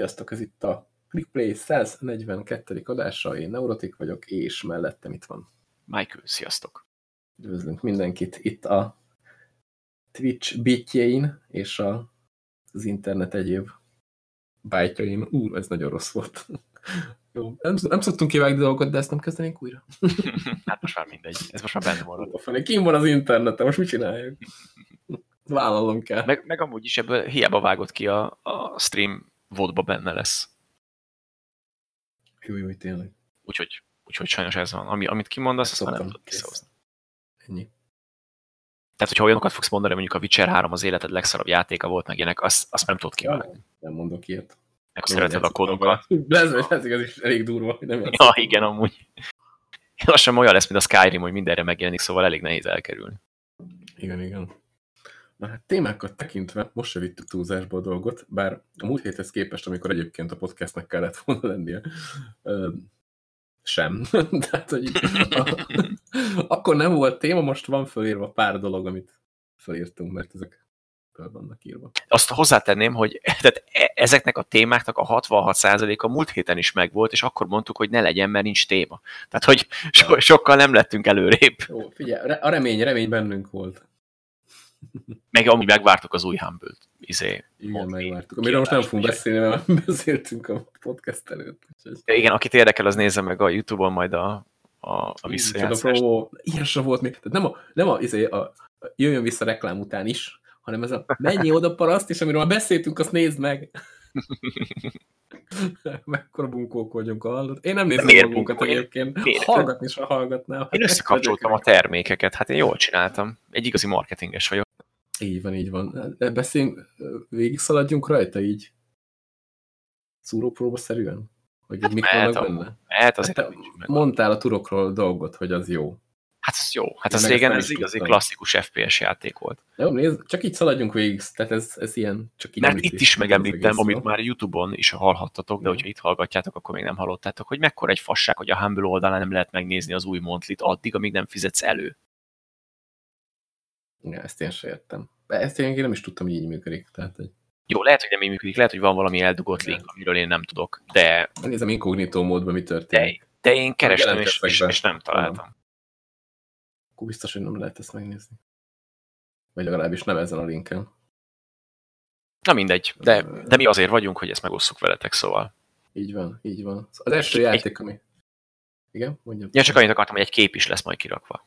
Sziasztok, ez itt a ClickPlay 142. adása, én Neurotik vagyok, és mellettem itt van. Michael, sziasztok! Üdvözlünk mindenkit itt a Twitch bitjein és a, az internet egyéb bájtjain. Ú, ez nagyon rossz volt. Jó, nem, nem szoktunk kivágni dolgokat, de ezt nem kezdenénk újra. hát most már mindegy, ez most már benne marad. Kim van az interneten, most mit csináljuk? Vállalom kell. Meg, meg amúgy is ebből hiába vágott ki a, a stream vodba benne lesz. Jó, jó, tényleg. Úgyhogy, úgyhogy sajnos ez van. Ami, amit kimondasz, azt már nem tudod visszahozni. Ennyi. Tehát, hogyha olyanokat fogsz mondani, mondjuk a Witcher 3 az életed legszarabb játéka volt, meg ilyenek, azt, azt nem tudod kivágni. Ja, nem mondok ilyet. Meg szereted a kódokat. Ez, ez, ez is elég durva. Nem ja, igen, amúgy. Lassan olyan lesz, mint a Skyrim, hogy mindenre megjelenik, szóval elég nehéz elkerülni. Igen, igen. Na hát témákat tekintve most se vittük túlzásba a dolgot, bár a múlt héthez képest, amikor egyébként a podcastnek kellett volna lennie, sem. Tehát, hogy a, akkor nem volt téma, most van fölírva pár dolog, amit fölírtunk, mert ezek föl vannak írva. Azt hozzátenném, hogy tehát e, ezeknek a témáknak a 66%-a múlt héten is megvolt, és akkor mondtuk, hogy ne legyen, mert nincs téma. Tehát, hogy so sokkal nem lettünk előrébb. Jó, figyelj, a remény, remény bennünk volt. Meg amúgy megvártuk az új humble izé, Igen, megvártuk. Amiről most nem fogunk beszélni, mert beszéltünk a podcast előtt. De igen, akit érdekel, az nézze meg a Youtube-on majd a, a, a visszajátszást. Ilyen sem volt még. Tehát nem a, nem a, izé, a, a jöjjön vissza reklám után is, hanem ez a mennyi oda paraszt, és amiről már beszéltünk, azt nézd meg. Mekkora bunkók vagyunk hallott. Én nem nézem magunkat egyébként. Miért? Hallgatni sem hallgatnám. Én összekapcsoltam a termékeket, hát én jól csináltam. Egy igazi marketinges vagyok. Így van, így van. Beszéljünk, végig szaladjunk rajta így? Szúrópróba-szerűen? Hogy hát mik vannak benne? Mehet, azért hát, mondtál a turokról dolgot, hogy az jó. Hát ez jó. Hát az régen ez igazi klasszikus FPS játék volt. Jó, nézd, csak így szaladjunk végig, tehát ez, ez ilyen, csak így Mert itt is megemlítem, amit már Youtube-on is hallhattatok, de hogyha itt hallgatjátok, akkor még nem hallottátok, hogy mekkora egy fasság, hogy a Humble oldalán nem lehet megnézni az új Montlit addig, amíg nem fizetsz elő. Igen, ezt én sem értem. Ezt én nem is tudtam, hogy így működik. Tehát, hogy... Jó, lehet, hogy nem így működik, lehet, hogy van valami eldugott link, amiről én nem tudok, de... Nézem inkognitó módban, mi történik. De, de én kerestem, és, és, és, nem találtam. Akkor biztos, hogy nem lehet ezt megnézni. Vagy legalábbis nem ezen a linken. Na mindegy, de, de mi azért vagyunk, hogy ezt megosszuk veletek, szóval. Így van, így van. Az első egy, játék, ami... Igen, mondjam. Ja, csak annyit akartam, hogy egy kép is lesz majd kirakva.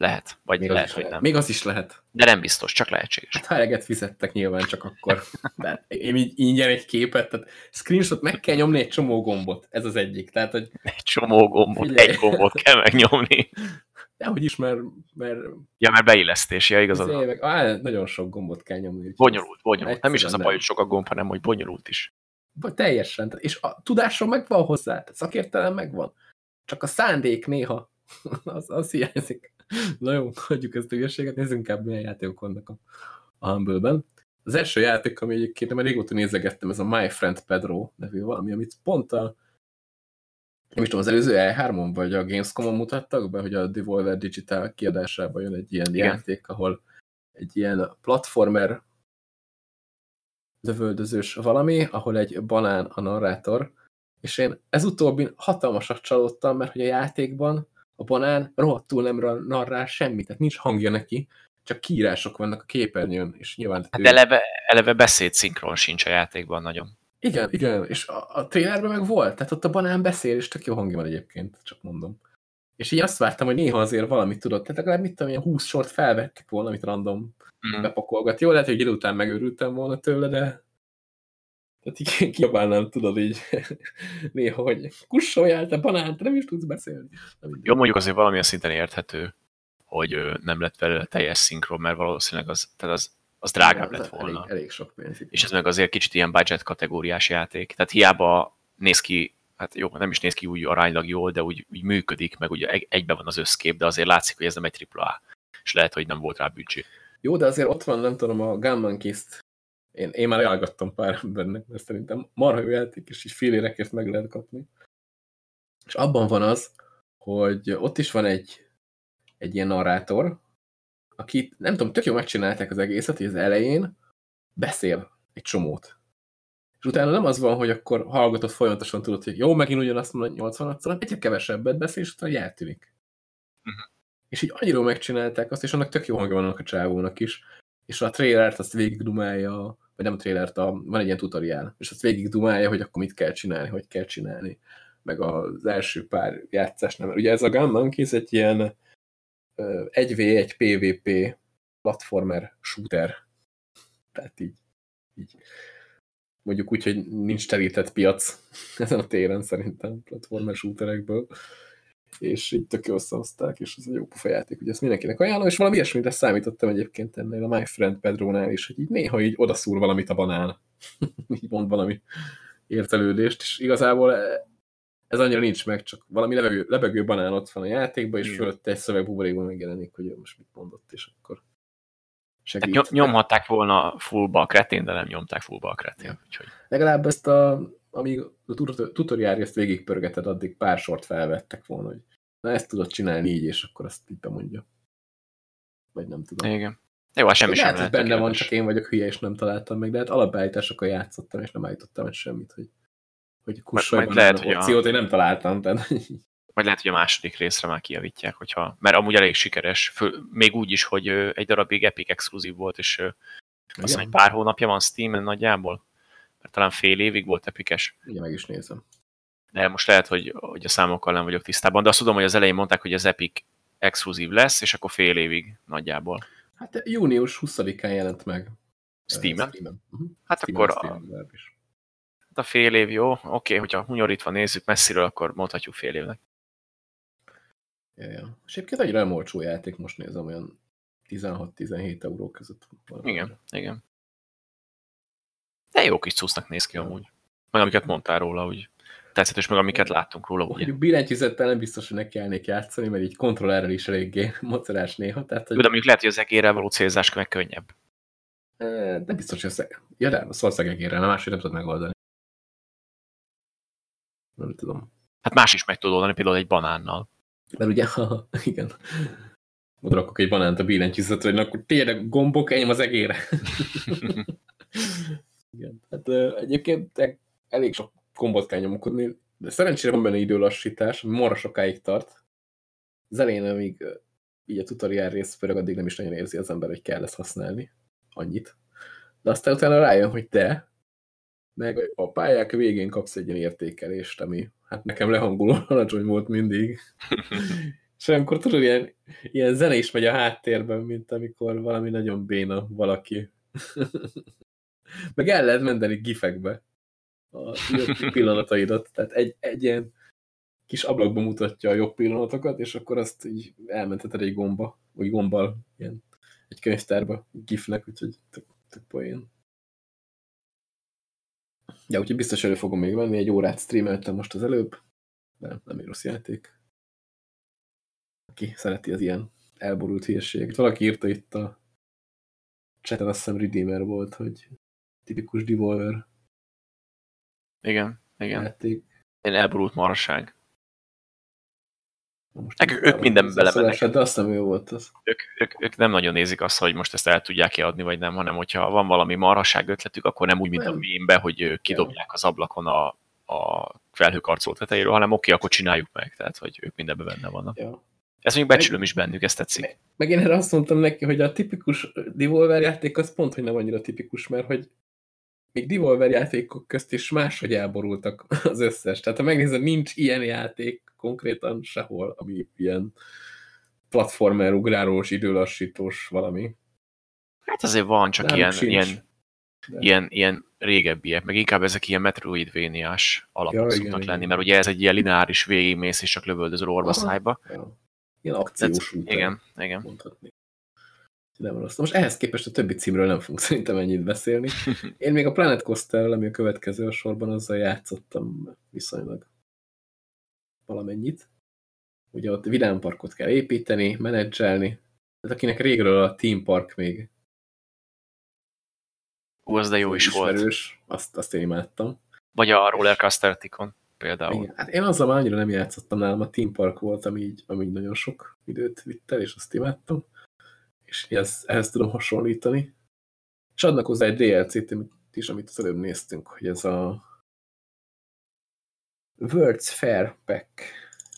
Lehet, vagy még lehet, hogy nem. Még az is lehet. De nem biztos, csak lehetséges. Hát ha eleget fizettek nyilván csak akkor. De én így ingyen egy képet, tehát screenshot meg kell nyomni egy csomó gombot. Ez az egyik. Tehát, hogy egy csomó gombot, figyelj. egy gombot kell megnyomni. Dehogy is, mert... mert ja, mert beillesztés, ja, igazad. Évek, á, nagyon sok gombot kell nyomni. Bonyolult, bonyolult. Nem is az a baj, hogy sok a gomb, hanem hogy bonyolult is. Teljesen. És a tudásom megvan hozzá, szakértelem megvan. Csak a szándék néha, az, az hiányzik. Na jó, hagyjuk ezt a hülyeséget, nézzünk inkább milyen játékok vannak a, a Humble-ben. Az első játék, ami egyébként már régóta nézegettem, ez a My Friend Pedro nevű valami, amit pont a nem is tudom, az előző E3-on vagy a Gamescom-on mutattak be, hogy a Devolver Digital kiadásában jön egy ilyen Igen. játék, ahol egy ilyen platformer lövöldözős valami, ahol egy banán a narrátor, és én ez utóbbi hatalmasat csalódtam, mert hogy a játékban a banán rohadtul nem narrál semmit, tehát nincs hangja neki, csak kiírások vannak a képernyőn, és nyilván... Hát ő... eleve, eleve beszéd szinkron sincs a játékban nagyon. Igen, igen, és a, a trailerben meg volt, tehát ott a banán beszél, és tök jó hangja van egyébként, csak mondom. És így azt vártam, hogy néha azért valamit tudott, tehát legalább mit tudom, ilyen 20 sort felvettek volna, amit random mm. bepakolgat. Jó, lehet, hogy idő után megőrültem volna tőle, de tehát így kiabálnám, tudod így néha, hogy kussoljál, te banánt, nem is tudsz beszélni. Jó, mondjuk azért valamilyen szinten érthető, hogy nem lett vele teljes szinkron, mert valószínűleg az, tehát az, az drágább lett volna. Elég, elég sok pénz. És ez meg azért kicsit ilyen budget kategóriás játék. Tehát hiába néz ki, hát jó, nem is néz ki úgy aránylag jól, de úgy, úgy működik, meg ugye egybe van az összkép, de azért látszik, hogy ez nem egy AAA. És lehet, hogy nem volt rá büdzsé. Jó, de azért ott van, nem tudom, a Gunman Kist én, én már elgattam pár embernek, mert szerintem marha jó játék, és így fél érekért meg lehet kapni. És abban van az, hogy ott is van egy, egy ilyen narrátor, aki, nem tudom, tök jó megcsinálták az egészet, hogy az elején beszél egy csomót. És utána nem az van, hogy akkor hallgatod folyamatosan tudod, hogy jó, megint ugyanazt mondod 80 szor egyre kevesebbet beszél, és utána eltűnik. Uh -huh. És így annyira megcsinálták azt, és annak tök jó hangja van annak a csávónak is, és a trailert azt végig dumálja, vagy nem a trailert, a, van egy ilyen tutoriál, és azt végig dumálja, hogy akkor mit kell csinálni, hogy kell csinálni. Meg az első pár játszás nem. Ugye ez a Gun Monkeys egy ilyen 1v1 PvP platformer shooter. Tehát így, így mondjuk úgy, hogy nincs terített piac ezen a téren szerintem platformer shooterekből és így tök összehozták, és ez egy jó pofa játék, ugye ezt mindenkinek ajánlom, és valami ilyesmire számítottam egyébként ennél a My Friend Pedrónál is, hogy így néha így odaszúr valamit a banán, így mond valami értelődést, és igazából ez annyira nincs meg, csak valami lebegő, lebegő banán ott van a játékban, és fölötte egy szöveg buborékban megjelenik, hogy ő most mit mondott, és akkor segít. Tehát nyomhatták volna fullba a kretén, de nem nyomták fullba a kretén. Ja. Úgyhogy... Legalább ezt a amíg a tutoriál részt végigpörgeted, addig pár sort felvettek volna, hogy na ezt tudod csinálni így, és akkor azt így bemondja. Vagy nem tudom. Igen. Jó, hát semmi sem lehet. benne van, csak én vagyok hülye, és nem találtam meg, de hát alapbeállításokkal játszottam, és nem állítottam egy semmit, hogy, hogy kussolj lehet, a opciót, a... én nem találtam. Tehát... Vagy lehet, hogy a második részre már kijavítják, hogyha, mert amúgy elég sikeres, fő, még úgy is, hogy egy darabig Epic exkluzív volt, és azt mondja, pár hónapja van Steam-en nagyjából mert talán fél évig volt epikes. Igen, meg is nézem. De most lehet, hogy, hogy a számokkal nem vagyok tisztában, de azt tudom, hogy az elején mondták, hogy az Epic exkluzív lesz, és akkor fél évig nagyjából. Hát június 20-án jelent meg. Steam-en? Steam uh -huh. Hát Steam akkor a, hát a fél év jó. Oké, okay, hogyha hunyorítva nézzük messziről, akkor mondhatjuk fél évnek. Ja, ja. És egyébként egy nem olcsó játék, most nézem, olyan 16-17 euró között. Igen, igen. De jó kis cusznak néz ki amúgy. Meg amiket mondtál róla, úgy tetszett, és meg amiket láttunk róla. Ugye? Mondjuk billentyűzettel nem biztos, hogy neki állnék játszani, mert így kontrollerrel is eléggé mocerás néha. Tehát, hogy... De mondjuk lehet, hogy az egérrel való célzás meg könnyebb. De biztos, hogy az... Ja, de valószínűleg egérrel, máshogy nem tudod megoldani. Nem tudom. Hát más is meg tudod oldani, például egy banánnal. Mert ugye, ha, igen. Oda rakok egy banánt a billentyűzetre, hogy akkor tényleg gombok, enyém az egére. Igen. Hát egyébként elég sok kombot kell nyomkodni, de szerencsére van benne időlassítás, ami marra sokáig tart. Az elején, amíg így a tutorial rész pörög, addig nem is nagyon érzi az ember, hogy kell ezt használni. Annyit. De aztán utána rájön, hogy te, meg a pályák végén kapsz egy ilyen értékelést, ami hát nekem lehangoló alacsony volt mindig. És akkor tudod, ilyen, ilyen zene is megy a háttérben, mint amikor valami nagyon béna valaki meg el lehet menteni gifekbe a jobb pillanataidat. Tehát egy, egy ilyen kis ablakba mutatja a jobb pillanatokat, és akkor azt így elmenteted egy gomba, vagy gombbal, ilyen egy könyvtárba gifnek, úgyhogy tök, tök poén. Ja, úgyhogy biztos elő fogom még venni, egy órát streameltem most az előbb, de nem egy rossz játék. Aki szereti az ilyen elborult hírséget. Valaki írta itt a chaten, azt hiszem Redeemer volt, hogy tipikus Devolver. Igen, igen. Játék. Én elborult marasság. Nekik ők minden belemennek. De azt nem jó volt az. Ők, ők, ők, nem nagyon nézik azt, hogy most ezt el tudják kiadni, vagy nem, hanem hogyha van valami marhaság ötletük, akkor nem úgy, mint nem. a mémbe, hogy kidobják az ablakon a, a felhőkarcol tetejéről, hanem oké, akkor csináljuk meg. Tehát, hogy ők mindenben benne vannak. Ja. Ezt mondjuk becsülöm is bennük, ezt tetszik. Meg, meg én erre azt mondtam neki, hogy a tipikus Devolver játék az pont, hogy nem annyira tipikus, mert hogy még Devolver játékok közt is máshogy elborultak az összes. Tehát ha megnézed, nincs ilyen játék konkrétan sehol, ami ilyen platformer, ugrálós, időlassítós valami. Hát azért van, csak ilyen, ilyen, ilyen, ilyen régebbiek, meg inkább ezek ilyen Metroidvania-s alapok ja, szoktak igen, lenni, mert ugye ez egy ilyen lineáris végigmész, és csak lövöldözöl orva szájba. Ja. Ilyen akciós Igen, igen. Mondhatni nem rossz. Most ehhez képest a többi címről nem fogunk szerintem ennyit beszélni. Én még a Planet coaster ami a következő a sorban, azzal játszottam viszonylag valamennyit. Ugye ott vidámparkot kell építeni, menedzselni. Tehát akinek régről a Team Park még Ú, az de jó is ismerős, volt. Azt, azt én imádtam. Vagy a Rollercoaster Tikon például. Igen, hát én azzal már annyira nem játszottam nálam, a Team Park volt, ami így, ami így nagyon sok időt vitt el, és azt imádtam és ehhez, ehhez tudom hasonlítani. És adnak hozzá egy DLC-t, is, amit az előbb néztünk, hogy ez a World's Fair Pack,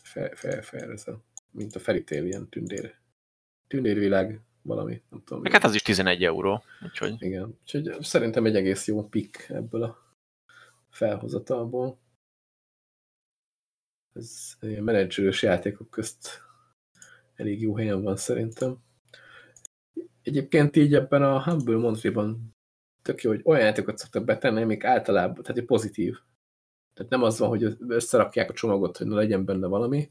fair, fair, fair ez a, mint a Fairy ilyen tündér, tündérvilág valami, nem tudom. Meg hát az is 11 euró, úgyhogy... Igen, úgyhogy szerintem egy egész jó pick ebből a felhozatalból. Ez menedzserős játékok közt elég jó helyen van szerintem. Egyébként így ebben a Humble Monthly-ban tök jó, hogy olyan játékokat szoktak betenni, amik általában, tehát egy pozitív. Tehát nem az van, hogy összerakják a csomagot, hogy ne legyen benne valami,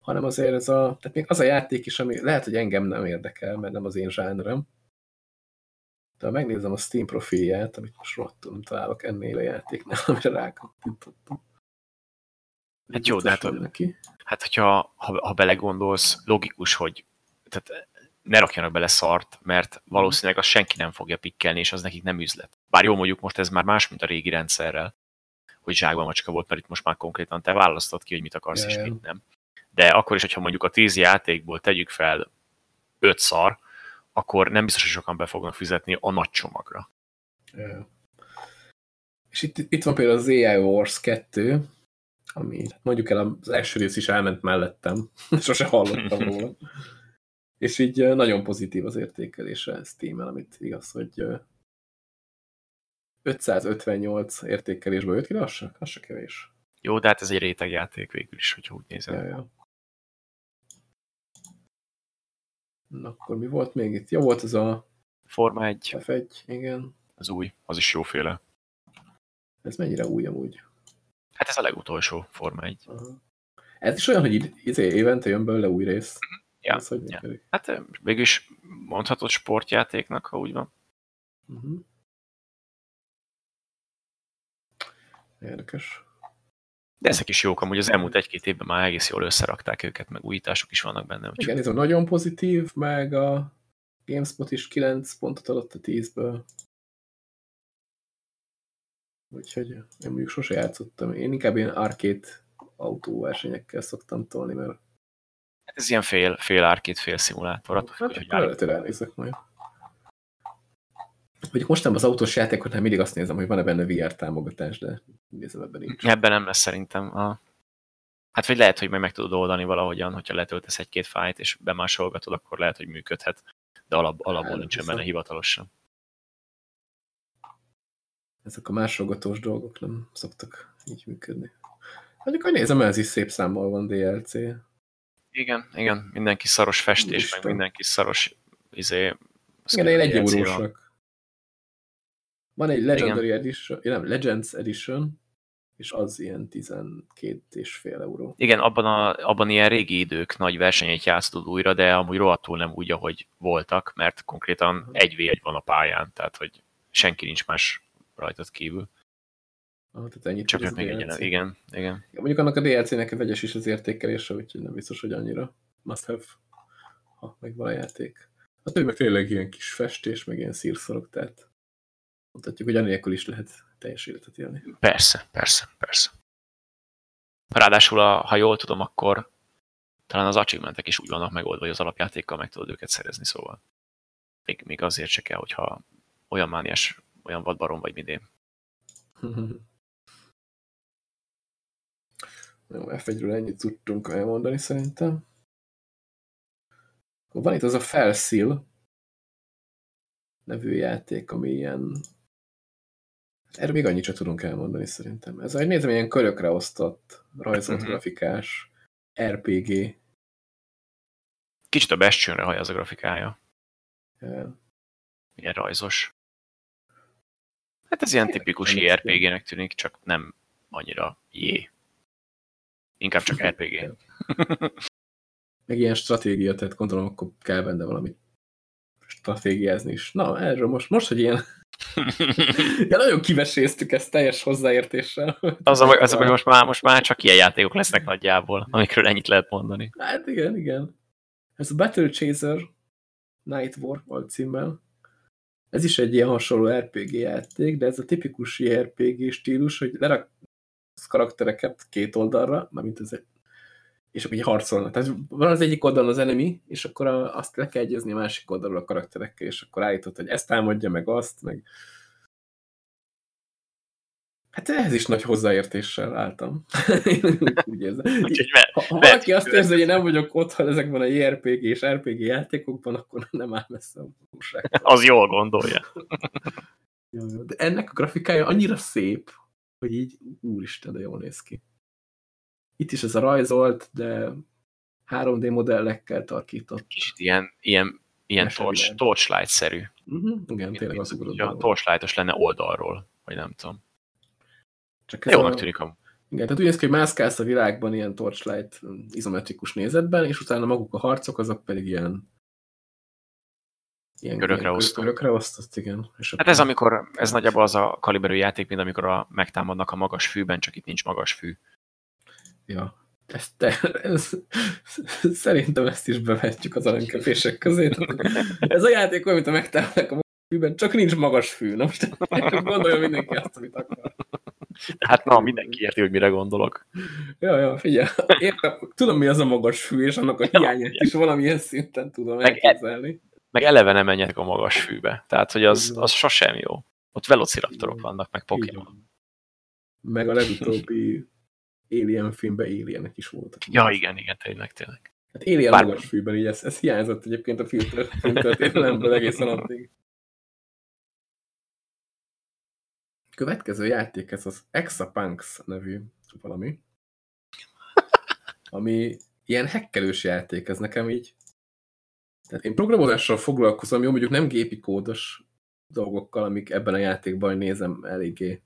hanem azért ez a, tehát még az a játék is, ami lehet, hogy engem nem érdekel, mert nem az én zsánrem. De ha megnézem a Steam profilját, amit most rohadtul nem találok ennél a játéknál, amire rákattintottam. Hát jó, de hát, neki. hát hogyha ha, ha belegondolsz, logikus, hogy tehát ne rakjanak bele szart, mert valószínűleg azt senki nem fogja pikkelni, és az nekik nem üzlet. Bár jó, mondjuk most ez már más, mint a régi rendszerrel, hogy zsákban macska volt, mert itt most már konkrétan te választod ki, hogy mit akarsz és mit nem. De akkor is, hogyha mondjuk a tíz játékból tegyük fel öt szar, akkor nem biztos, hogy sokan be fognak fizetni a nagy csomagra. Yeah. És itt, itt van például az AI Wars 2, ami mondjuk el az első rész is elment mellettem, sose hallottam róla. És így nagyon pozitív az értékelése Steam-el, amit igaz, hogy 558 értékelésből jött ki, de az se, az se kevés. Jó, de hát ez egy rétegjáték végül is, hogyha úgy nézem. Ja, ja. Na, akkor mi volt még itt? Jó volt az a... Forma 1. F1, igen. Az új, az is jóféle. Ez mennyire új amúgy? Hát ez a legutolsó Forma 1. Aha. Ez is olyan, hogy izé, évente jön belőle új rész. Ja, ez, hogy ja. Hát végülis mondhatod sportjátéknak, ha úgy van. Uh mhm. -huh. Érdekes. De ezek is jók, amúgy az elmúlt egy-két évben már egész jól összerakták őket, meg újítások is vannak benne. Úgyhogy... Igen, ez a nagyon pozitív, meg a GameSpot is 9 pontot adott a 10-ből. Úgyhogy én mondjuk sose játszottam. Én inkább ilyen arcade autóversenyekkel szoktam tolni, mert... Hát ez ilyen fél, fél arcade, fél szimulátor. Hát, hát hogy lehet, hogy elnézek majd. Mondjuk most nem az autós játékot, mindig azt nézem, hogy van-e benne VR támogatás, de nézem ebben nincs. Ebben nem lesz szerintem. A... Hát vagy lehet, hogy meg meg tudod oldani valahogyan, hogyha letöltesz egy-két fájt, és bemásolgatod, akkor lehet, hogy működhet. De alap, alapból hát, nincsen benne hivatalosan. Ezek a másolgatós dolgok nem szoktak így működni. Mondjuk, hogy nézem, ez is szép számmal van DLC. Igen, igen, mindenki szaros festés, Isten. meg mindenki szaros izé, igen, én egy eurósak. Van egy Legendary Igen. Edition, nem, Legends Edition, és az ilyen 12 és fél euró. Igen, abban, a, abban ilyen régi idők nagy versenyét játszod újra, de amúgy rohadtul nem úgy, ahogy voltak, mert konkrétan egy v egy van a pályán, tehát hogy senki nincs más rajtad kívül. Ah, tehát ennyit Csak ők még egyen. Igen, igen. Ja, mondjuk annak a DLC-nek vegyes is az értékelése, úgyhogy nem biztos, hogy annyira must have, ha megvan a játék. Hát ő meg tényleg ilyen kis festés, meg ilyen szírszorok, tehát mondhatjuk, hogy anélkül is lehet teljes életet élni. Persze, persze, persze. Ráadásul, a, ha jól tudom, akkor talán az achievementek is úgy vannak megoldva, hogy az alapjátékkal meg tudod őket szerezni, szóval még, még azért se kell, hogyha olyan mániás, olyan vadbarom vagy midén. Jó, F1-ről ennyit tudtunk elmondani szerintem. Van itt az a Felszíl nevű játék, ami ilyen Erről még annyit sem tudunk elmondani szerintem. Ez, hogy nézem, ilyen körökre osztott, rajzolt uh mhm. -huh. grafikás, RPG. Kicsit a bestjönre haj az a grafikája. Yeah. Milyen rajzos. Hát ez ilyen tipikus JRPG-nek tűnik, csak nem annyira jé. Inkább csak RPG. Meg ilyen stratégia, tehát gondolom, akkor kell benne valami stratégiázni is. Na, erről most, most hogy ilyen ja, nagyon kiveséztük ezt teljes hozzáértéssel. Az, a, az, hogy most már, most már csak ilyen játékok lesznek nagyjából, amikről ennyit lehet mondani. Hát igen, igen. Ez a Battle Chaser Night War volt címmel. Ez is egy ilyen hasonló RPG játék, de ez a tipikus RPG stílus, hogy lerak karaktereket két oldalra, mint ez és akkor így harcolnak. Tehát van az egyik oldalon az enemy, és akkor a, azt le kell egyezni a másik oldalról a karakterekkel, és akkor állított, hogy ezt támadja, meg azt, meg Hát ehhez is nagy hozzáértéssel álltam. úgy érzem. Ha, ha valaki azt érzi, hogy én nem vagyok otthon ezekben a JRPG és RPG játékokban, akkor nem áll messze a valóság. Az jól gondolja. De ennek a grafikája annyira szép, hogy így, úristen, de jól néz ki. Itt is ez a rajzolt, de 3D modellekkel tarkított. Kicsit ilyen, ilyen, ilyen torch, torchlight-szerű. Uh -huh. Igen, tényleg az ugrott. torchlightos lenne oldalról, vagy nem tudom. Csak ez Jónak a... tűnik a... Igen, tehát úgy néz ki, hogy mászkálsz a világban ilyen torchlight izometrikus nézetben, és utána maguk a harcok, azok pedig ilyen Ilyen körökre osztott. Körökre osztott, igen. És hát ez amikor, ez nagyjából az a kaliberű játék, mint amikor a, megtámadnak a magas fűben, csak itt nincs magas fű. Ja. Ezt, te, ez, szerintem ezt is bevetjük az aranyköpések közé. Ez a játék olyan, mint a megtámadnak a magas fűben, csak nincs magas fű. Na most gondolja mindenki azt, amit akar. Hát na, mindenki érti, hogy mire gondolok. Ja, ja, figyelj. Értem, tudom, mi az a magas fű, és annak a hiányát is valamilyen szinten tudom e- elképzelni meg eleve nem menjetek a magas fűbe. Tehát, hogy az, az sosem jó. Ott velociraptorok vannak, meg Pokémon. Meg a legutóbbi Alien filmben alienek is voltak. Ja, igen, igen, tényleg, tényleg. Hát Alien Bár... magas fűben, így ez, ez hiányzott egyébként a filmtörténelemből egészen addig. Következő játék, ez az Exapunks nevű valami, ami ilyen hekkelős játék, ez nekem így tehát én programozással foglalkozom, jó, mondjuk nem gépi kódos dolgokkal, amik ebben a játékban nézem, eléggé,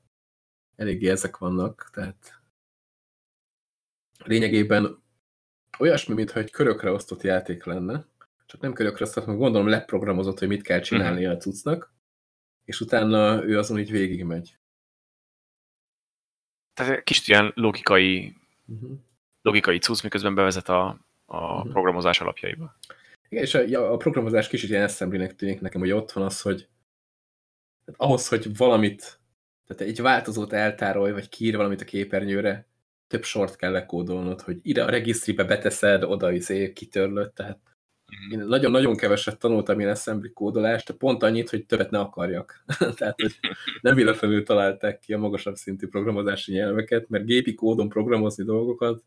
eléggé ezek vannak, tehát lényegében olyasmi, mintha egy körökre osztott játék lenne, csak nem körökre osztott, mert gondolom leprogramozott, hogy mit kell csinálni a cuccnak, és utána ő azon így végigmegy. Tehát kicsit ilyen logikai, uh -huh. logikai cucc, miközben bevezet a, a uh -huh. programozás alapjaiba. Igen, és a, a programozás kicsit ilyen assembly tűnik nekem, hogy ott van az, hogy tehát ahhoz, hogy valamit, tehát egy változót eltárolj, vagy kiír valamit a képernyőre, több sort kell lekódolnod, hogy ide a regisztribe beteszed, oda izé kitörlöd, tehát mhm. én nagyon-nagyon keveset tanultam ilyen assembly kódolást, pont annyit, hogy többet ne akarjak. tehát, hogy nem véletlenül találták ki a magasabb szintű programozási nyelveket, mert gépi kódon programozni dolgokat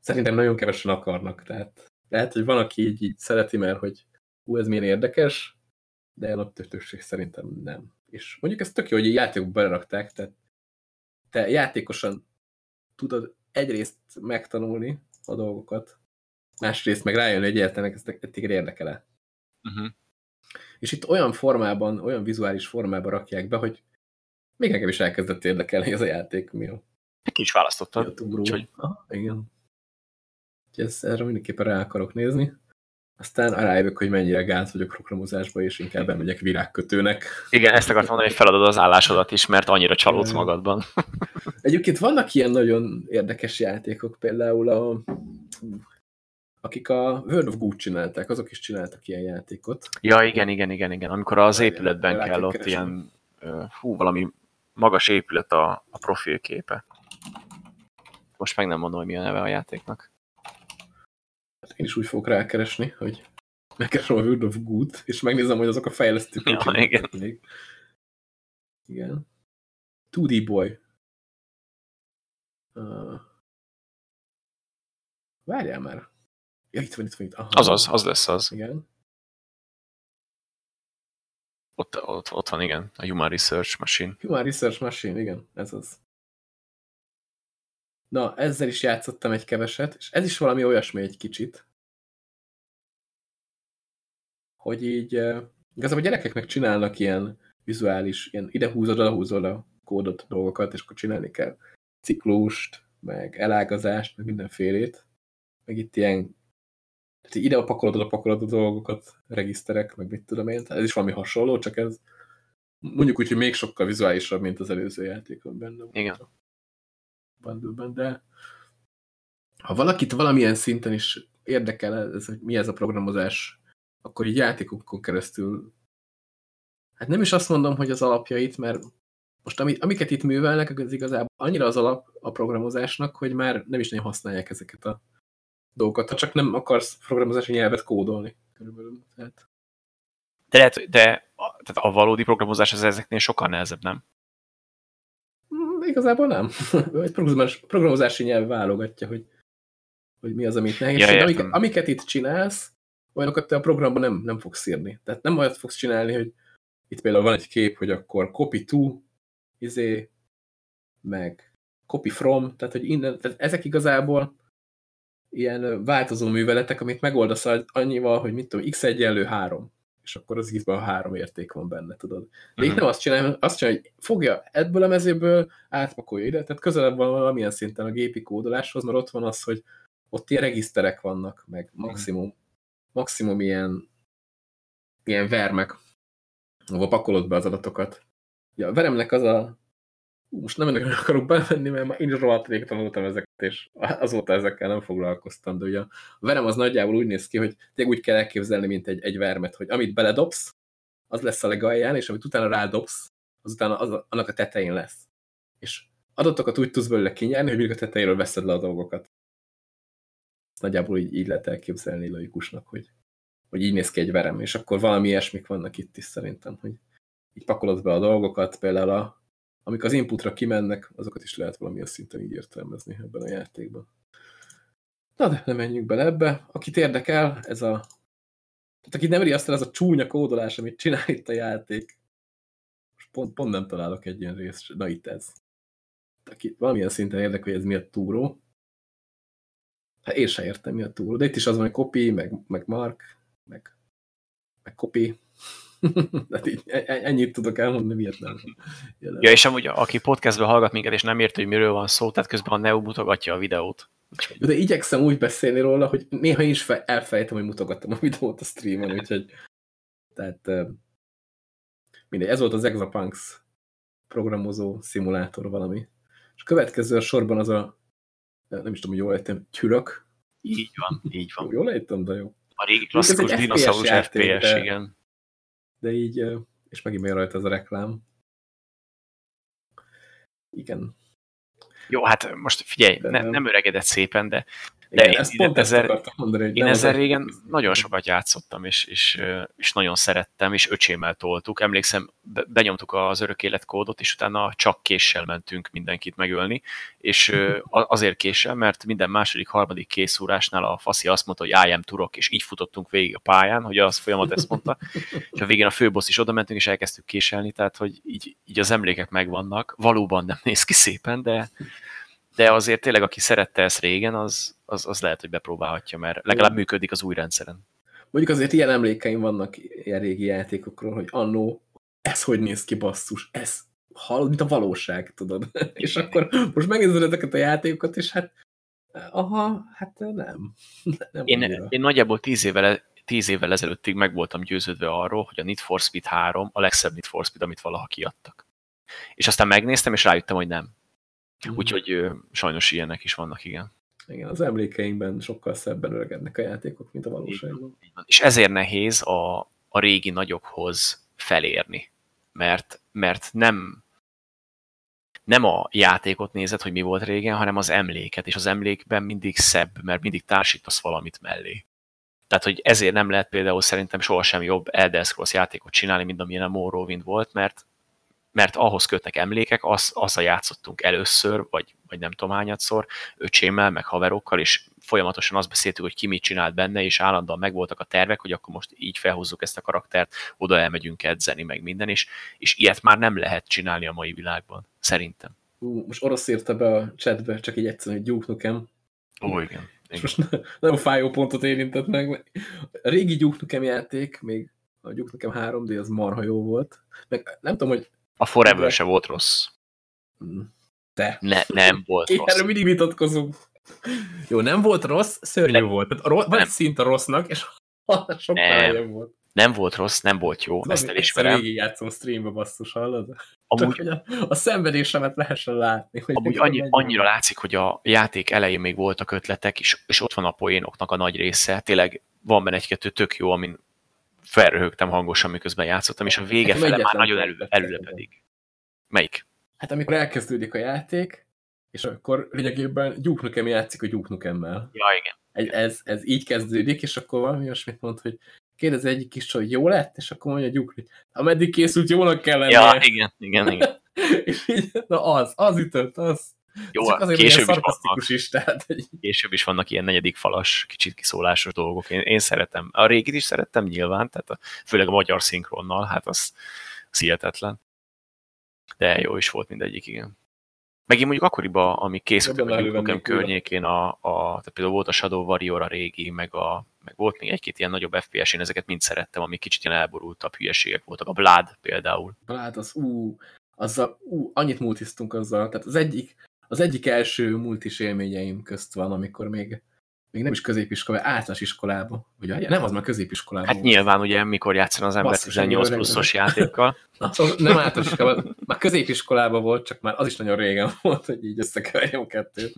szerintem nagyon kevesen akarnak, tehát lehet, hogy van, aki így, így szereti, mert hogy hú, ez milyen érdekes, de a naptörség szerintem nem. És mondjuk ez tök jó, hogy a játékok belerakták, tehát te játékosan tudod egyrészt megtanulni a dolgokat, másrészt meg rájönni, hogy egyáltalán ezt téged érdekel-e. Uh -huh. És itt olyan formában, olyan vizuális formában rakják be, hogy még engem is elkezdett érdekelni ez a játék. Mi a... Ki is választottad. Úgyhogy... Aha, igen. Úgyhogy ezt, erre mindenképpen rá akarok nézni. Aztán rájövök, hogy mennyire gáz vagyok programozásba, és inkább elmegyek virágkötőnek. Igen, ezt akartam mondani, hogy feladod az állásodat is, mert annyira csalódsz magadban. Egyébként vannak ilyen nagyon érdekes játékok, például a akik a World of Good csinálták, azok is csináltak ilyen játékot. Ja, igen, igen, igen, igen. Amikor az épületben kell ott ilyen, hú, valami magas épület a, a profilképe. Most meg nem mondom, hogy mi a neve a játéknak. Én is úgy fogok rákeresni, hogy megkeresem a World of Good, és megnézem, hogy azok a fejlesztők. Ja, igen. Még. Igen. 2D Boy. Uh, várjál már. Ja, itt van, itt van, itt. Aha. Az az, az lesz az. Igen. Ott, ott, ott van, igen, a Human Research Machine. Human Research Machine, igen, ez az. Na, ezzel is játszottam egy keveset, és ez is valami olyasmi egy kicsit, hogy így igazából a gyerekek meg csinálnak ilyen vizuális, ilyen ide húzod, oda húzod a kódot dolgokat, és akkor csinálni kell ciklust, meg elágazást, meg mindenfélét. Meg itt ilyen, tehát ide pakolod, oda pakolod a dolgokat, regiszterek, meg mit tudom én. Ez is valami hasonló, csak ez mondjuk úgy, hogy még sokkal vizuálisabb, mint az előző játékon benne. Igen bundle de ha valakit valamilyen szinten is érdekel ez, hogy mi ez a programozás, akkor így játékokon keresztül hát nem is azt mondom, hogy az alapjait, mert most amit, amiket itt művelnek, az igazából annyira az alap a programozásnak, hogy már nem is nagyon használják ezeket a dolgokat, ha csak nem akarsz programozási nyelvet kódolni. Körülbelül. Tehát. De, lehet, de tehát a valódi programozás az ezeknél sokkal nehezebb, nem? Igazából nem. Egy programozási nyelv válogatja, hogy, hogy mi az, amit nehéz. Ja, Amik, amiket itt csinálsz, olyanokat te a programban nem, nem fogsz írni. Tehát nem olyat fogsz csinálni, hogy itt például van egy kép, hogy akkor copy to, izé, meg copy from, tehát hogy innen, tehát ezek igazából ilyen változó műveletek, amit megoldasz annyival, hogy mit tudom, x egyenlő 3, és akkor az x a három érték van benne, tudod. De itt mhm. nem azt csinálja, azt csinálja, hogy fogja ebből a mezőből, átpakolja ide, tehát közelebb van valamilyen szinten a gépi kódoláshoz, mert ott van az, hogy ott ilyen regiszterek vannak, meg maximum, maximum ilyen, ilyen vermek, ahol pakolod be az adatokat. Ja, a veremnek az a most nem ennek akarok bemenni, mert már én is rohadt rég tanultam ezeket, és azóta ezekkel nem foglalkoztam, de ugye a verem az nagyjából úgy néz ki, hogy tényleg úgy kell elképzelni, mint egy, egy vermet, hogy amit beledobsz, az lesz a legalján, és amit utána rádobsz, az utána az, annak a tetején lesz. És adatokat úgy tudsz belőle kinyerni, hogy mindig a tetejéről veszed le a dolgokat. Ezt nagyjából így, így lehet elképzelni logikusnak, hogy, hogy így néz ki egy verem, és akkor valami ilyesmik vannak itt is szerintem, hogy így pakolod be a dolgokat, például a, amik az inputra kimennek, azokat is lehet valamilyen szinten így értelmezni ebben a játékban. Na de nem menjünk bele ebbe. Akit érdekel, ez a... Tehát akit nem riaszt el, ez a csúnya kódolás, amit csinál itt a játék. Most pont, pont nem találok egy ilyen részt. Na itt ez. Aki valamilyen szinten érdekel, hogy ez mi a túró. Hát én sem értem, mi túró. De itt is az van, hogy copy, meg, meg mark, meg, meg copy. Így, e- e- ennyit tudok elmondani, miért nem. Ja, és amúgy, aki podcastben hallgat minket, és nem érti, hogy miről van szó, tehát közben a Neo mutogatja a videót. De igyekszem úgy beszélni róla, hogy néha is elfejtem, hogy mutogattam a videót a streamen, úgyhogy tehát mindegy, ez volt az Exapunks programozó szimulátor valami. És a következő a sorban az a nem is tudom, hogy jól ejtem, Türök. Így van, így van. Jól ejtem, de jó. A régi klasszikus dinoszauros FPS, igen de így, és megint még rajta ez a reklám. Igen. Jó, hát most figyelj, ne, nem öregedett szépen, de de Igen, én, ezt pont ezer, ezt mondani, hogy én ezzel régen nagyon sokat játszottam, és, és, és nagyon szerettem, és öcsémmel toltuk. Emlékszem, benyomtuk az örök életkódot, és utána csak késsel mentünk mindenkit megölni, és azért késsel, mert minden második, harmadik készúrásnál a faszi azt mondta, hogy I am turok, és így futottunk végig a pályán, hogy az folyamat ezt mondta, és a végén a főbossz is oda mentünk, és elkezdtük késelni, tehát hogy így, így az emlékek megvannak. Valóban nem néz ki szépen, de, de azért tényleg, aki szerette ezt régen, az, az, az lehet, hogy bepróbálhatja, mert legalább működik az új rendszeren. Mondjuk azért ilyen emlékeim vannak ilyen régi játékokról, hogy annó, ez hogy néz ki basszus, ez hallod, mint a valóság, tudod. és akkor most megnézed ezeket a játékokat, és hát aha, hát nem. nem én, én nagyjából tíz évvel, tíz évvel ezelőttig meg voltam győződve arról, hogy a Need for Speed 3 a legszebb Need for Speed, amit valaha kiadtak. És aztán megnéztem, és rájöttem, hogy nem. Mm. Úgyhogy sajnos ilyenek is vannak, igen. Igen, az emlékeimben sokkal szebben öregednek a játékok, mint a valóságban. És ezért nehéz a, a régi nagyokhoz felérni, mert, mert nem, nem a játékot nézed, hogy mi volt régen, hanem az emléket, és az emlékben mindig szebb, mert mindig társítasz valamit mellé. Tehát, hogy ezért nem lehet például szerintem sohasem jobb Elder Scrolls játékot csinálni, mint amilyen a Morrowind volt, mert mert ahhoz kötnek emlékek, az, az a játszottunk először, vagy, vagy nem tudom hányadszor, öcsémmel, meg haverokkal, és folyamatosan azt beszéltük, hogy ki mit csinált benne, és állandóan megvoltak a tervek, hogy akkor most így felhúzzuk ezt a karaktert, oda elmegyünk edzeni, meg minden, és, és ilyet már nem lehet csinálni a mai világban, szerintem. Ú, most orosz írta be a chatbe, csak egy egyszerűen, hogy Duke Nukem. Ó, igen. És most nagyon fájó pontot érintett meg. A régi Duke Nukem játék, még a Duke Nukem 3D az marha jó volt. Meg nem tudom, hogy a Forever se volt rossz. De. Ne, nem volt Én rossz. Erről mindig vitatkozunk. Jó, nem volt rossz, szörnyű nem. volt. Tehát rossz, van szint a rossznak, és sokkal nem. volt. Nem volt rossz, nem volt jó, Tudom, ezt elismerem. Végig játszom streambe, basszus, hallod? Amúgy, Csak, hogy a, a szenvedésemet lehessen látni. Hogy amúgy annyi, annyira látszik, hogy a játék elején még voltak ötletek, és, és ott van a poénoknak a nagy része. Tényleg van benne egy-kettő tök jó, amin felröhögtem hangosan, miközben játszottam, és a vége hát, fele már nagyon elő, előlepedik. Melyik? Hát amikor elkezdődik a játék, és akkor lényegében Duke Nukem játszik a Duke Nukemmel. Ja, igen. Ez, ez így kezdődik, és akkor valami olyasmit mond, hogy kérdezi egyik kis, hogy jó lett, és akkor mondja Gyukri, ameddig készült, jónak kell lennie. Ja, igen, igen, igen. és így, na az, az ütött, az. Jó, Csak azért, később is, vannak, is, tehát, hogy később is vannak ilyen negyedik falas, kicsit kiszólásos dolgok. Én, én szeretem. A régit is szerettem nyilván, tehát a, főleg a magyar szinkronnal, hát az, az hihetetlen. De jó is volt mindegyik, igen. Megint mondjuk akkoriban, ami készült a környékén, a, a, tehát például volt a Shadow Warrior a régi, meg, a, meg volt még egy-két ilyen nagyobb FPS, én ezeket mind szerettem, ami kicsit ilyen elborultabb hülyeségek voltak. A Blood például. hát az, ú, azzal, ú, annyit multiztunk azzal, tehát az egyik, az egyik első multis élményeim közt van, amikor még, még nem is középiskola, általános iskolába, ugye? Nem, az már középiskolában. Hát nyilván ugye, mikor játszan az ember Basszus, 18 ennyire pluszos játékkal. Az nem általános iskolában, már középiskolában volt, csak már az is nagyon régen volt, hogy így összekeverjem kettőt.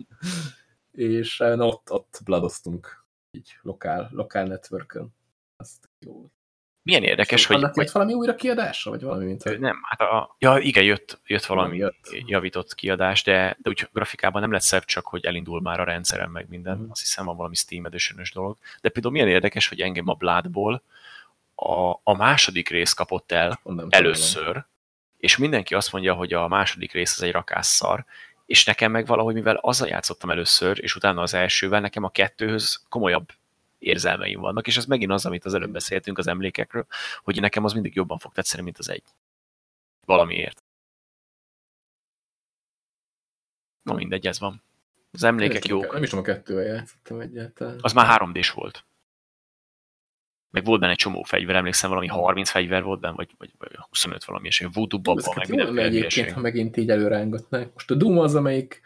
És eh, na, ott, ott bladoztunk, így lokál, lokál networkön. Azt jó. Milyen érdekes, hogy, Annak jött valami újra kiadása, vagy valami, mint nem, hát a, ja, igen, jött, jött valami Jött. javított kiadás, de, de úgy grafikában nem lett szebb, csak hogy elindul már a rendszeren meg minden. Mhm. Azt hiszem van valami Steam edition dolog. De például milyen érdekes, hogy engem a Bloodból a, a második rész kapott el onnan először, és mindenki azt mondja, hogy a második rész az egy rakásszar, és nekem meg valahogy, mivel azzal játszottam először, és utána az elsővel, nekem a kettőhöz komolyabb érzelmeim vannak, és ez megint az, amit az előbb beszéltünk az emlékekről, hogy nekem az mindig jobban fog tetszeni, mint az egy. Valamiért. Na mindegy, ez van. Az emlékek Nem jók. Nem is tudom, a kettővel játszottam egyáltalán. Az már 3D-s volt. Meg volt benne egy csomó fegyver, emlékszem, valami 30 fegyver volt benne, vagy, vagy, vagy 25 valami, és voodoo babba, meg mindenféle egyébként, ha megint így előrángatnák. Most a Doom az, amelyik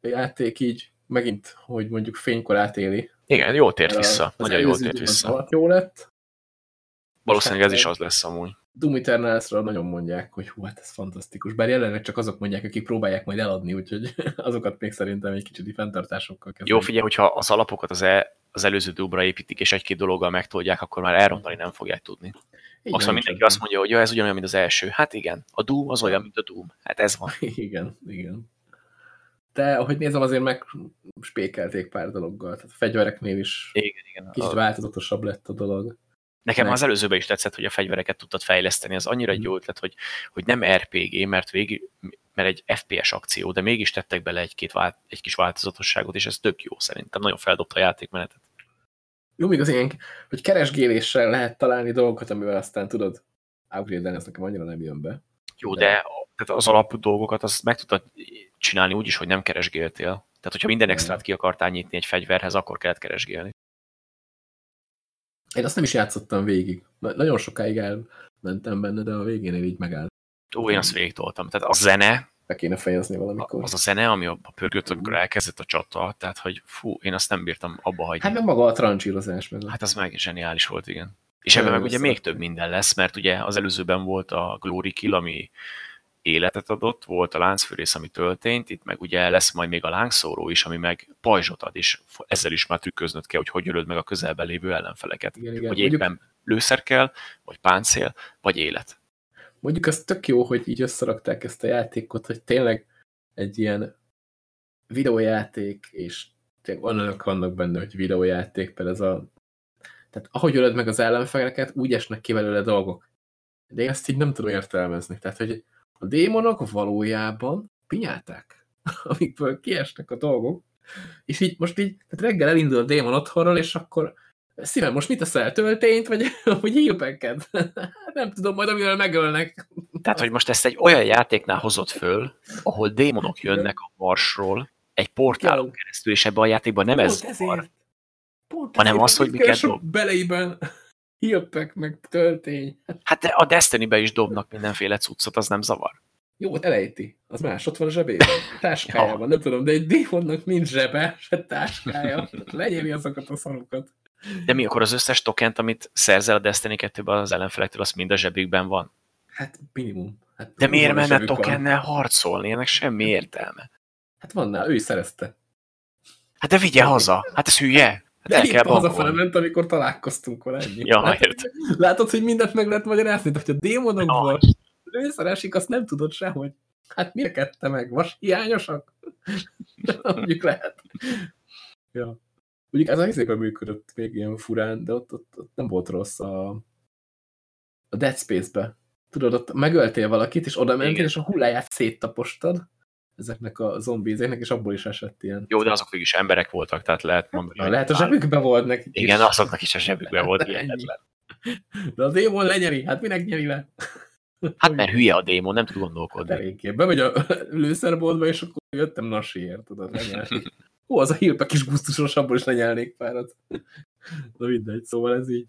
játék így megint, hogy mondjuk fénykor átéli. Igen, jól tért vissza. az Nagyon jól tért vissza. Jó lett. Valószínűleg ez is az lesz amúgy. Doom Eternals-ra nagyon mondják, hogy hú, hát ez fantasztikus. Bár jelenleg csak azok mondják, akik próbálják majd eladni, úgyhogy azokat még szerintem egy kicsit fenntartásokkal kezdenek. Jó, figyelj, hogyha az alapokat az, e, az előző dubra építik, és egy-két dologgal megtoldják, akkor már elrontani nem fogják tudni. Azt van, mindenki azt mondja, hogy ja, ez ugyanolyan, mint az első. Hát igen, a Doom az olyan, mint a Doom. Hát ez van. Igen, igen. De ahogy nézem, azért meg spékelték pár dologgal. Tehát a fegyvereknél is Igen, igen. kicsit A, változatosabb lett a dolog. nekem meg- az előzőben is tetszett, hogy a fegyvereket tudtad fejleszteni. Az annyira egy Mhm. jó ötlet, hogy, hogy nem RPG, mert végig, mert egy FPS akció, de mégis tettek bele egy-két vált, egy kis változatosságot, és ez tök jó szerintem. Nagyon feldobta a játékmenetet. Jó, még az ilyen, hogy keresgéléssel lehet találni dolgokat, amivel aztán tudod upgrade ez nekem annyira nem jön be. Jó, De- de a- tehát az alap dolgokat azt meg tudtad csinálni úgy is, hogy nem keresgéltél. Tehát, hogyha minden extrát ki akartál nyitni egy fegyverhez, akkor kellett keresgélni. Én azt nem is játszottam végig. Na- Nagyon sokáig elmentem benne, de a végénél így megállt. Ó, én azt végigtoltam. Tehát a zene, Be kéne fejezni valamikor. az a zene, ami abba pörgött, amikor elkezdett a csata, tehát, hogy fú, én azt nem bírtam abba hagyni. Hát meg maga a trancsírozás meg. a- Hát az meg zseniális volt, igen. És ebben meg ugye még több minden lesz, mert ugye az előzőben volt a Glory Kill, ami életet adott, volt a láncfűrész, ami töltényt, itt meg ugye lesz majd még a lángszóró is, ami meg pajzsot ad, és ezzel is már trükköznöd kell, hogy hogy ölöd meg a közelben lévő ellenfeleket. Igen, igen. Hogy Mondjuk, éppen lőszer kell, vagy páncél, vagy élet. mondjuk az tök jó, hogy így összerakták ezt a játékot, hogy tényleg egy ilyen videójáték, és tényleg olyanok vannak benne, hogy videójáték, például ez a tehát ahogy ölöd meg az ellenfeleket, úgy esnek ki belőle dolgok. De én ezt így nem tudom értelmezni. Tehát, hogy a démonok valójában pinyáták, amikből kiesnek a dolgok, és így most így, tehát reggel elindul a démon otthonról, és akkor szívem, most mit teszel, töltényt, vagy, vagy hílpeket? nem tudom, majd amivel megölnek. Tehát, hogy most ezt egy olyan játéknál hozott föl, ahol démonok jönnek a marsról, egy portálon keresztül, és ebben a játékban nem ez Pont van. Pont hanem az, hogy miket dob. beleiben hílpek, meg töltény. Hát a Destiny-be is dobnak mindenféle cuccot, az nem zavar. Jó, ott elejti. Az más, ott van a zsebében. Táskájában, nem tudom, de egy démonnak nincs zsebe, se táskája. Legyéli azokat a szarokat. De mi akkor az összes tokent, amit szerzel a Destiny 2-ben az ellenfelektől, az mind a zsebükben van? Hát minimum. Hát, De miért menne tokennel harcolni? Ennek semmi értelme. Hát van nála, ő szerezte. Hát de vigye haza! Hát ez hülye! Hát De el kell hazafele ment, amikor találkoztunk vele ennyi. Ja, látod, látod, hogy mindent meg lehet magyarázni, de hogy a démonokból Ja. lőszeresik, azt nem tudod sehogy. Hát miért kette meg? Vas hiányosak? Mondjuk lehet. Ja. Mondjuk ez a helyzetben működött még ilyen furán, de ott, ott, ott nem volt rossz a, a Dead Space-be. Tudod, ott megöltél valakit, és oda mentél, és a hulláját széttapostad ezeknek a zombizéknek, és abból is esett ilyen. Jó, de azok is emberek voltak, tehát lehet mondani. Na, lehet a zsebükben volt nekik Igen, is. azoknak is a zsebükben volt hihetetlen. De a démon lenyeri, hát minek nyeri le? Hát mert hülye a démon, nem tud gondolkodni. Eléggé. Bemegy a lőszerboltba, és akkor jöttem nasiért, tudod. Ó, az a hírpe kis gusztusos, abból is lenyelnék párat. Na mindegy, szóval ez így.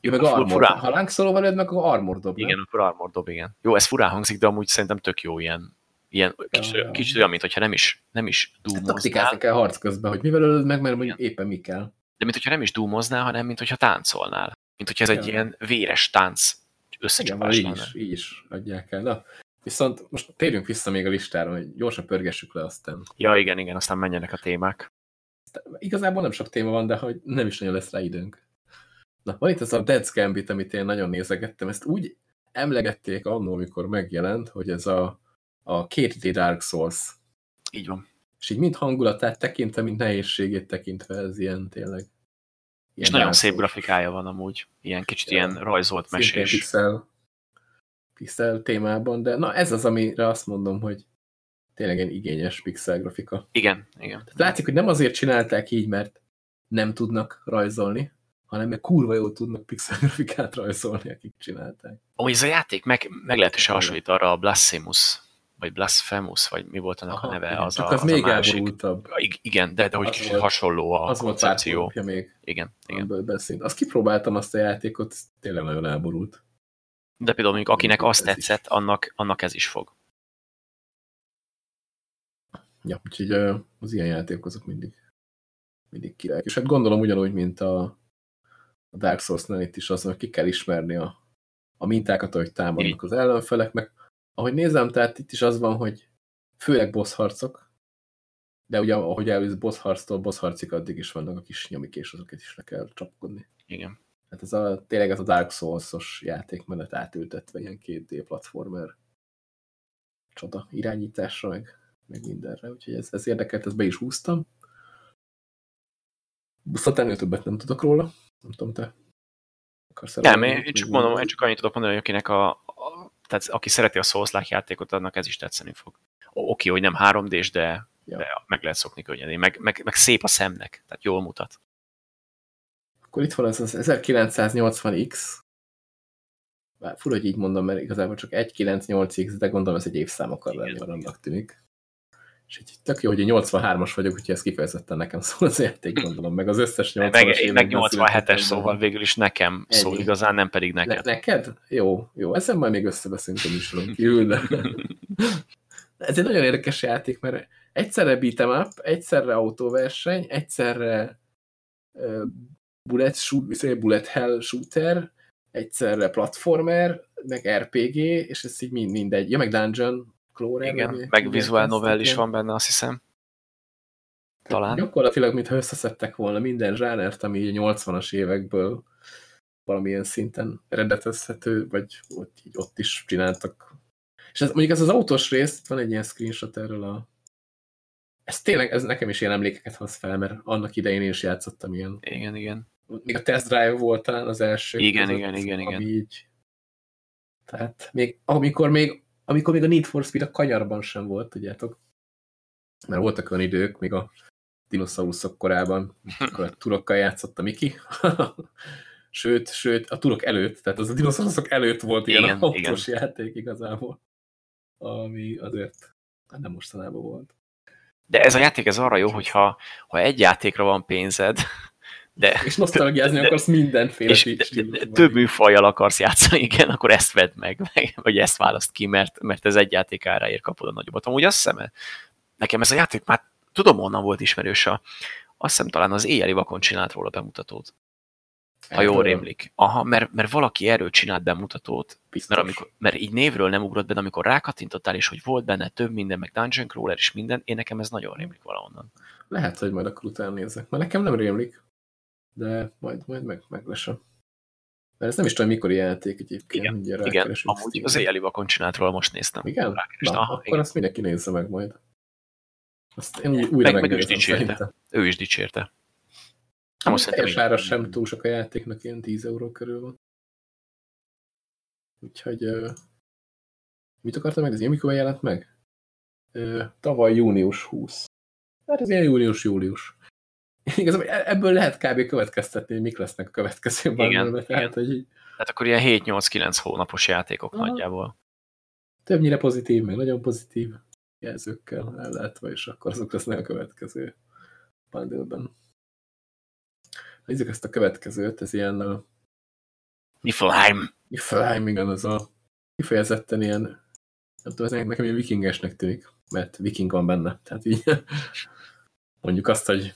Jó, meg armor. furán. Ha lángszoló veled, meg akkor armor dob? Igen, akkor armor dob, igen. Jó, ez furán hangzik, de amúgy szerintem tök jó ilyen, ilyen kicsit, Ja, kicsit olyan, mintha nem is, nem is dúmoznál, Taktikázni kell harc közben, hogy mivel ölöd meg, mert mondjuk éppen mi kell. de mintha nem is dúmoznál, hanem mintha táncolnál. Mint hogyha ez egy ilyen véres tánc Igen, összecsapás így lenne. is, így is adják el. Na, viszont most térjünk vissza még a listára, hogy gyorsan pörgessük le aztán. Ja, igen, igen, aztán menjenek a témák. Igazából nem sok téma van, de hogy nem is nagyon lesz rá időnk. Na, van itt ez a Dead's Gambit, amit én nagyon nézegettem. Ezt úgy emlegették annól, amikor megjelent, hogy ez a, a 2D Dark Souls. Így van. És így mind hangulatát tekintve, mind nehézségét tekintve ez ilyen tényleg. Ilyen És nagyon szép grafikája van amúgy. Ilyen kicsit Ja. ilyen rajzolt Szintén mesés. pixel, pixel témában, de na ez az, amire azt mondom, hogy tényleg egy igényes pixel grafika. Igen, igen. Tehát látszik, hogy nem azért csinálták így, mert nem tudnak rajzolni, hanem mert kurva jól tudnak pixel grafikát rajzolni, akik csinálták. Amúgy ez a játék meg, meglehetősen hasonlít arra a Blasphemous, vagy Blasphemous, vagy mi volt annak Aha, a neve? igen, Az csak a, az, az még a másik. elborultabb. Igen, de, de hogy Az volt- hasonló a Az volt koncepció. hónapja még, Igen, igen. beszélt. Azt kipróbáltam azt a játékot, tényleg nagyon elborult. De például mondjuk akinek azt is. tetszett, annak, annak ez is fog. Ja, úgyhogy az ilyen játékok azok mindig, mindig királyok. És hát gondolom ugyanúgy, mint a, a Dark Souls-nál itt is az, hogy ki kell ismerni a, a mintákat, ahogy támadnak az ellenfelek, meg ahogy nézem, tehát itt is az van, hogy főleg boss harcok, de ugye ahogy elvisz boss harctól boss harcig, addig is vannak a kis nyomik, és azokat is le kell csapkodni. Igen. Hát ez a, tényleg ez a Dark Souls-os játékmenet átültetve ilyen 2D platformer csoda irányításra, meg, meg mindenre. Úgyhogy ez, ez érdekelt, ezt be is húztam. Viszont ennél többet nem tudok róla. Nem tudom, te akarsz Nem, én, én csak mondom, én csak annyit tudok mondani, hogy akinek a tehát aki szereti a souls játékot, annak ez is tetszeni fog. O- Oké, hogy nem 3D-s, de, Ja. de meg lehet szokni könnyedén. Meg, meg, meg szép a szemnek, tehát jól mutat. Akkor itt van ez az 1980X. Bár fura, hogy így mondom, mert igazából csak 198X, de gondolom ez egy évszám akar lenni, annak tűnik. És így tök jó, hogy én 83-as vagyok, úgyhogy ez kifejezetten nekem szól az játék, gondolom, meg az összes 80-as Meg, én meg években 87-es, született szóval végül is nekem szól Ennyi. igazán, nem pedig Ne, neked. neked? Jó, jó. Ezen majd még összebeszélünk a műsoron kívül, de... Ez egy nagyon érdekes játék, mert egyszerre beat'em up, egyszerre autóverseny, egyszerre uh, bullet, shoot, izé, bullet hell shooter, egyszerre platformer, meg RPG, és ez így mind, mindegy. Ja, meg dungeon crawler. Igen, vagy- meg igen, visual novel is van benne, azt hiszem. Talán. Gyakorlatilag, mintha összeszedtek volna minden zsánert, ami a 80-as évekből valamilyen szinten eredetezhető, vagy ott, így ott is csináltak. És ez, mondjuk ez az autós rész, itt van egy ilyen screenshot erről a... Ez tényleg, ez nekem is ilyen emlékeket hoz fel, mert annak idején én is játszottam ilyen. Igen, igen. Még a Test Drive volt talán az első. Igen, között, igen, igen, igen. Ami így... Tehát még, amikor még, amikor még a Need for Speed a kanyarban sem volt, tudjátok? Mert voltak olyan idők, még a dinoszauruszok korában, akkor a turokkal játszott a Miki. sőt, sőt, a turok előtt, tehát az a dinoszauruszok előtt volt ilyen Igen, autós játék igazából. Ami azért hát nem mostanában volt. De ez a játék ez arra jó, hogyha ha egy játékra van pénzed, de, És nosztalgiázni de- akarsz mindenféle és stílusban. több műfajjal akarsz játszani, igen, akkor ezt vedd meg, meg vagy ezt választ ki, mert, mert ez egy játék áráért kapod a nagyobbat. Amúgy azt hiszem, nekem ez a játék már tudom, honnan volt ismerős a, azt hiszem talán az éjjeli vakon csinált róla bemutatót, ha jól rémlik. Aha, mert, mert valaki erről csinált bemutatót, Biztos. mert, amikor, mert így névről nem ugrott be, de amikor rákattintottál, és hogy volt benne több minden, meg Dungeon Crawler és minden, én nekem ez nagyon rémlik valahonnan. Lehet, hogy majd akkor utána nézek. Mert nekem nem rémlik, de majd, majd meg, meglesem. Mert ez nem is tudom, mikor játék egyébként. Igen, mindjárt Igen, amúgy Steamre. az éjjeli vakon csinált róla, most néztem. Igen? Rákerestem, Na, aha, akkor igen. azt mindenki nézze meg majd. Azt én újra Meg- meg ő is dicsérte. szerintem. Ő is dicsérte. Nem, most teljes ára sem túl sok a játéknak, ilyen 10 euró körül van. Úgyhogy uh, mit akartam meg? Ez mikor jelent meg? Uh, tavaly június 20. Hát ez ilyen június-július. Igazából e-, ebből lehet kb. következtetni, hogy mik lesznek a következő igen, Tehát, hogy így... Tehát akkor ilyen 7-8-9 hónapos játékok Aha. nagyjából. Többnyire pozitív, meg nagyon pozitív jelzőkkel ellátva, és akkor azok lesznek a következő bundle-ben. Nézzük ezt a következőt, ez ilyen... Niflheim. Niflheim, igen, az a kifejezetten ilyen, nem tudom, ez nekem ilyen vikingesnek tűnik, mert viking van benne. Tehát így mondjuk azt, hogy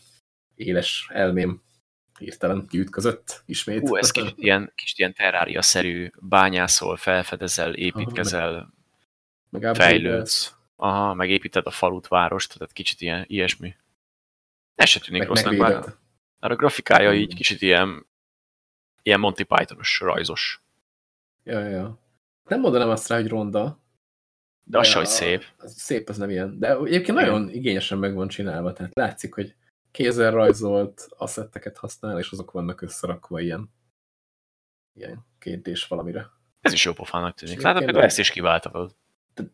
éles elmém hirtelen kiütközött ismét. Ú, ez kicsit ilyen, kicsit ilyen terrária-szerű bányászol, felfedezel, építkezel, Aha, fejlődsz. Aha, megépíted a falut, várost, tehát kicsit ilyen, ilyesmi. Ez se tűnik meg, rossznak már. A grafikája mm. így kicsit ilyen, ilyen Monty Pythonos, rajzos. Ja, ja. Nem mondanám azt rá, hogy ronda. De, de az se, hogy szép. Az szép, az nem ilyen. De egyébként nagyon igényesen meg van csinálva, tehát látszik, hogy kézzel rajzolt asszetteket használ, és azok vannak összerakva ilyen, ilyen kérdés valamire. Ez is jó pofának tűnik. Látod, például ezt is kiváltad.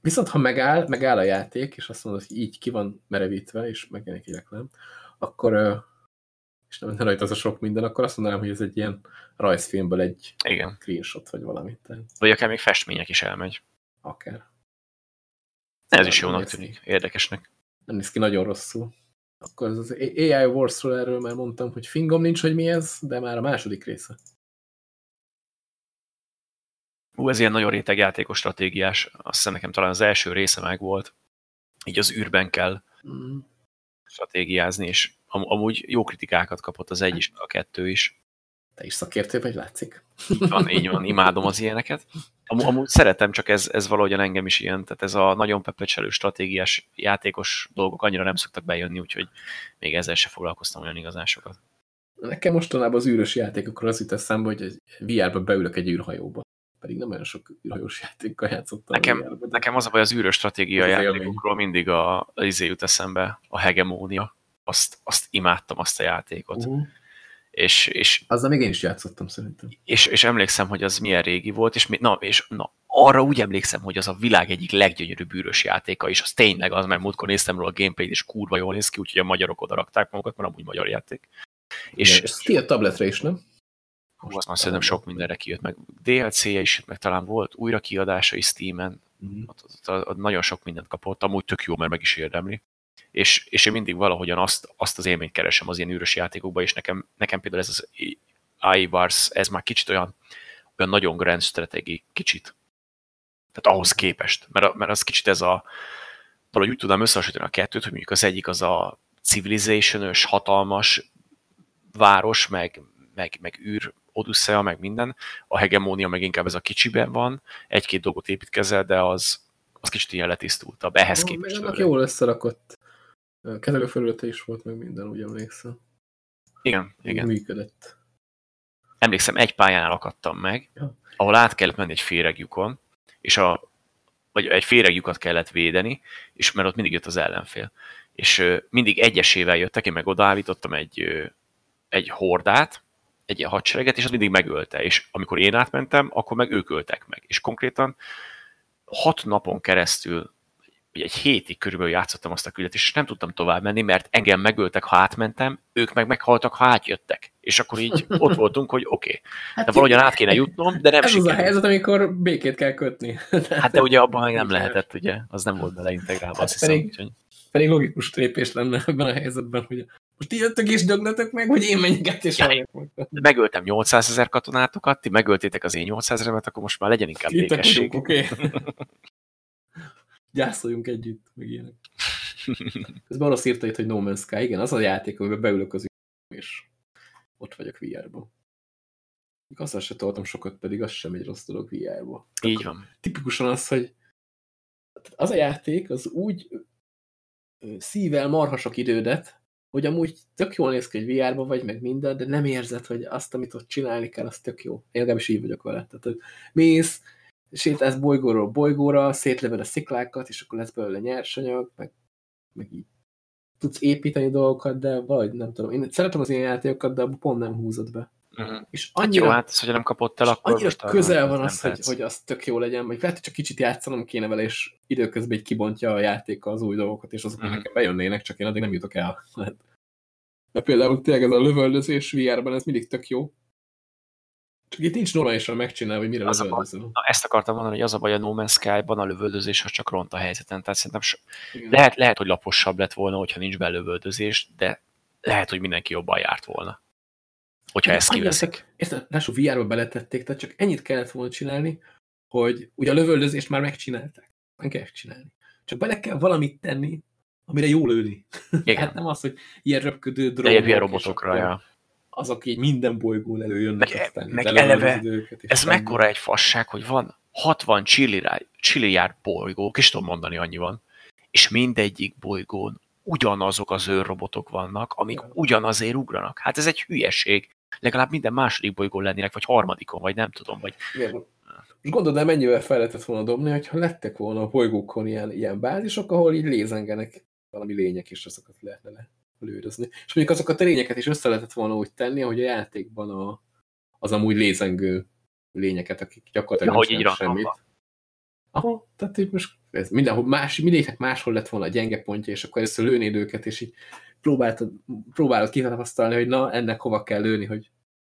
Viszont ha megáll, megáll a játék, és azt mondod, hogy így ki van merevítve, és megjelenik egy reklám, akkor, és nem rajta az a sok minden, akkor azt mondanám, hogy ez egy ilyen rajzfilmből egy Igen. screenshot, vagy valami. Vagy akár még festmények is elmegy. Akár. Ez is jónak tűnik, érdekesnek. Nem néz ki nagyon rosszul. Akkor az AI Wars-ról erről már mondtam, hogy fingom nincs, hogy mi ez, de már a második része. Ú, ez ilyen nagyon réteg játékos stratégiás. Azt hiszem nekem talán az első része meg volt. Így az űrben kell mm. stratégiázni, és am amúgy jó kritikákat kapott az egy is, a kettő is. Te is szakértő vagy, látszik. Így van, így van, imádom az ilyeneket. Am amúgy szeretem, csak ez, ez valahogyan engem is ilyen, tehát ez a nagyon pepecselő stratégiás játékos dolgok annyira nem szoktak bejönni, úgyhogy még ezzel se foglalkoztam olyan igazásokat. Nekem mostanában az űrös játékokról az jut eszembe, hogy VR-ba beülök egy űrhajóba. Pedig nem olyan sok űrhajós játékkal játszottam. Nekem, nekem az a baj, az űrös stratégia az játékokról mindig a, a izé jut eszembe, a hegemónia. Azt, azt imádtam, azt a játékot. Uh -huh és, és, Azzal még én is játszottam szerintem. És, és emlékszem, hogy az milyen régi volt, és, na, és na, arra úgy emlékszem, hogy az a világ egyik leggyönyörűbb bűrös játéka, és az tényleg az, mert múltkor néztem róla a gameplayt, és kurva jól néz ki, úgyhogy a magyarok oda rakták magukat, mert amúgy magyar játék. És, Igen, és ki a tabletre is, nem? Hú, azt már szerintem sok mindenre kijött, meg DLC-je is, meg talán volt újra kiadása is Steam-en, mm. ott, ott, ott, ott, nagyon sok mindent kapott, amúgy tök jó, mert meg is érdemli és, és én mindig valahogyan azt, azt az élményt keresem az ilyen űrös játékokban, és nekem, nekem például ez az iWars, ez már kicsit olyan, olyan nagyon grand strategy, kicsit. Tehát ahhoz képest, mert, mert az kicsit ez a, valahogy úgy tudom összehasonlítani a kettőt, hogy mondjuk az egyik az a civilization hatalmas város, meg, meg, meg űr, Odyssea, meg minden, a hegemónia meg inkább ez a kicsiben van, egy-két dolgot építkezel, de az, az kicsit ilyen letisztultabb, ehhez képest. Annak jól összerakott kezelőfelülete is volt, meg minden, úgy emlékszem. Igen, igen. Működött. Emlékszem, egy pályán akadtam meg, ja. ahol át kellett menni egy féregjukon, és a, vagy egy féregjukat kellett védeni, és mert ott mindig jött az ellenfél. És ö, mindig egyesével jöttek, én meg odaállítottam egy, ö, egy hordát, egy ilyen hadsereget, és az mindig megölte. És amikor én átmentem, akkor meg ők öltek meg. És konkrétan hat napon keresztül egy hétig körülbelül játszottam azt a küldetést, és nem tudtam tovább menni, mert engem megöltek, ha átmentem, ők meg meghaltak, ha átjöttek. És akkor így ott voltunk, hogy oké, okay. hát de valahogyan át kéne jutnom, de nem Ez sikerült. az a helyzet, amikor békét kell kötni. hát de ugye abban nem lehetett, ugye, az nem volt beleintegrálva, hát azt pedig, hiszem. Úgyhogy... Pedig logikus lépés lenne ebben a helyzetben, hogy most ti jöttök és dögnetek meg, hogy én menjek át és ja, Megöltem 800 ezer katonátokat, ti megöltétek az én 800 ezeremet, akkor most már legyen inkább békesség. Oké. Okay. gyászoljunk együtt, meg ilyenek. Ez orosz írta itt, hogy No Man's Sky. Igen, az a játék, amiben beülök az és ott vagyok VR-ban. Azzal se toltam sokat, pedig az sem egy rossz dolog VR-ba. Így van. Tipikusan az, hogy az a játék az úgy szível marha sok idődet, hogy amúgy tök jól néz ki egy VR-ba vagy, meg minden, de nem érzed, hogy azt, amit ott csinálni kell, az tök jó. Én legalábbis így vagyok vele. Tehát, mész, sétálsz bolygóról bolygóra, szétleved a sziklákat, és akkor lesz belőle nyersanyag, meg, meg így. tudsz építeni dolgokat, de vagy nem tudom. Én szeretem az ilyen játékokat, de pont nem húzod be. Uh-huh. És annyira, hát jó, hát, hogy nem kapott el, akkor annyira közel van az, hogy, hogy az tök jó legyen, vagy lehet, hogy csak kicsit játszanom kéne vele, és időközben egy kibontja a játék az új dolgokat, és azok uh-huh. nekem bejönnének, csak én addig nem jutok el. De például tényleg ez a lövöldözés VR-ban, ez mindig tök jó. Csak itt nincs normálisan megcsinálni, hogy mire az lövöldözöl. Na, ezt akartam mondani, hogy az a baj a No Man's Sky-ban a lövöldözés az csak ront a helyzeten. Tehát szerintem so... lehet, lehet, hogy laposabb lett volna, hogyha nincs belövöldözés, de lehet, hogy mindenki jobban járt volna. Hogyha ezt kiveszik. Ezt lássuk, VR-ba beletették, tehát csak ennyit kellett volna csinálni, hogy ugye a lövöldözést már megcsinálták. Nem kell csinálni. Csak bele kell valamit tenni, amire jól lőni. Igen. hát nem az, hogy ilyen röpködő drónok. ilyen robotokra, ja. Azok így minden bolygón előjönnek. Meg, aztán meg eleve, ez mekkora egy fasság, hogy van 60 Chili jár bolygók, és tudom mondani, annyi van, és mindegyik bolygón ugyanazok az őrrobotok vannak, amik ugyanazért ugranak. Hát ez egy hülyeség legalább minden második bolygón lennének, vagy harmadikon, vagy nem tudom, vagy... Igen. Gondolod, nem mennyivel fel lehetett volna dobni, hogyha lettek volna a bolygókon ilyen, ilyen bázisok, ahol így lézengenek valami lények, és azokat lehetne le lődözni. És mondjuk azokat a lényeket is össze lehetett volna úgy tenni, hogy a játékban a, az amúgy lézengő lényeket, akik gyakorlatilag ja, nem semmit. Aha, tehát így most ez mindenhol más, mindegyiknek máshol lett volna a gyenge pontja, és akkor először lőnéd őket, és így próbáltad, próbálod kitapasztalni, hogy na, ennek hova kell lőni, hogy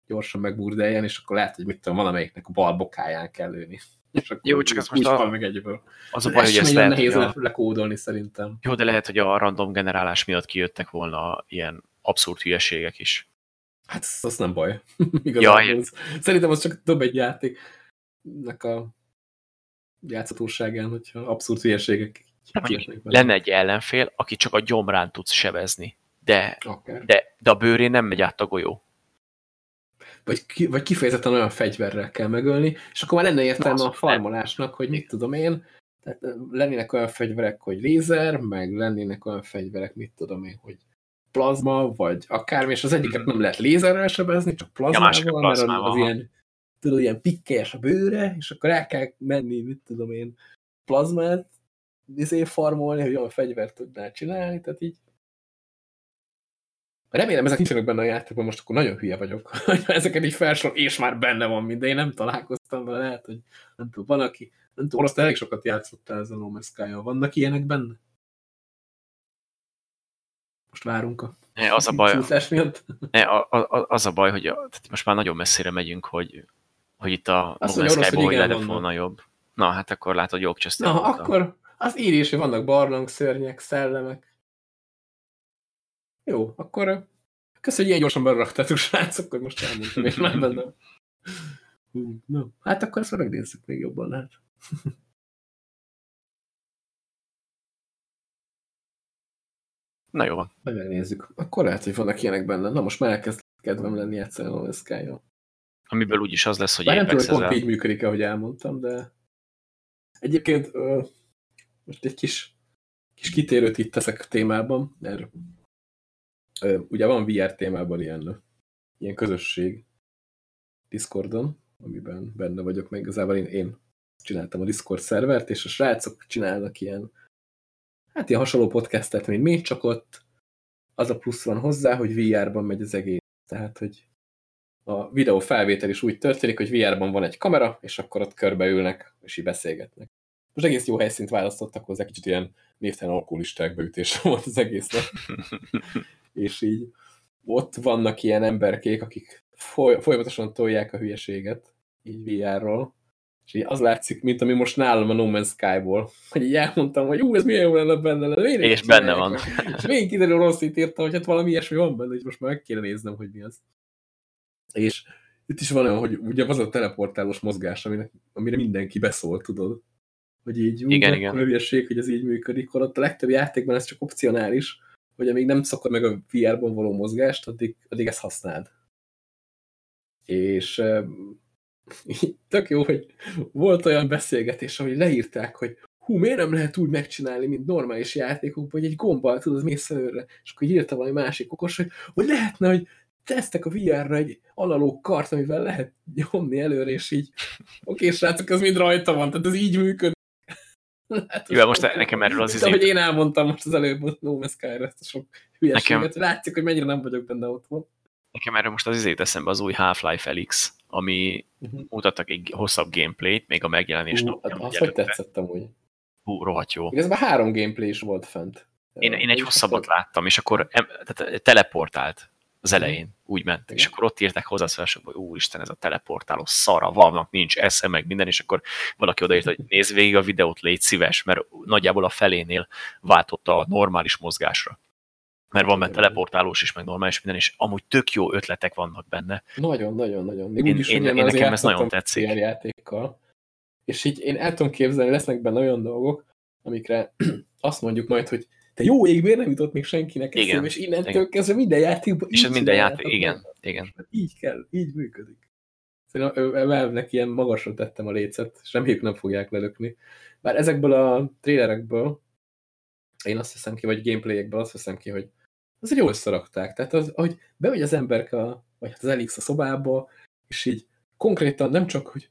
gyorsan megburdeljen, és akkor lehet, hogy mit tudom, valamelyiknek a bal bokáján kell lőni. És akkor Jó, csak ez most a... meg egyből. Az a baj, hogy ezt lehet, nehéz a... lekódolni szerintem. Jó, de lehet, hogy a random generálás miatt kijöttek volna ilyen abszurd hülyeségek is. Hát az nem baj. Igazából. Ja, Szerintem az csak dob egy játéknak a játszhatóságán, hogyha abszurd hülyeségek lenne egy ellenfél, aki csak a gyomrán tudsz sebezni, de, okay. de, de a bőrén nem megy át a golyó. Vagy, ki, vagy kifejezetten olyan fegyverrel kell megölni, és akkor már lenne értelme a farmolásnak, hogy mit tudom én, tehát lennének olyan fegyverek, hogy lézer, meg lennének olyan fegyverek, mit tudom én, hogy plazma, vagy akármi, és az egyiket nem lehet lézerrel sebezni, csak plazmával, ja, plazmával mert az, az ilyen, tudod, ilyen pikkelyes a bőre, és akkor el kell menni, mit tudom én, plazmát izé farmolni, hogy olyan fegyvert tudnál csinálni, tehát így Remélem, ezek nincsenek benne a játékban, most akkor nagyon hülye vagyok, hogy ezeket így felsor, és már benne van minden, én nem találkoztam vele, lehet, hogy nem tudom, van, aki, nem tudom, azt elég sokat játszottál ezzel a No Man's sky Vannak ilyenek benne? Most várunk a ne, az a baj, ne, a, a, az a baj, hogy a, tehát most már nagyon messzire megyünk, hogy, hogy itt a No Man's Sky-ból hogy lehet volna jobb. Na, hát akkor látod, jogcsöztem. Na, akkor, az írja is, hogy vannak barlang, szörnyek, szellemek. Jó, akkor köszönjük, hogy ilyen gyorsan beraktátok, srácok, hogy most elmondtam, és már bennem. no. Hát akkor ezt megnézzük még jobban, lehet. Na jó van. Megnézzük. Akkor lehet, hogy vannak ilyenek benne. Na most már elkezd kedvem lenni egyszerűen a sky -jól. Amiből úgyis az lesz, hogy Bár nem tudom, hogy pont így működik, ahogy elmondtam, de egyébként most egy kis, kis kitérőt itt teszek a témában, mert ugye van VR témában ilyen, ilyen közösség Discordon, amiben benne vagyok, meg igazából én, én csináltam a Discord szervert, és a srácok csinálnak ilyen, hát ilyen hasonló podcastet, mint mi, csak ott az a plusz van hozzá, hogy VR-ban megy az egész. Tehát, hogy a videó felvétel is úgy történik, hogy VR-ban van egy kamera, és akkor ott körbeülnek, és így beszélgetnek. Most egész jó helyszínt választottak hozzá, kicsit ilyen névtelen alkoholisták beütése volt az egésznek. és így ott vannak ilyen emberkék, akik foly folyamatosan tolják a hülyeséget, így VR-ról, és így az látszik, mint ami most nálam a No Man's Sky-ból, hogy így elmondtam, hogy ú, ez milyen jó lenne benne. Lenne. Én és benne van. És végig kiderül rossz itt írtam, hogy hát valami ilyesmi van benne, és most már meg kéne néznem, hogy mi az. És itt is van olyan, hogy ugye az a teleportálós mozgás, amire, amire mindenki beszól, tudod hogy így úgy igen, igen. hülyeség, hogy ez így működik, holott a legtöbb játékban ez csak opcionális, hogy amíg nem szokod meg a VR-ban való mozgást, addig, addig ezt használd. És tök jó, hogy volt olyan beszélgetés, ahogy leírták, hogy hú, miért nem lehet úgy megcsinálni, mint normális játékokban, hogy egy gombbal tudod mész előre, és akkor írta valami másik okos, hogy, hogy lehetne, hogy tesztek a VR-ra egy alaló kart, amivel lehet nyomni előre, és így oké, srácok, ez mind rajta van, tehát ez így működik Hát Jó, most nekem erről az izé... Ahogy én elmondtam most az előbb, hogy No Man's Sky-ra ezt a sok hülyeséget, nekem... látszik, hogy mennyire nem vagyok benne otthon. Nekem erről most az izét eszembe az új Half-Life Felix, ami uh-huh. mutattak egy hosszabb gameplayt, még a megjelenés uh, napján. Azt hogy tetszett amúgy? Hú, rohadt jó. Ez már három gameplay is volt fent. Én, én egy hosszabbat láttam, és akkor em, tehát teleportált az elején, úgy ment. Igen. És akkor ott írták hozzászólásokba, hogy úristen, ez a teleportáló szara, vannak, nincs esze, meg minden, és akkor valaki odaírt, hogy nézd végig a videót, légy szíves, mert nagyjából a felénél váltott a normális mozgásra. Mert van benne teleportálós is, meg normális minden, és amúgy tök jó ötletek vannak benne. Nagyon, nagyon, nagyon. Még én, is, én, én nekem ez nagyon tetszik. Játékkal, és így én el tudom képzelni, lesznek benne olyan dolgok, amikre azt mondjuk majd, hogy te jó ég, miért nem jutott még senkinek eszébe, és innentől igen. kezdve minden játékban És ez minden játék, igen, igen. Így kell, így működik. Szerintem Valve-nek ilyen magasra tettem a lécet, és reméljük nem fogják lelökni. Bár ezekből a trailerekből én azt hiszem ki, vagy gameplayekből azt hiszem ki, hogy azért jól összerakták. Tehát az, hogy bemegy az emberke, a, vagy az Elix a szobába, és így konkrétan nem csak, hogy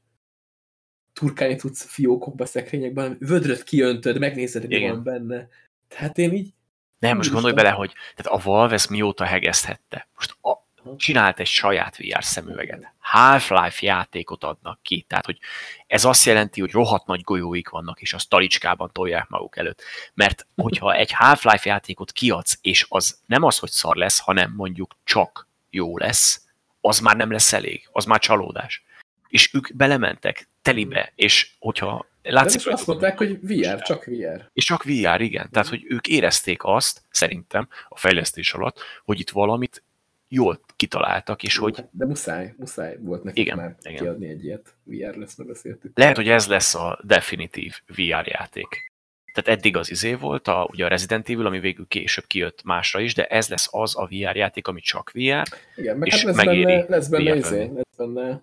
turkálni tudsz fiókokba, szekrényekben, hanem vödröt kiöntöd, megnézed, mi van benne. Tehát én így... Nem, most gondolj bele, hogy tehát a Valve ezt mióta hegeszthette. Most a, csinált egy saját VR szemüveget. Half-Life játékot adnak ki. Tehát, hogy ez azt jelenti, hogy rohadt nagy golyóik vannak, és azt talicskában tolják maguk előtt. Mert hogyha egy Half-Life játékot kiadsz, és az nem az, hogy szar lesz, hanem mondjuk csak jó lesz, az már nem lesz elég, az már csalódás. És ők belementek telibe, és hogyha Látszik, De azt mondták, hogy VR, csak VR. És csak VR, igen. Tehát, hogy ők érezték azt, szerintem, a fejlesztés alatt, hogy itt valamit jól kitaláltak, és hogy... De muszáj, muszáj volt nekik igen, már igen. kiadni egy ilyet. VR lesz, beszéltük. Lehet, hogy ez lesz a definitív VR játék. Tehát eddig az izé volt, a, ugye a Resident Evil, ami végül később kijött másra is, de ez lesz az a VR játék, ami csak VR, Igen, meg és hát lesz megéri benne, lesz benne, izé, lesz benne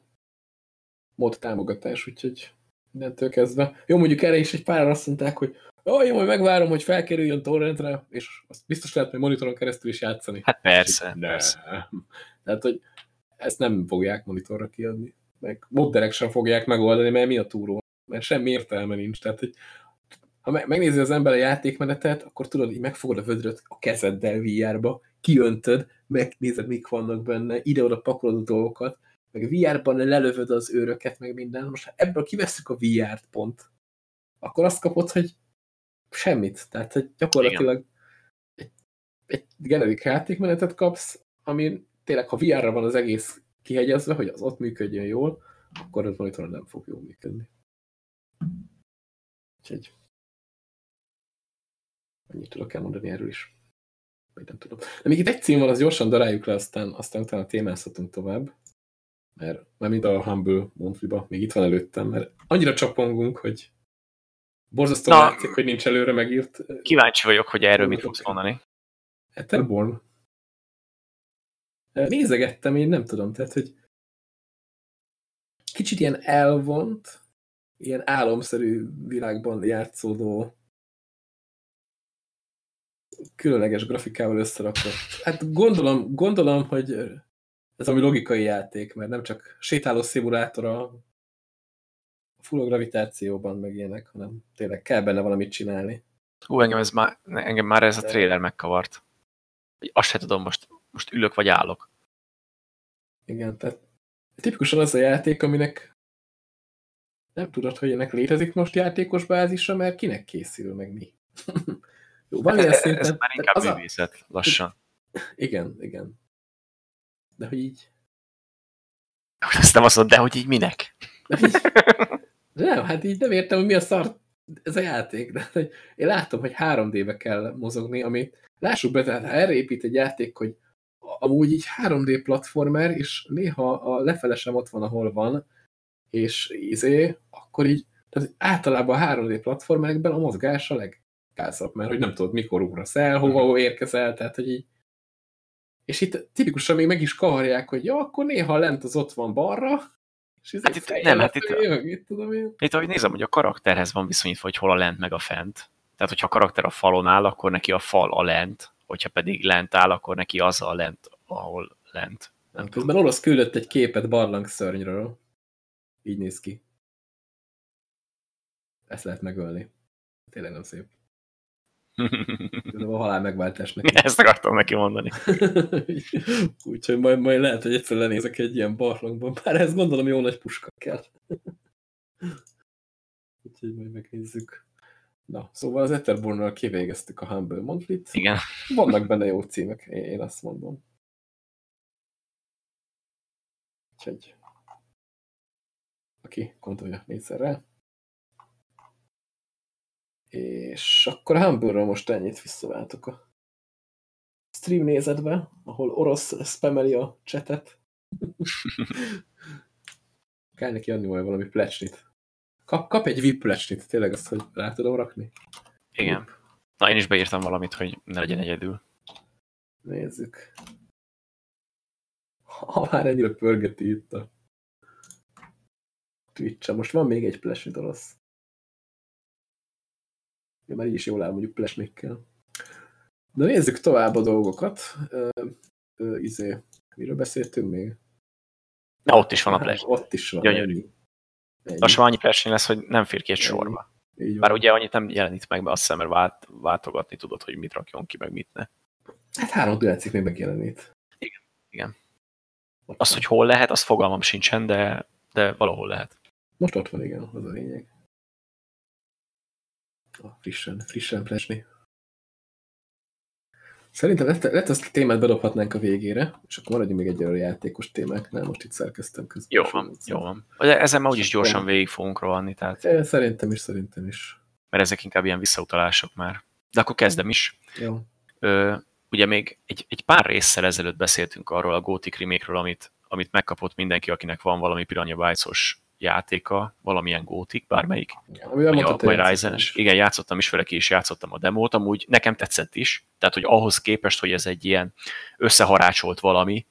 mod támogatás, úgyhogy mindentől kezdve. Jó, mondjuk erre is egy pár azt mondták, hogy ó, jó, majd megvárom, hogy felkerüljön torrentre, és azt biztos lehet hogy monitoron keresztül is játszani. Hát persze, így, persze. Tehát, hogy ezt nem fogják monitorra kiadni. Meg modderek sem fogják megoldani, mert mi a túró? Mert semmi értelme nincs. Tehát, hogy ha megnézi az ember a játékmenetet, akkor tudod, hogy megfogod a vödröt a kezeddel VR-ba, kiöntöd, megnézed, mik vannak benne, ide-oda pakolod a dolgokat, meg VR-ban lelövöd az őröket, meg minden. Most ha ebből kiveszük a VR-t pont, akkor azt kapod, hogy semmit. Tehát, hogy gyakorlatilag egy, egy generik játékmenetet kapsz, ami tényleg, ha VR-ra van az egész kihegyezve, hogy az ott működjön jól, akkor az monitoron nem fog jól működni. Úgyhogy annyit tudok elmondani erről is. Vagy nem tudom. De még itt egy cím van, az gyorsan daráljuk le, aztán, aztán utána témázhatunk tovább mert már mint a Humble monthly még itt van előttem, mert annyira csapongunk, hogy borzasztó látszik, hogy nincs előre megírt. Kíváncsi vagyok, hogy erről mit fogsz mondani. Etherborn. Nézegettem, én nem tudom, tehát, hogy kicsit ilyen elvont, ilyen álomszerű világban játszódó különleges grafikával összerakott. Hát gondolom, gondolom, hogy ez ami logikai játék, mert nem csak sétáló szimulátor a full gravitációban meg ilyenek, hanem tényleg kell benne valamit csinálni. Hú, engem, ez már, engem már ez a trailer megkavart. Azt se tudom, most, most ülök vagy állok. Igen, tehát tipikusan az a játék, aminek nem tudod, hogy ennek létezik most játékos bázisa, mert kinek készül, meg mi. Jó, van ilyen szinten... Ez már inkább művészet, a... lassan. Igen, igen. De hogy így... Azt nem azt mondod, de hogy így minek? De így... Nem, hát így nem értem, hogy mi a szar ez a játék. De hogy én látom, hogy 3D-be kell mozogni, ami lássuk be, tehát ha erre épít egy játék, hogy amúgy így 3D platformer, és néha a lefele sem ott van, ahol van, és izé, akkor így, tehát általában a 3D platformerekben a mozgás a legkázabb, mert hogy nem tudod, mikor ugrasz el, hova érkezel, tehát hogy így és itt tipikusan még meg is kavarják, hogy ja, akkor néha lent az ott van balra, és hát itt, nem, hát itt, jövök, mit tudom én. Itt, ahogy nézem, hogy a karakterhez van viszonyítva, hogy hol a lent meg a fent. Tehát, hogyha a karakter a falon áll, akkor neki a fal a lent, hogyha pedig lent áll, akkor neki az a lent, ahol lent. Nem Közben orosz küldött egy képet barlangszörnyről. Így néz ki. Ezt lehet megölni. Tényleg nem szép. De a halál megváltás neki. Ezt akartam neki mondani. Úgyhogy majd, majd lehet, hogy egyszer lenézek egy ilyen barlangban, bár ezt gondolom jó nagy puska kell. Úgyhogy majd megnézzük. Na, szóval az Etherborn-nal kivégeztük a Humble Monthly-t. Igen. Vannak benne jó címek, én azt mondom. Úgyhogy aki gondolja, nézzen rá. És akkor a Humble-ről most ennyit visszaváltok a stream nézetbe, ahol orosz spameli a chatet. Kell neki adni majd valami plecsnit. Kap, kap egy VIP plecsnit, tényleg azt, hogy rá tudom rakni. Igen. Na, én is beírtam valamit, hogy ne legyen egyedül. Nézzük. Ha már ennyire pörgeti itt a twitch -e. Most van még egy plecsnit orosz. Ja, már így is jól áll mondjuk plesnikkel. De nézzük tovább a dolgokat. Ö, ö, izé, miről beszéltünk még? Na, ott is van a ples. Ott is van. Gyönyörű. Lassan annyi plesni lesz, hogy nem fér ki egy sorba. Bár ugye annyit nem jelenít meg, mert azt hiszem, mert vált, váltogatni tudod, hogy mit rakjon ki, meg mit ne. Hát három DLC még megjelenít. Igen, igen. Azt, hogy hol lehet, azt fogalmam sincsen, de, de valahol lehet. Most ott van, igen, az a lényeg. Frissen, frissen plesni. Szerintem lett, lett azt a témát bedobhatnánk a végére, és akkor maradjunk még egy olyan játékos témáknál, most itt szerkeztem közben. Jó van, jó van. Ezen már úgyis gyorsan végig fogunk rohanni, tehát... Szerintem is, szerintem is. Mert ezek inkább ilyen visszautalások már. De akkor kezdem is. Jó. Ö, ugye még egy, egy pár résszel ezelőtt beszéltünk arról a Gothic remake amit, amit megkapott mindenki, akinek van valami Piranha bytes játéka, valamilyen gótik, bármelyik. Amivel vagy, a, vagy ryzen. Igen, játszottam is vele ki, és játszottam a demót, amúgy nekem tetszett is, tehát hogy ahhoz képest, hogy ez egy ilyen összeharácsolt valami,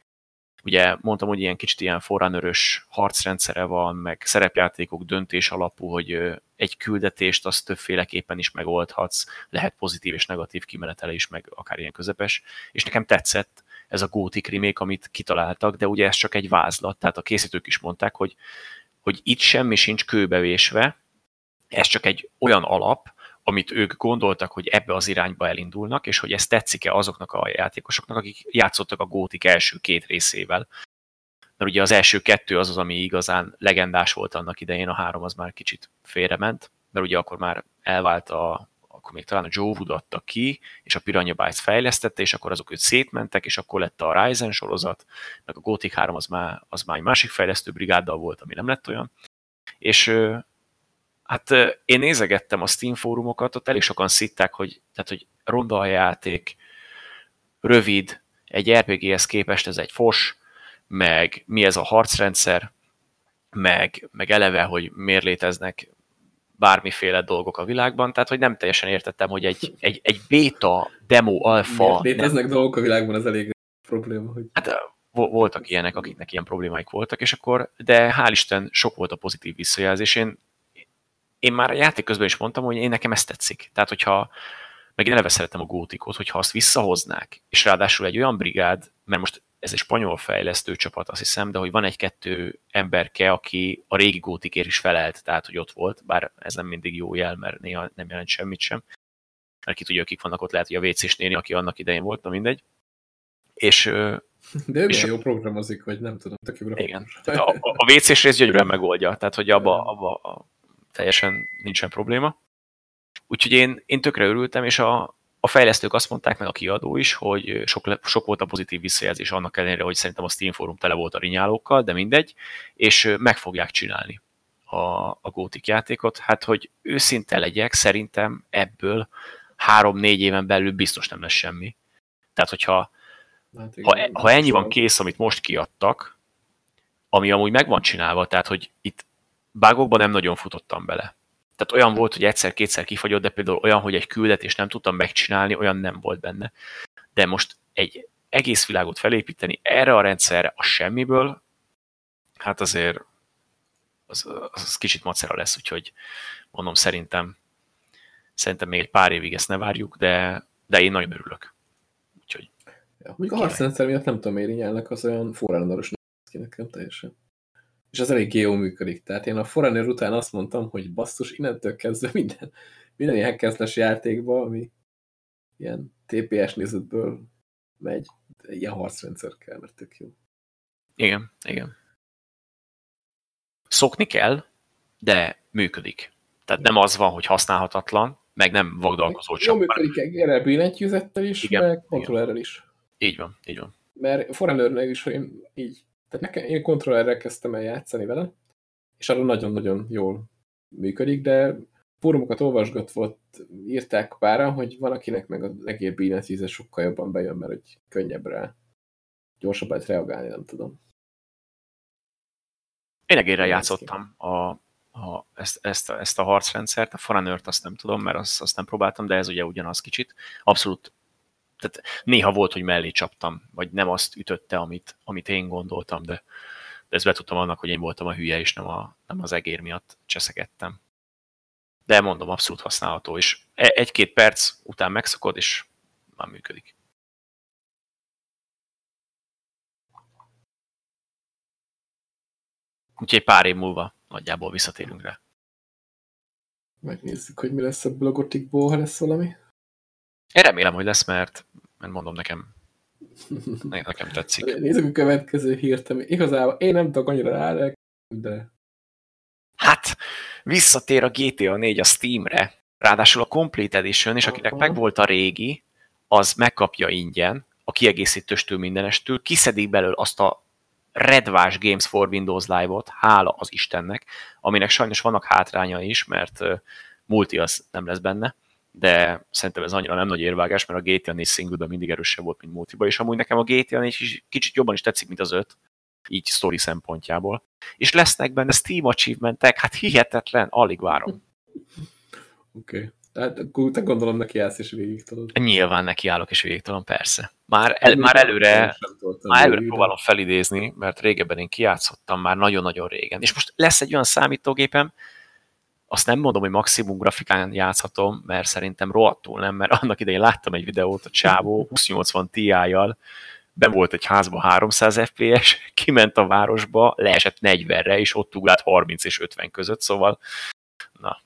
ugye mondtam, hogy ilyen kicsit ilyen forránörös harcrendszere van, meg szerepjátékok döntés alapú, hogy egy küldetést azt többféleképpen is megoldhatsz, lehet pozitív és negatív kimenetele is, meg akár ilyen közepes, és nekem tetszett ez a Gothic remake, amit kitaláltak, de ugye ez csak egy vázlat, tehát a készítők is mondták, hogy hogy itt semmi sincs kőbevésve, ez csak egy olyan alap, amit ők gondoltak, hogy ebbe az irányba elindulnak, és hogy ez tetszik-e azoknak a játékosoknak, akik játszottak a Gótik első két részével. Mert ugye az első kettő az az, ami igazán legendás volt annak idején, a három az már kicsit félrement, mert ugye akkor már elvált a, akkor még talán a Joe Wood adta ki, és a Piranha Bytes fejlesztette, és akkor azok őt szétmentek, és akkor lett a Ryzen sorozat, meg a Gothic 3 az már, az már egy másik fejlesztő brigáddal volt, ami nem lett olyan. És hát én nézegettem a Steam fórumokat, ott elég sokan szitták, hogy, tehát, hogy ronda a játék, rövid, egy RPG-hez képest ez egy fos, meg mi ez a harcrendszer, meg, meg eleve, hogy miért léteznek bármiféle dolgok a világban, tehát hogy nem teljesen értettem, hogy egy, egy, egy beta, demo, alfa... Léteznek nem... dolgok a világban, az elég probléma. Hogy... Hát voltak ilyenek, akiknek ilyen problémáik voltak, és akkor, de hál' Isten sok volt a pozitív visszajelzés. Én, én már a játék közben is mondtam, hogy én nekem ezt tetszik. Tehát, hogyha meg én eleve szeretem a gótikot, hogyha azt visszahoznák, és ráadásul egy olyan brigád, mert most ez egy spanyol fejlesztő csapat, azt hiszem, de hogy van egy-kettő emberke, aki a régi gótikért is felelt, tehát hogy ott volt, bár ez nem mindig jó jel, mert néha nem jelent semmit sem. Mert ki tudja, akik vannak ott, lehet, hogy a WC-s néni, aki annak idején volt, na mindegy. És de ő és jó programozik, vagy nem tudom, tök jó Igen. A, a WC-s rész gyönyörűen megoldja, tehát hogy abba, abba teljesen nincsen probléma. Úgyhogy én, én tökre örültem, és a, a fejlesztők azt mondták, meg a kiadó is, hogy sok, sok volt a pozitív visszajelzés annak ellenére, hogy szerintem a Steam Forum tele volt a rinyálókkal, de mindegy, és meg fogják csinálni a, a Gótik játékot. Hát, hogy őszinte legyek, szerintem ebből három-négy éven belül biztos nem lesz semmi. Tehát, hogyha hát igen, ha, ha ennyi van kész, amit most kiadtak, ami amúgy meg van csinálva, tehát, hogy itt bágokban nem nagyon futottam bele tehát olyan volt, hogy egyszer-kétszer kifagyott, de például olyan, hogy egy küldetést nem tudtam megcsinálni, olyan nem volt benne. De most egy egész világot felépíteni erre a rendszerre a semmiből, hát azért az, az kicsit macera lesz, úgyhogy mondom, szerintem szerintem még egy pár évig ezt ne várjuk, de, de én nagyon örülök. Úgyhogy ja, Mondjuk a harcrendszer miatt nem tudom, miért az olyan forrándaros ki nekem teljesen. És az elég jó működik. Tehát én a Forerunner után azt mondtam, hogy basszus, innentől kezdve minden, minden ilyen hackeszles játékba, ami ilyen TPS nézetből megy, ilyen harcrendszer kell, mert tök jó. Igen, igen. Szokni kell, de működik. Tehát nem az van, hogy használhatatlan, meg nem vagdalkozó csak. Jó működik erre billentyűzettel is, igen, meg kontrollerrel is. Így van, így van. Mert Forerunner is, hogy én így, tehát nekem, én kontrollerrel kezdtem el játszani vele, és arra nagyon-nagyon jól működik, de fórumokat olvasgatva írták pára, hogy van, akinek meg a egér billentyűzet sokkal jobban bejön, mert hogy könnyebb rá gyorsabban lehet reagálni, nem tudom. Én egérrel játszottam a, a, ezt, ezt, a, ezt a harcrendszert, a Foranört azt nem tudom, mert azt, azt nem próbáltam, de ez ugye ugyanaz kicsit. Abszolút, tehát néha volt, hogy mellé csaptam, vagy nem azt ütötte, amit, amit én gondoltam, de, de ezt betudtam annak, hogy én voltam a hülye, és nem, a, nem az egér miatt cseszegettem. De mondom, abszolút használható, és e, egy-két perc után megszokod, és már működik. Úgyhogy pár év múlva nagyjából visszatérünk rá. Megnézzük, hogy mi lesz a blogotikból, ha lesz valami. Én remélem, hogy lesz, mert, mert mondom nekem, nekem tetszik. Nézzük a következő hírt, ami igazából én nem tudok annyira rá, de... Hát, visszatér a GTA 4 a Steamre, ráadásul a Complete Edition, és akinek Aha. megvolt a régi, az megkapja ingyen, a kiegészítőstől mindenestől, kiszedik belőle azt a redvás Games for Windows Live-ot, hála az Istennek, aminek sajnos vannak hátránya is, mert multi az nem lesz benne, de szerintem ez annyira nem nagy érvágás, mert a GTA 4 single mindig erősebb volt, mint multiba, és amúgy nekem a GTA 4 kicsit jobban is tetszik, mint az 5, így story szempontjából. És lesznek benne Steam achievementek, hát hihetetlen, alig várom. Oké. Okay. Tehát akkor te gondolom neki állsz és végig tudod. Nyilván neki állok és végig tudom, persze. Már, el, már előre, már előre próbálom felidézni, mert régebben én kiátszottam már nagyon-nagyon régen. És most lesz egy olyan számítógépem, azt nem mondom, hogy maximum grafikán játszhatom, mert szerintem rohadtul nem, mert annak idején láttam egy videót a csávó 2080 Ti-jal, be volt egy házba 300 FPS, kiment a városba, leesett 40-re, és ott ugrált 30 és 50 között, szóval na,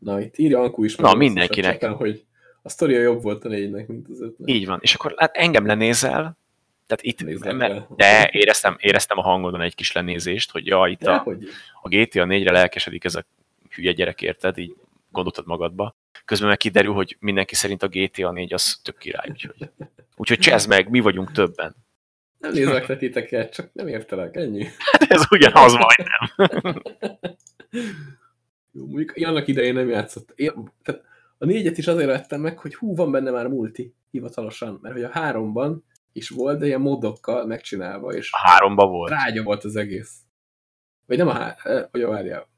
Na, itt írja Anku is. Na, mindenkinek. Csatán, hogy a sztoria jobb volt a négynek, mint az ötnek. Így van. És akkor hát engem lenézel, tehát itt, mert, de éreztem, éreztem a hangodon egy kis lenézést, hogy ja, itt a, a GTA 4-re lelkesedik ez a hülye gyerek, érted? Így gondoltad magadba. Közben meg kiderül, hogy mindenki szerint a GTA 4 az tök király, úgyhogy, úgyhogy csezd meg, mi vagyunk többen. Nem nézlek le titeket, csak nem értelek, ennyi. Hát ez ugyanaz majdnem. Jó, mondjuk én annak idején nem játszott. Én, tehát a négyet is azért vettem meg, hogy hú, van benne már multi hivatalosan, mert hogy a háromban is volt, de ilyen modokkal megcsinálva, és a háromban volt. Rágya volt az egész. Vagy nem a, há... hogy a várjál.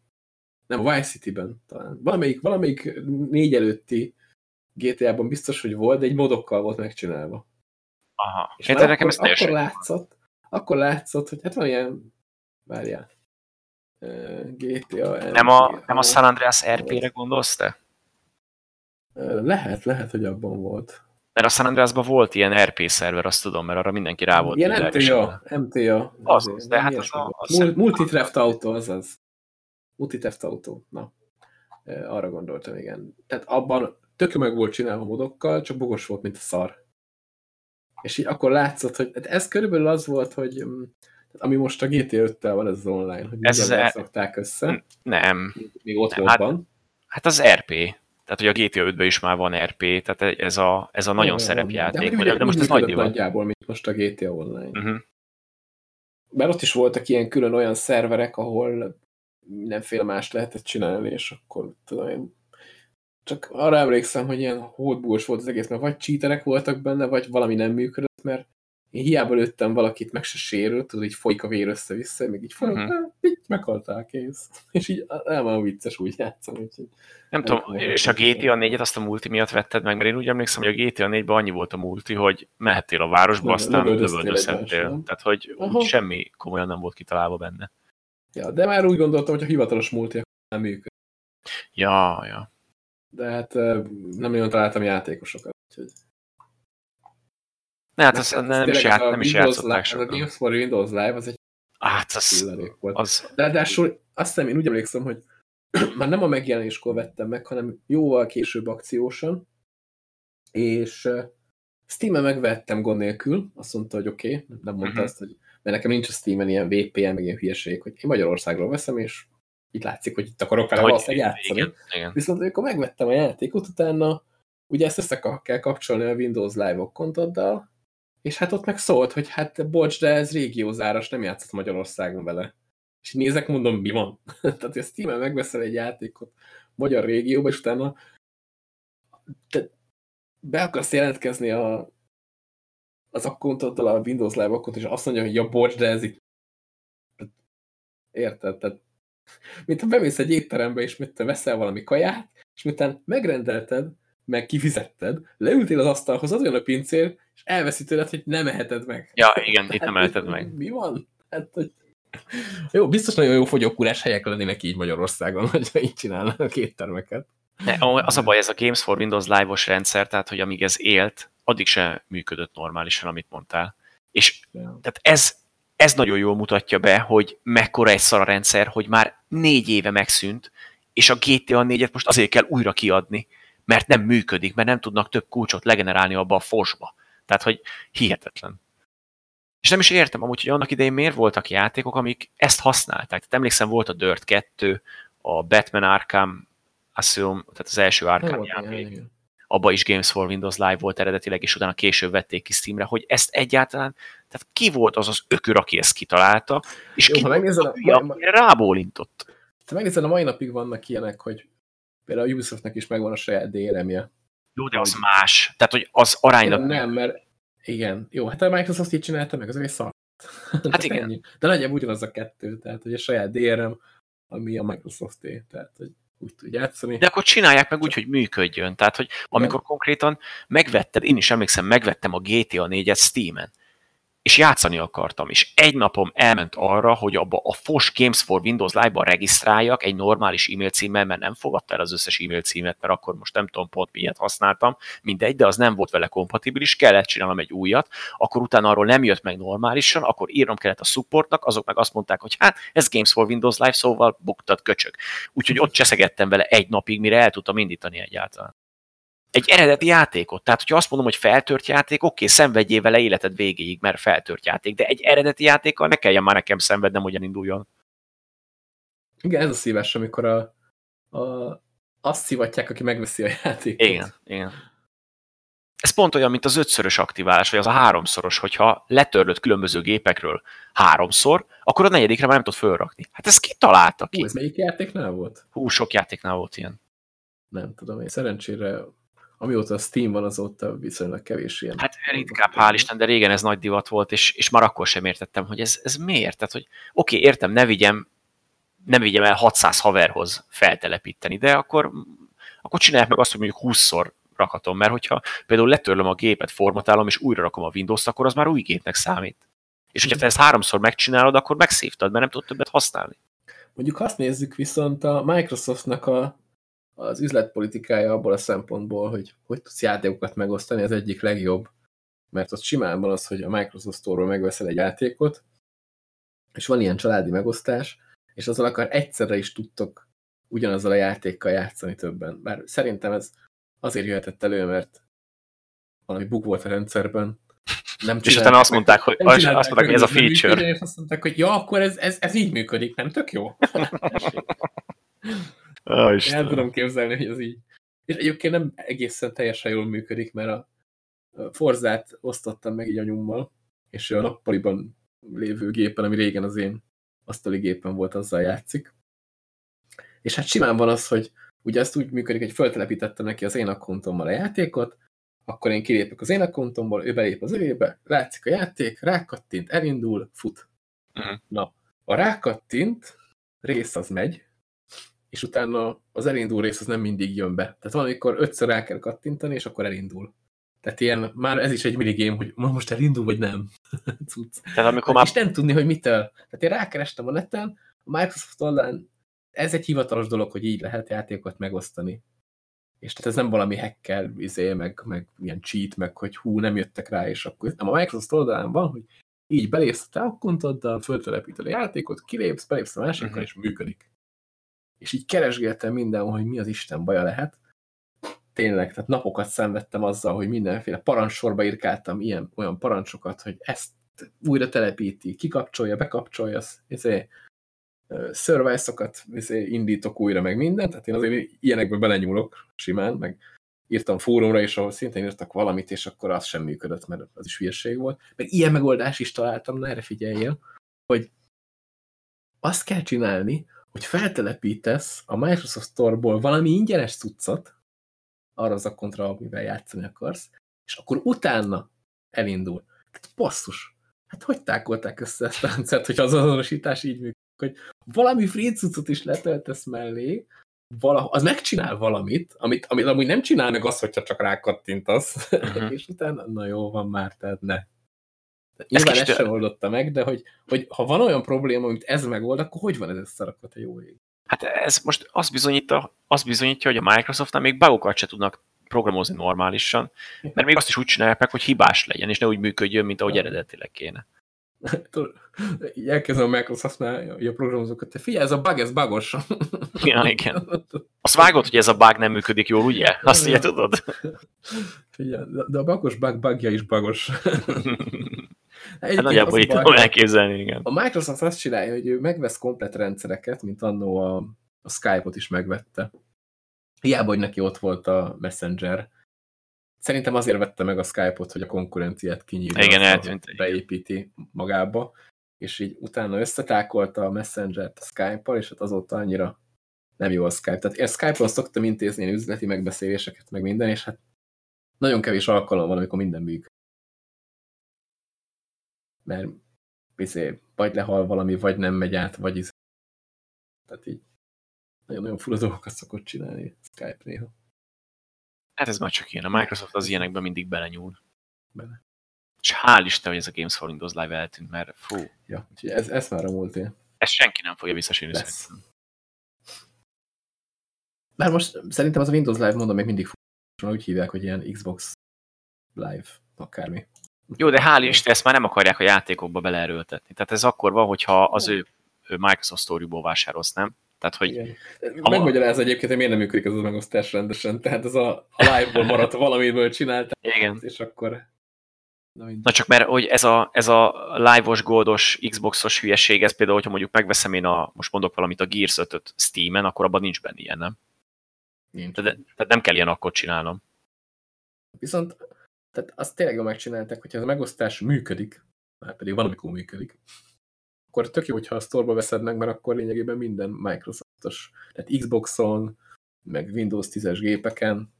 Nem, a Vice City-ben talán. Valamelyik, valamelyik négy előtti GTA-ban biztos, hogy volt, de egy modokkal volt megcsinálva. Aha. És már nekem akkor, akkor látszott, akkor látszott, hogy hát van ilyen, várjál, GTA. Nem a, nem a San Andreas RP-re gondolsz te? Lehet, lehet, hogy abban volt. Mert a San Andreasban volt ilyen RP szerver, azt tudom, mert arra mindenki rá volt. Ilyen MTA, MTA. Az, az, de hát az, a, az Multitreft Auto, azaz. Multitreft Auto, na. Arra gondoltam, igen. Tehát abban tök meg volt csinálva modokkal, csak bogos volt, mint a szar. És így akkor látszott, hogy hát ez körülbelül az volt, hogy mm, ami most a GT 5-tel van ez az online, hogy ez az szokták össze. Nem. Még ott nem, volt hát, hát az RP. Tehát, hogy a GTA 5-ben is már van RP, tehát ez a, ez a nagyon szerepjáték. De, de, de most ez nagy divat. Nagyjából, mint most a GTA Online. Uh -huh. Mert ott is voltak ilyen külön olyan szerverek, ahol mindenféle más lehetett csinálni, és akkor tudom én, csak arra emlékszem, hogy ilyen hódbús volt az egész, mert vagy cheaterek voltak benne, vagy valami nem működött, mert én hiába lőttem valakit, meg se sérült, tudod, így folyik a vér össze-vissza, még így folyik, uh -huh. így meghaltál, kész. És így nem van vicces úgy játszom. Úgyhogy nem tudom, és a GTA 4-et azt a multi miatt vetted meg, mert én úgy emlékszem, hogy a GTA 4-ben annyi volt a multi, hogy mehettél a városba, aztán lövöldözhettél. Tehát, hogy semmi komolyan nem volt kitalálva benne. Ja, de már úgy gondoltam, hogy a hivatalos multi nem működik. Ja, ja. De hát nem nagyon találtam játékosokat, úgyhogy... Ne, hát az, nem, nem, is, ját, nem is játszották sokan. A Games for Windows Live az egy Hát az, volt. az... Ráadásul azt hiszem, én úgy emlékszem, hogy már nem a megjelenéskor vettem meg, hanem jóval később akciósan, és Steam-en megvettem gond nélkül, azt mondta, hogy oké, okay, nem mondta uh -huh. azt, hogy mert nekem nincs a Steam-en ilyen VPN, meg ilyen hülyeség, hogy én Magyarországról veszem, és itt látszik, hogy itt akarok vele valószínűleg játszani. Igen, igen. Viszont amikor megvettem a játékot, utána ugye ezt össze kell kapcsolni a Windows Live-ok kontoddal, és hát ott meg szólt, hogy hát bocs, de ez régiózáras, nem játszott Magyarországon vele. És nézek, mondom, mi van? Tehát, a Steam-en megveszel egy játékot magyar régióba, és utána te be akarsz jelentkezni a, az akkontoddal, a Windows Live akkont, és azt mondja, hogy ja, bocs, de ez itt... Érted? Tehát, mint ha bemész egy étterembe, és mit te veszel valami kaját, és miután megrendelted, meg kifizetted, leültél az asztalhoz, az olyan a pincér, és elveszi tőled, hogy nem eheted meg. Ja, igen, itt nem eheted meg. Mi van? Hát, hogy... Jó, biztos nagyon jó fogyókúrás helyek lennének így Magyarországon, hogy így csinálnak a termeket. Ne, az a baj, ez a Games for Windows Live-os rendszer, tehát hogy amíg ez élt, addig se működött normálisan, amit mondtál. És tehát ez, ez nagyon jól mutatja be, hogy mekkora egy szar a rendszer, hogy már négy éve megszűnt, és a GTA 4-et most azért kell újra kiadni, mert nem működik, mert nem tudnak több kulcsot legenerálni abba a fosba. Tehát, hogy hihetetlen. És nem is értem amúgy, hogy annak idején miért voltak játékok, amik ezt használták. Tehát emlékszem, volt a Dirt 2, a Batman Arkham Asylum, tehát az első Arkham játék. Abba is Games for Windows Live volt eredetileg, és utána később vették ki Steamre, hogy ezt egyáltalán, tehát ki volt az az ökör, aki ezt kitalálta, és Jó, ki ha megnézed, a, a, a, rábólintott. Ha megnézed, a mai napig vannak ilyenek, hogy például a Ubisoftnak is megvan a saját DRM-je. Jó, de az más. Tehát, hogy az aránylag... Nem, mert igen. Jó, hát a Microsoft így csinálta meg, az egy szar. Hát igen. Ennyi. De legyen ugyanaz a kettő, tehát hogy a saját DRM, ami a Microsoft-é, tehát hogy úgy tud játszani. De akkor csinálják meg úgy, hogy működjön. Tehát, hogy amikor Igen. konkrétan megvetted, én is emlékszem, megvettem a GTA 4-et Steam-en, és játszani akartam, és egy napom elment arra, hogy abba a FOS Games for Windows Live-ba regisztráljak egy normális e-mail címmel, mert nem fogadta el az összes e-mail címet, mert akkor most nem tudom pont miért használtam, mindegy, de az nem volt vele kompatibilis, kellett csinálnom egy újat, akkor utána arról nem jött meg normálisan, akkor írnom kellett a supportnak, azok meg azt mondták, hogy hát ez Games for Windows Live, szóval buktad köcsög. Úgyhogy ott cseszegettem vele egy napig, mire el tudtam indítani egyáltalán egy eredeti játékot. Tehát, hogyha azt mondom, hogy feltört játék, oké, szenvedjél vele életed végéig, mert feltört játék, de egy eredeti játékkal ne kelljen már nekem szenvednem, hogy elinduljon. Igen, ez a szíves, amikor a, a, azt szivatják, aki megveszi a játékot. Igen, igen. Ez pont olyan, mint az ötszörös aktiválás, vagy az a háromszoros, hogyha letörlött különböző gépekről háromszor, akkor a negyedikre már nem tud fölrakni. Hát ezt kitalálta ki. Hú, ez melyik játéknál volt? Hú, sok játéknál volt ilyen. Nem tudom, én szerencsére amióta a Steam van, azóta viszonylag kevés ilyen. Hát ritkább, hál' Isten, de régen ez nagy divat volt, és, és már akkor sem értettem, hogy ez, ez miért. Tehát, hogy oké, okay, értem, ne vigyem, nem vigyem el 600 haverhoz feltelepíteni, de akkor, akkor csinálják meg azt, hogy mondjuk 20-szor rakhatom, mert hogyha például letörlöm a gépet, formatálom, és újra rakom a Windows-t, akkor az már új gépnek számít. És hogyha te ezt háromszor megcsinálod, akkor megszívtad, mert nem tudod többet használni. Mondjuk azt nézzük viszont a Microsoftnak a az üzletpolitikája abból a szempontból, hogy hogy tudsz játékokat megosztani, az egyik legjobb. Mert az simán van az, hogy a Microsoft Store-ról megveszel egy játékot, és van ilyen családi megosztás, és azzal akar egyszerre is tudtok ugyanazzal a játékkal játszani többen. Bár szerintem ez azért jöhetett elő, mert valami bug volt a rendszerben. Nem és utána azt mondták, hogy, azt mondták, hogy ez a feature. És azt mondták, hogy ja, akkor ez, ez, ez így működik, nem tök jó. Oh, El tudom képzelni, hogy az így. És egyébként nem egészen teljesen jól működik, mert a Forzát osztottam meg így anyummal, és a nappaliban lévő gépen, ami régen az én asztali gépen volt, azzal játszik. És hát simán van az, hogy ugye ezt úgy működik, hogy föltelepítettem neki az én akkontommal a játékot, akkor én kilépek az én akkontomból, ő belép az övébe, látszik a játék, rákattint, elindul, fut. Uh -huh. Na, a rákattint rész az megy, és utána az elindul rész az nem mindig jön be. Tehát valamikor ötször el kell kattintani, és akkor elindul. Tehát ilyen, már ez is egy minigame, hogy ma most elindul, vagy nem. Tehát amikor már... És nem tudni, hogy mitől. Tehát én rákerestem a neten, a Microsoft oldalán ez egy hivatalos dolog, hogy így lehet játékokat megosztani. És tehát ez nem valami hackkel, izé, meg, meg ilyen cheat, meg hogy hú, nem jöttek rá, és akkor nem a Microsoft oldalán van, hogy így belépsz a te akkontoddal, föltelepíted a játékot, kilépsz, belépsz a másikkal, uh-huh. és működik. És így keresgéltem mindenhol, hogy mi az Isten baja lehet. Tényleg, tehát napokat szenvedtem azzal, hogy mindenféle parancssorba írkáltam ilyen olyan parancsokat, hogy ezt újra telepíti, kikapcsolja, bekapcsolja, ezért survice-okat indítok újra, meg mindent, tehát én azért ilyenekbe belenyúlok simán, meg írtam fórumra is, ahol szintén írtak valamit, és akkor az sem működött, mert az is hülyeség volt. Meg ilyen megoldás is találtam, na erre figyeljél, hogy azt kell csinálni, hogy feltelepítesz a Microsoft Store-ból valami ingyenes cuccot, arra az akkontra, amivel játszani akarsz, és akkor utána elindul. Hát basszus, hát hogy tákolták össze ezt a rendszert, hogy az azonosítás így működik, hogy valami free cuccot is letöltesz mellé, valaho, az megcsinál valamit, amit, amit amúgy nem csinál meg azt, hogyha csak rákattintasz, uh mhm. -huh. és utána, na jó, van már, tehát ne. Tehát nyilván ezt sem oldotta meg, de hogy, hogy ha van olyan probléma, amit ez megold, akkor hogy van ez összerakva, te jó ég? Hát ez most azt bizonyítja, azt bizonyítja, hogy a Microsoftnál még bugokat se tudnak programozni normálisan, mert még azt is úgy csinálják meg, hogy hibás legyen, és ne úgy működjön, mint ahogy eredetileg kéne elkezdem a Microsoft használni a programozókat, te figyelj, ez a bug, ez bugos. Ja, igen. Azt vágod, hogy ez a bug nem működik jól, ugye? Azt ugye tudod? Figyelj, de a bugos bug bugja is bugos. Hát nagyjából így tudom elképzelni, igen. A Microsoft azt csinálja, hogy ő megvesz komplet rendszereket, mint annó a, a Skype-ot is megvette. Hiába, hogy neki ott volt a Messenger, Szerintem azért vette meg a Skype-ot, hogy a konkurenciát kinyírja. Igen, eltűnt. Beépíti magába, és így utána összetákolta a Messenger-t a Skype-al, és hát azóta annyira nem jó a Skype. Tehát én Skype-on szoktam intézni üzleti megbeszéléseket, meg minden, és hát nagyon kevés alkalom van, amikor minden működik. Mert bizé, vagy lehal valami, vagy nem megy át, vagy iz... Tehát így nagyon-nagyon fura dolgokat szokott csinálni Skype néha. Hát ez már csak ilyen. A Microsoft az ilyenekben mindig belenyúl. Bele. És hál' Isten, hogy ez a Games for Windows Live eltűnt, mert fú. Ja, ez, ez már a múlt él. Ezt senki nem fogja visszasírni szerintem. Már most szerintem az a Windows Live, mondom, még mindig úgy hívják, hogy ilyen Xbox Live, akármi. Jó, de hál' Isten, ezt már nem akarják a játékokba beleerőltetni. Tehát ez akkor van, hogyha az ő, ő Microsoft Story-ból vásárolsz, nem? Tehát, hogy... Igen. Megmagyaráz egyébként, hogy miért nem működik ez a megosztás rendesen. Tehát ez a, a live-ból maradt valamiből csinálták. Igen. És akkor... Na, Na csak mert hogy ez a, ez a live-os, goldos, Xbox-os hülyeség, ez például, hogyha mondjuk megveszem én a, most mondok valamit, a Gears 5 Steam-en, akkor abban nincs benne ilyen, nem? Nincs. Tehát, tehát nem kell ilyen akkor csinálnom. Viszont tehát azt tényleg jól megcsinálták, hogyha ez a megosztás működik, már pedig van, amikor működik, akkor tök jó, hogyha a store veszed meg, mert akkor lényegében minden Microsoftos, tehát Xboxon, meg Windows 10-es gépeken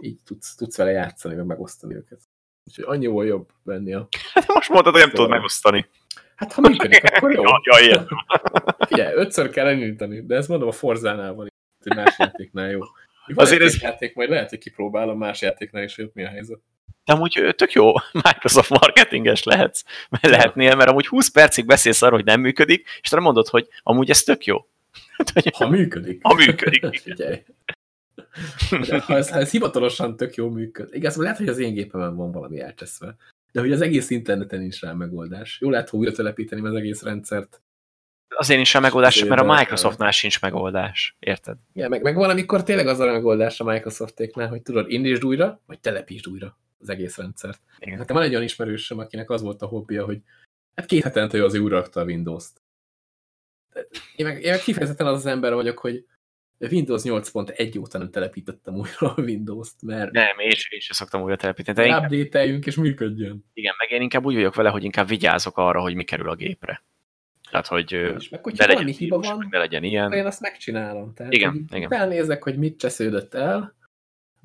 így tudsz, tudsz vele játszani, meg megosztani őket. Úgyhogy annyival jobb venni a... Hát most mondtad, hogy nem tudod megosztani. Hát ha működik, akkor jó. Ja, ja. Figyelj, ötször kell elindítani, de ez mondom a Forzánál van, hogy más játéknál jó. Azért ez... játék, majd lehet, hogy kipróbálom más játéknál is, hogy mi a helyzet. De amúgy tök jó Microsoft marketinges lehetsz, mert lehetnél, mert amúgy 20 percig beszélsz arról, hogy nem működik, és te mondod, hogy amúgy ez tök jó. Ha működik. Ha működik. De ha ez, ha ez hivatalosan tök jó működik. Igaz, lehet, hogy az én gépemen van valami elcseszve. De hogy az egész interneten nincs rá megoldás. Jó lehet, hogy újra telepíteni az egész rendszert. Azért nincs rá megoldás, mert a Microsoftnál sincs megoldás. Érted? Ja, meg, meg valamikor tényleg az a megoldás a Microsoftéknál, hogy tudod, indítsd újra, vagy telepítsd újra az egész rendszert. Igen. Hát van egy olyan ismerősöm, akinek az volt a hobbija, hogy hát két hetente ő az újra a Windows-t. Én meg, én meg kifejezetten az az ember vagyok, hogy Windows 8.1 óta nem telepítettem újra a Windows-t, mert... Nem, sem, én sem szoktam újra telepíteni. De update és működjön. Igen, meg én inkább úgy vagyok vele, hogy inkább vigyázok arra, hogy mi kerül a gépre. Tehát, hogy és meg, hogyha valami hiba van, ne legyen ilyen. én azt megcsinálom. Tehát, igen, igen. Felnézek, hogy mit csesződött el,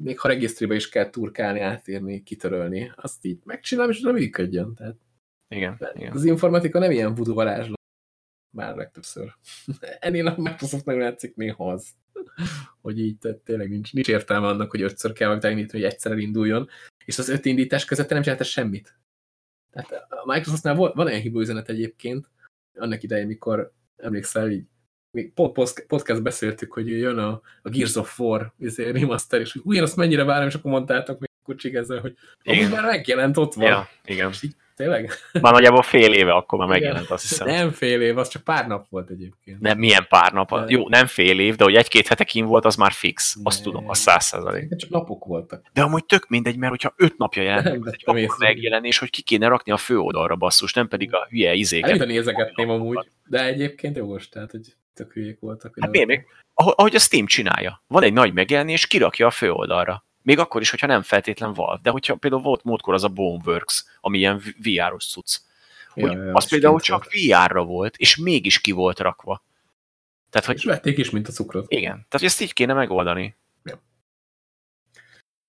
még ha regisztriba is kell turkálni, átírni, kitörölni, azt így megcsinálom, és utána működjön. Tehát igen, igen. Az informatika nem ilyen voodoo varázsló. Már legtöbbször. Ennél a Microsoft nagyon látszik néha az, hogy így tehát tényleg nincs, nincs értelme annak, hogy ötször kell megtanítani, hogy egyszer elinduljon, és az öt indítás között nem csinálta semmit. Tehát a Microsoftnál van, van olyan hibóüzenet egyébként, annak idején, mikor emlékszel, így mi podcast beszéltük, hogy jön a, a Gears of War izé, remaster, és azt mennyire várom, és akkor mondtátok még kucsik ezzel, hogy igen. már megjelent, ott van. Ja, igen. És így Tényleg? Már nagyjából fél éve akkor már Igen. megjelent, azt hiszem. Nem fél év, az csak pár nap volt egyébként. Nem, milyen pár nap. De- Jó, nem fél év, de hogy egy-két hete kín volt, az már fix. Azt Nem. tudom, az száz százalék. Csak napok voltak. De amúgy tök mindegy, mert hogyha öt napja jelent, Nem egy akkor megjelenés, hogy ki kéne rakni a főoldalra basszus, nem pedig a hülye izéket. Előre nézegetném amúgy, de egyébként jogos, tehát, hogy tök hülyék voltak. Hát miért még? Ahogy a Steam csinálja. Van egy nagy megjelenés, kirakja a főoldalra. Még akkor is, hogyha nem feltétlen Valve. De hogyha például volt múltkor az a Boneworks, ami ilyen VR-os cucc. Hogy Ja, ja, az például csak VR-ra volt, és mégis ki volt rakva. Tehát, És hogy vették is, mint a cukrot. igen. Tehát, hogy ezt így kéne megoldani.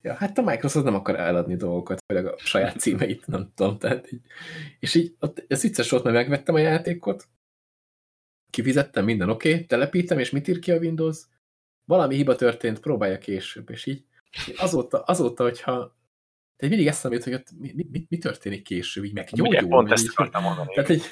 Ja, hát a Microsoft nem akar eladni dolgokat, főleg a saját címeit, nem tudom. Tehát így. És így, ott, ez vicces volt, mert megvettem a játékot, kifizettem minden, oké, okay, telepítem, és mit ír ki a Windows? Valami hiba történt, próbálja később, és így azóta, azóta hogyha de mindig eszembe jut, hogy ott mi, mi, mi, mi történik később, így meg Ugye, pont ezt így- akartam mondani. Tehát egy,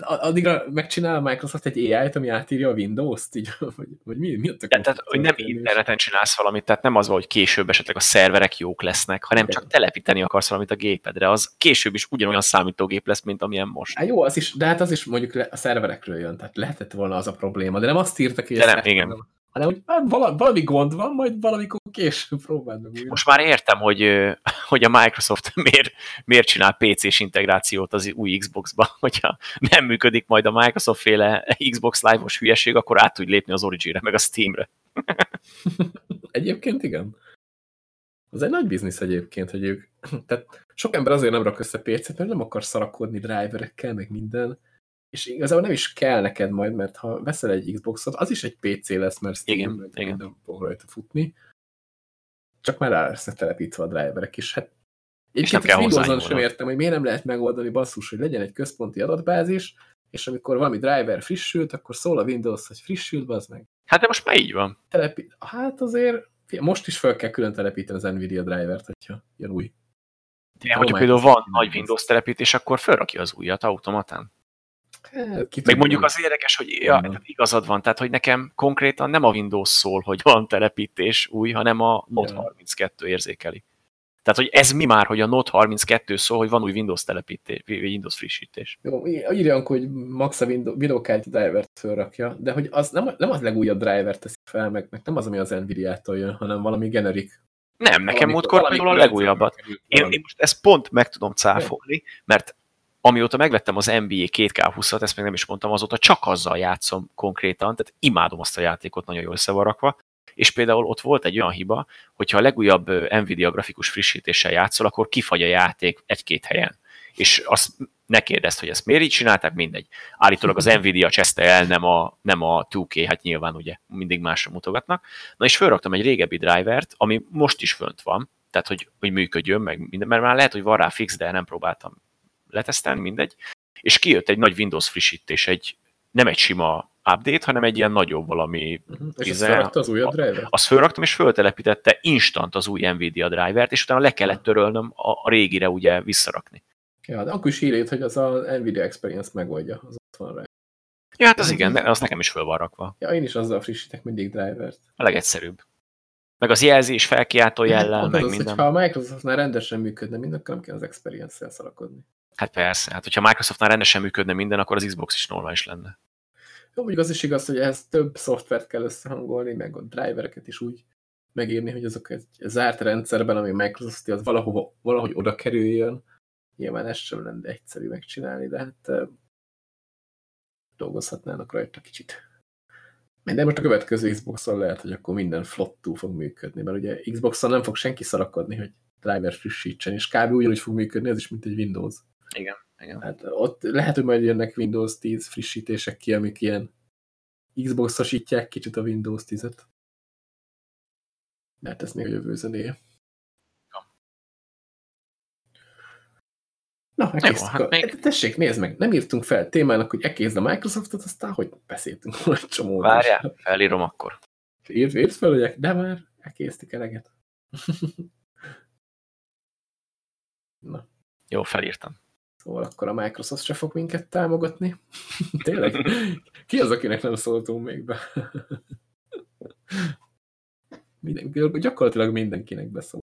addigra megcsinál a Microsoft egy AI-t, ami átírja a Windows-t, így, vagy, vagy mi, mi a De, tehát, hogy nem interneten csinálsz valamit, tehát nem az van, hogy később esetleg a szerverek jók lesznek, hanem Igen. csak telepíteni akarsz valamit a gépedre, az később is ugyanolyan számítógép lesz, mint amilyen most. Hát jó, az is, de hát az is mondjuk a szerverekről jön, tehát lehetett volna az a probléma, de nem azt írtak, hogy De nem, igen. Hanem hogy hát vala, valami gond van, majd valamikor később próbáld meg újra. Most már értem, hogy, hogy a Microsoft miért, miért csinál PC-s integrációt az új Xbox-ba, hogyha nem működik majd a Microsoft féle Xbox Live-os hülyeség, akkor át tud lépni az Origin-re, meg a Steam-re. Egyébként igen. Az egy nagy biznisz egyébként, hogy ők, tehát sok ember azért nem rak össze PC-t, mert nem akar szarakodni driverekkel, meg minden, és igazából nem is kell neked majd, mert ha veszel egy Xboxot, az is egy PC lesz, mert Steam, Igen, meg igen. minden fog rajta futni. Csak már rá lesznek telepítve a driverek is. Hát És nem kell hozzányúlni. sem értem, hogy miért nem lehet megoldani basszus, hogy legyen egy központi adatbázis, és amikor valami driver frissült, akkor szól a Windows, hogy frissült, az meg. Hát de most már így van. Telepi... Hát azért most is fel kell külön telepíteni az Nvidia drivert, hogyha jön új. De hogyha például van nagy. Windows telepítés, akkor felrakja az újat automatán. Ki Meg mondjuk az érdekes, hogy ja, igazad van, tehát hogy nekem konkrétan nem a Windows szól, hogy van telepítés új, hanem a Note Ja. 32 érzékeli. Tehát, hogy ez mi már, hogy a Note 32 szól, hogy van új Windows telepítés, vagy Windows frissítés. Jó, írják, hogy max a Windows, videókártya drivert felrakja, de hogy az nem, nem az legújabb driver teszi fel, meg, meg nem az, ami az Nvidia-tól jön, hanem valami generik. Nem, nekem múltkor például a legújabbat. Én, én most ezt pont meg tudom cáfolni, mert amióta megvettem az NBA 2K20-at, ezt még nem is mondtam, azóta csak azzal játszom konkrétan, tehát imádom azt a játékot, nagyon jól össze van rakva, és például ott volt egy olyan hiba, hogyha a legújabb Nvidia grafikus frissítéssel játszol, akkor kifagy a játék egy-két helyen. És azt ne kérdezd, hogy ezt miért így csinálták, mindegy. Állítólag az Nvidia cseszte el, nem a, nem a 2K, hát nyilván ugye mindig másra mutogatnak. Na és felraktam egy régebbi drivert, ami most is fönt van, tehát hogy, hogy működjön, meg minden, mert már lehet, hogy van rá fix, de nem próbáltam letesztelni, mindegy. És kijött egy nagy Windows frissítés, egy, nem egy sima update, hanem egy ilyen nagyobb valami. Uh-huh. És felrakta az újabb driver? Azt fölraktam, és föltelepítette instant az új Nvidia drivert, és utána le kellett törölnöm a, a régire ugye visszarakni. Ja, de akkor is írja, hogy az a Nvidia Experience megoldja, az ott van rá. Ja, hát az igen, az nekem is föl van rakva. Ja, én is azzal frissítek mindig drivert. A legegyszerűbb. Meg az jelzés, felkiáltó jellel, Pont meg az, minden. hogyha a Microsoftnál rendesen működne akkor nem kell az Experience-szel szarakodni. Hát persze, hát hogyha Microsoftnál rendesen működne minden, akkor az Xbox is normális lenne. Jó, mondjuk az is igaz, hogy ehhez több szoftvert kell összehangolni, meg a drivereket is úgy megírni, hogy azok egy zárt rendszerben, ami Microsoft az valahova, valahogy oda kerüljön. Nyilván ez sem lenne egyszerű megcsinálni, de hát dolgozhatnának rajta kicsit. Minden most a következő Xbox-on lehet, hogy akkor minden flottul fog működni, mert ugye Xbox-on nem fog senki szarakodni, hogy driver frissítsen, és kb. ugyanúgy fog működni, ez is, mint egy Windows. Igen, igen. Hát ott lehet, hogy majd jönnek Windows 10 frissítések ki, amik ilyen Xbox-osítják kicsit a Windows 10-et. Mert ez még a jövő zenéje. Na, elkésztük. hát a... még- Tessék, nézd meg, nem írtunk fel témának, hogy elkézd a Microsoftot, aztán hogy beszéltünk róla egy csomót. Várjál, felírom akkor. Írd, írd fel, hogy de már elkésztik eleget. Na, Jó, felírtam. Szóval akkor a Microsoft se fog minket támogatni. Tényleg? Ki az, akinek nem szóltunk még be? Minden, gyakorlatilag mindenkinek beszól.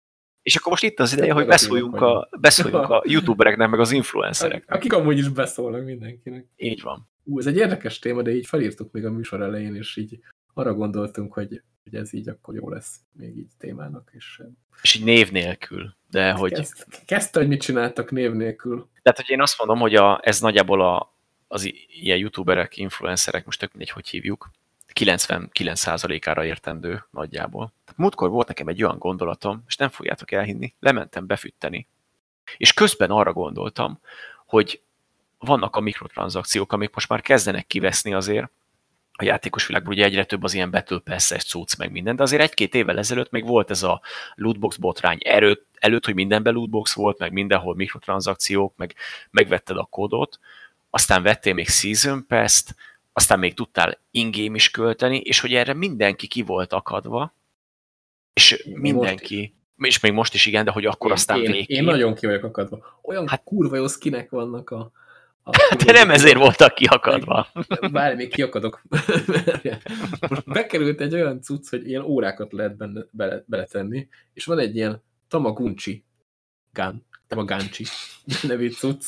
És akkor most itt az ideje, hogy beszóljunk a, beszóljunk a youtubereknek, meg az influencereknek. Akik amúgy is beszólnak mindenkinek. Így van. Ú, ez egy érdekes téma, de így felírtuk még a műsor elején, és így arra gondoltunk, hogy, hogy ez így akkor jó lesz még így témának. És, és így név nélkül. De hogy... Kezd, kezdte, hogy mit csináltak név nélkül. Tehát, hogy én azt mondom, hogy a, ez nagyjából a, az ilyen youtuberek, influencerek, most tök mindegy, hogy hívjuk, 99%-ára értendő nagyjából. Múltkor volt nekem egy olyan gondolatom, és nem fogjátok elhinni, lementem befütteni. És közben arra gondoltam, hogy vannak a mikrotranszakciók, amik most már kezdenek kiveszni azért, a játékos világban ugye egyre több az ilyen Battle Pass-es cucc meg minden, de azért egy-két évvel ezelőtt még volt ez a lootbox botrány erőt, előtt, hogy mindenben lootbox volt, meg mindenhol mikrotranszakciók, meg megvetted a kódot, aztán vettél még Season Pass-t, aztán még tudtál ingame is költeni, és hogy erre mindenki ki volt akadva, és mindenki, most és még most is igen, de hogy akkor én, aztán én, végképp. Én nagyon ki vagyok akadva. Olyan hát, kurva jó skinek vannak a... de nem ezért voltak kiakadva. Bár még kiakadok. most bekerült egy olyan cucc, hogy ilyen órákat lehet benne, bele, beletenni, és van egy ilyen Tamagunchi gun, Tamagunchi nevű cucc,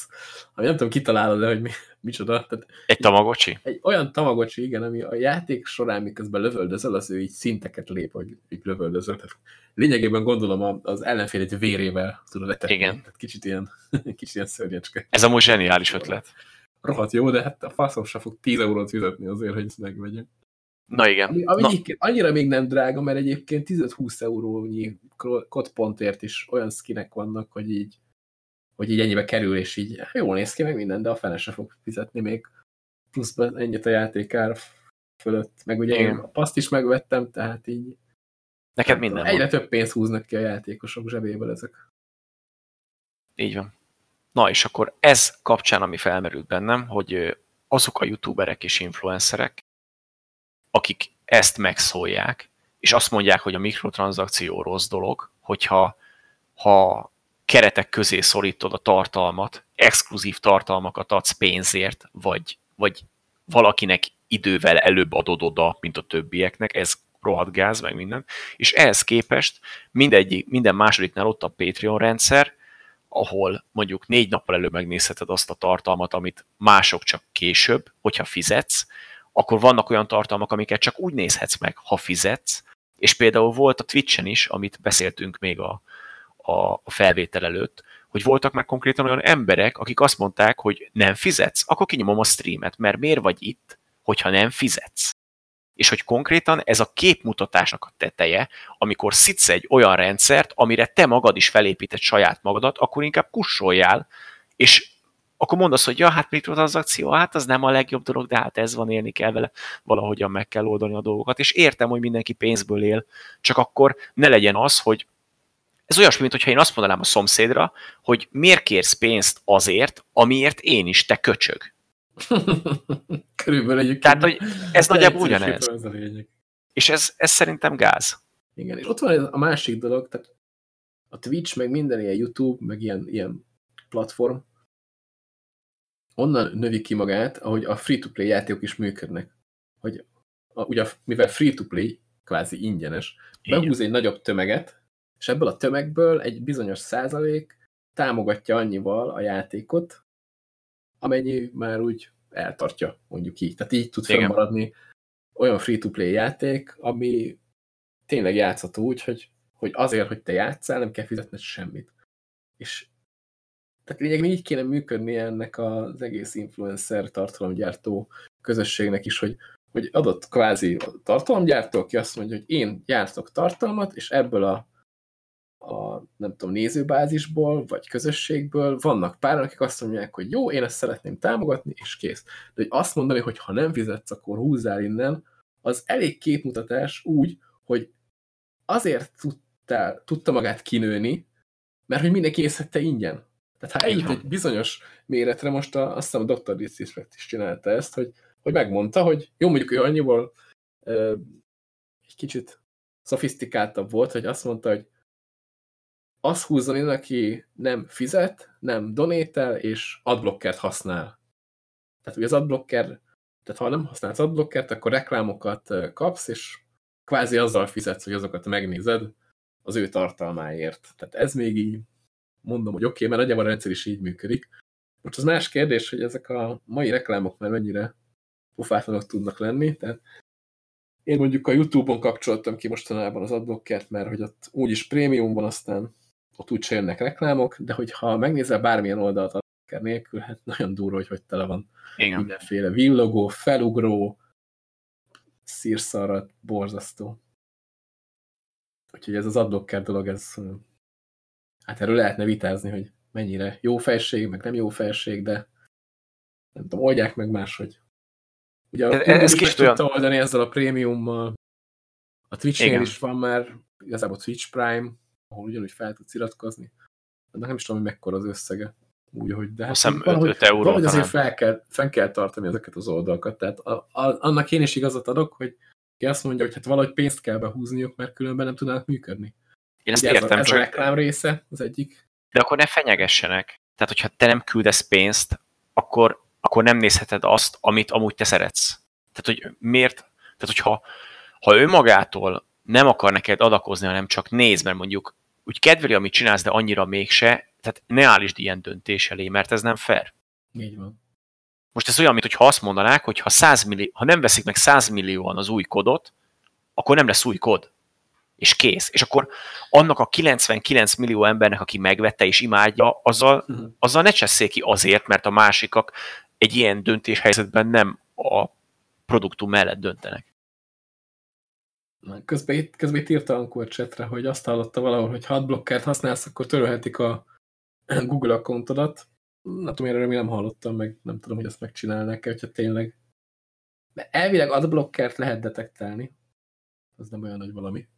ami nem tudom, kitalálod de hogy mi, micsoda. Tehát egy tamagocsi? Egy olyan tamagocsi, igen, ami a játék során miközben lövöldözöl, az ő így szinteket lép, hogy így lövöldözöl. Tehát lényegében gondolom az ellenfélét vérével tudod etetni. Igen. Tehát kicsit ilyen, kicsit ilyen szörnyecske. Ez amúgy zseniális ötlet. Rohadt jó, de hát a faszom se fog 10 eurót fizetni azért, hogy ezt megvegyem. Na igen. Ami, ami Na. annyira még nem drága, mert egyébként 15-20 eurónyi kodpontért is olyan skinek vannak, hogy így hogy így ennyibe kerül, és így jól néz ki meg minden, de a fene se fog fizetni még pluszban ennyit a játékár fölött. Meg ugye Igen. én a paszt is megvettem, tehát így Neked minden Egyre van. több pénzt húznak ki a játékosok zsebéből ezek. Így van. Na és akkor ez kapcsán, ami felmerült bennem, hogy azok a youtuberek és influencerek, akik ezt megszólják, és azt mondják, hogy a mikrotranszakció rossz dolog, hogyha ha keretek közé szorítod a tartalmat, exkluzív tartalmakat adsz pénzért, vagy, vagy valakinek idővel előbb adod oda, mint a többieknek, ez rohadt gáz, meg minden. És ehhez képest mindegyik, minden másodiknál ott a Patreon rendszer, ahol mondjuk négy nappal előbb megnézheted azt a tartalmat, amit mások csak később, hogyha fizetsz, akkor vannak olyan tartalmak, amiket csak úgy nézhetsz meg, ha fizetsz, és például volt a Twitch-en is, amit beszéltünk még a, a felvétel előtt, hogy voltak meg konkrétan olyan emberek, akik azt mondták, hogy nem fizetsz, akkor kinyomom a streamet, mert miért vagy itt, hogyha nem fizetsz? És hogy konkrétan ez a képmutatásnak a teteje, amikor szitsz egy olyan rendszert, amire te magad is felépíted saját magadat, akkor inkább kussoljál, és akkor mondasz, hogy ja, hát mikrotranszakció, hát az nem a legjobb dolog, de hát ez van, élni kell vele, valahogyan meg kell oldani a dolgokat, és értem, hogy mindenki pénzből él, csak akkor ne legyen az, hogy ez olyasmi, mintha én azt mondanám a szomszédra, hogy miért kérsz pénzt azért, amiért én is, te köcsög. Körülbelül egyébként. Tehát, hogy ez nagyjából ugyanez. Ez a És ez, ez szerintem gáz. Igen, és ott van a másik dolog, tehát a Twitch, meg minden ilyen YouTube, meg ilyen, ilyen platform, onnan növi ki magát, ahogy a free-to-play játékok is működnek. Hogy a, ugye, mivel free-to-play, kvázi ingyenes, behúz egy nagyobb tömeget, és ebből a tömegből egy bizonyos százalék támogatja annyival a játékot, amennyi már úgy eltartja, mondjuk így. Tehát így tud fennmaradni olyan free-to-play játék, ami tényleg játszható úgy, hogy, hogy azért, hogy te játszál, nem kell fizetned semmit. És tehát lényegében így kéne működni ennek az egész influencer tartalomgyártó közösségnek is, hogy, hogy adott kvázi tartalomgyártó, aki azt mondja, hogy én gyártok tartalmat, és ebből a a nem tudom, nézőbázisból, vagy közösségből vannak pár, akik azt mondják, hogy jó, én ezt szeretném támogatni, és kész. De hogy azt mondani, hogy ha nem fizetsz, akkor húzzál innen, az elég képmutatás úgy, hogy azért tudtál, tudta magát kinőni, mert hogy mindenki észhette ingyen. Tehát ha eljut egy bizonyos méretre, most a, azt hiszem a Dr. Disrespect is csinálta ezt, hogy, hogy megmondta, hogy jó, mondjuk ő annyiból ö, egy kicsit szofisztikáltabb volt, hogy azt mondta, hogy az húzzon én, aki nem fizet, nem donétel, és adblockert használ. Tehát ugye az adblocker, tehát ha nem használsz adblockert, akkor reklámokat kapsz, és kvázi azzal fizetsz, hogy azokat megnézed, az ő tartalmáért. Tehát ez még így mondom, hogy oké, okay, mert nagyjából a rendszer is így működik. Most az más kérdés, hogy ezek a mai reklámok már mennyire pofátlanok tudnak lenni, tehát én mondjuk a Youtube-on kapcsoltam ki mostanában az adblockert, mert hogy ott úgyis prémium van, aztán ott úgy jönnek reklámok, de hogyha megnézel bármilyen oldalt adblocker nélkül, hát nagyon durva, hogy hogy tele van Igen. mindenféle villogó, felugró, szírszarrat, borzasztó. Úgyhogy ez az adblocker dolog, ez hát erről lehetne vitázni, hogy mennyire jó felség, meg nem jó felség, de nem tudom, oldják meg máshogy. Ugye ez, ez kis olyan... tudta oldani ezzel a prémiummal. A Twitch-nél is van már igazából Twitch Prime, ahol ugyanúgy fel tudsz iratkozni. De nem is tudom, hogy mekkora az összege. Úgy, hogy de hát Azt valahogy, 5 euró valahogy azért fel kell, fenn kell tartani ezeket az oldalakat. Tehát a, a, annak én is igazat adok, hogy ki azt mondja, hogy hát valahogy pénzt kell behúzniuk, mert különben nem tudnának működni. Én ezt Ugye értem, ez a, ez a reklám része az egyik. De akkor ne fenyegessenek. Tehát, hogyha te nem küldesz pénzt, akkor, akkor nem nézheted azt, amit amúgy te szeretsz. Tehát, hogy miért? Tehát, hogyha ha ő magától nem akar neked adakozni, hanem csak néz, mert mondjuk úgy kedveli, amit csinálsz, de annyira mégse, tehát ne állítsd ilyen döntés elé, mert ez nem fair. Így van. Most ez olyan, mint hogyha azt mondanák, hogy ha, 100 millió, ha nem veszik meg 100 millióan az új kodot, akkor nem lesz új kod. És kész. És akkor annak a 99 millió embernek, aki megvette és imádja, azzal, uh-huh. azzal ne cseszék ki azért, mert a másikak egy ilyen döntéshelyzetben nem a produktum mellett döntenek. Közben itt, közben itt írta Ankor csetre, hogy azt hallotta valahol, hogy ha adblockert használsz, akkor törölhetik a Google accountodat. Nem tudom, erről még nem hallottam, meg nem tudom, hogy ezt megcsinálnak-e, hogyha tényleg. De elvileg adblockert lehet detektálni. Az nem olyan nagy valami.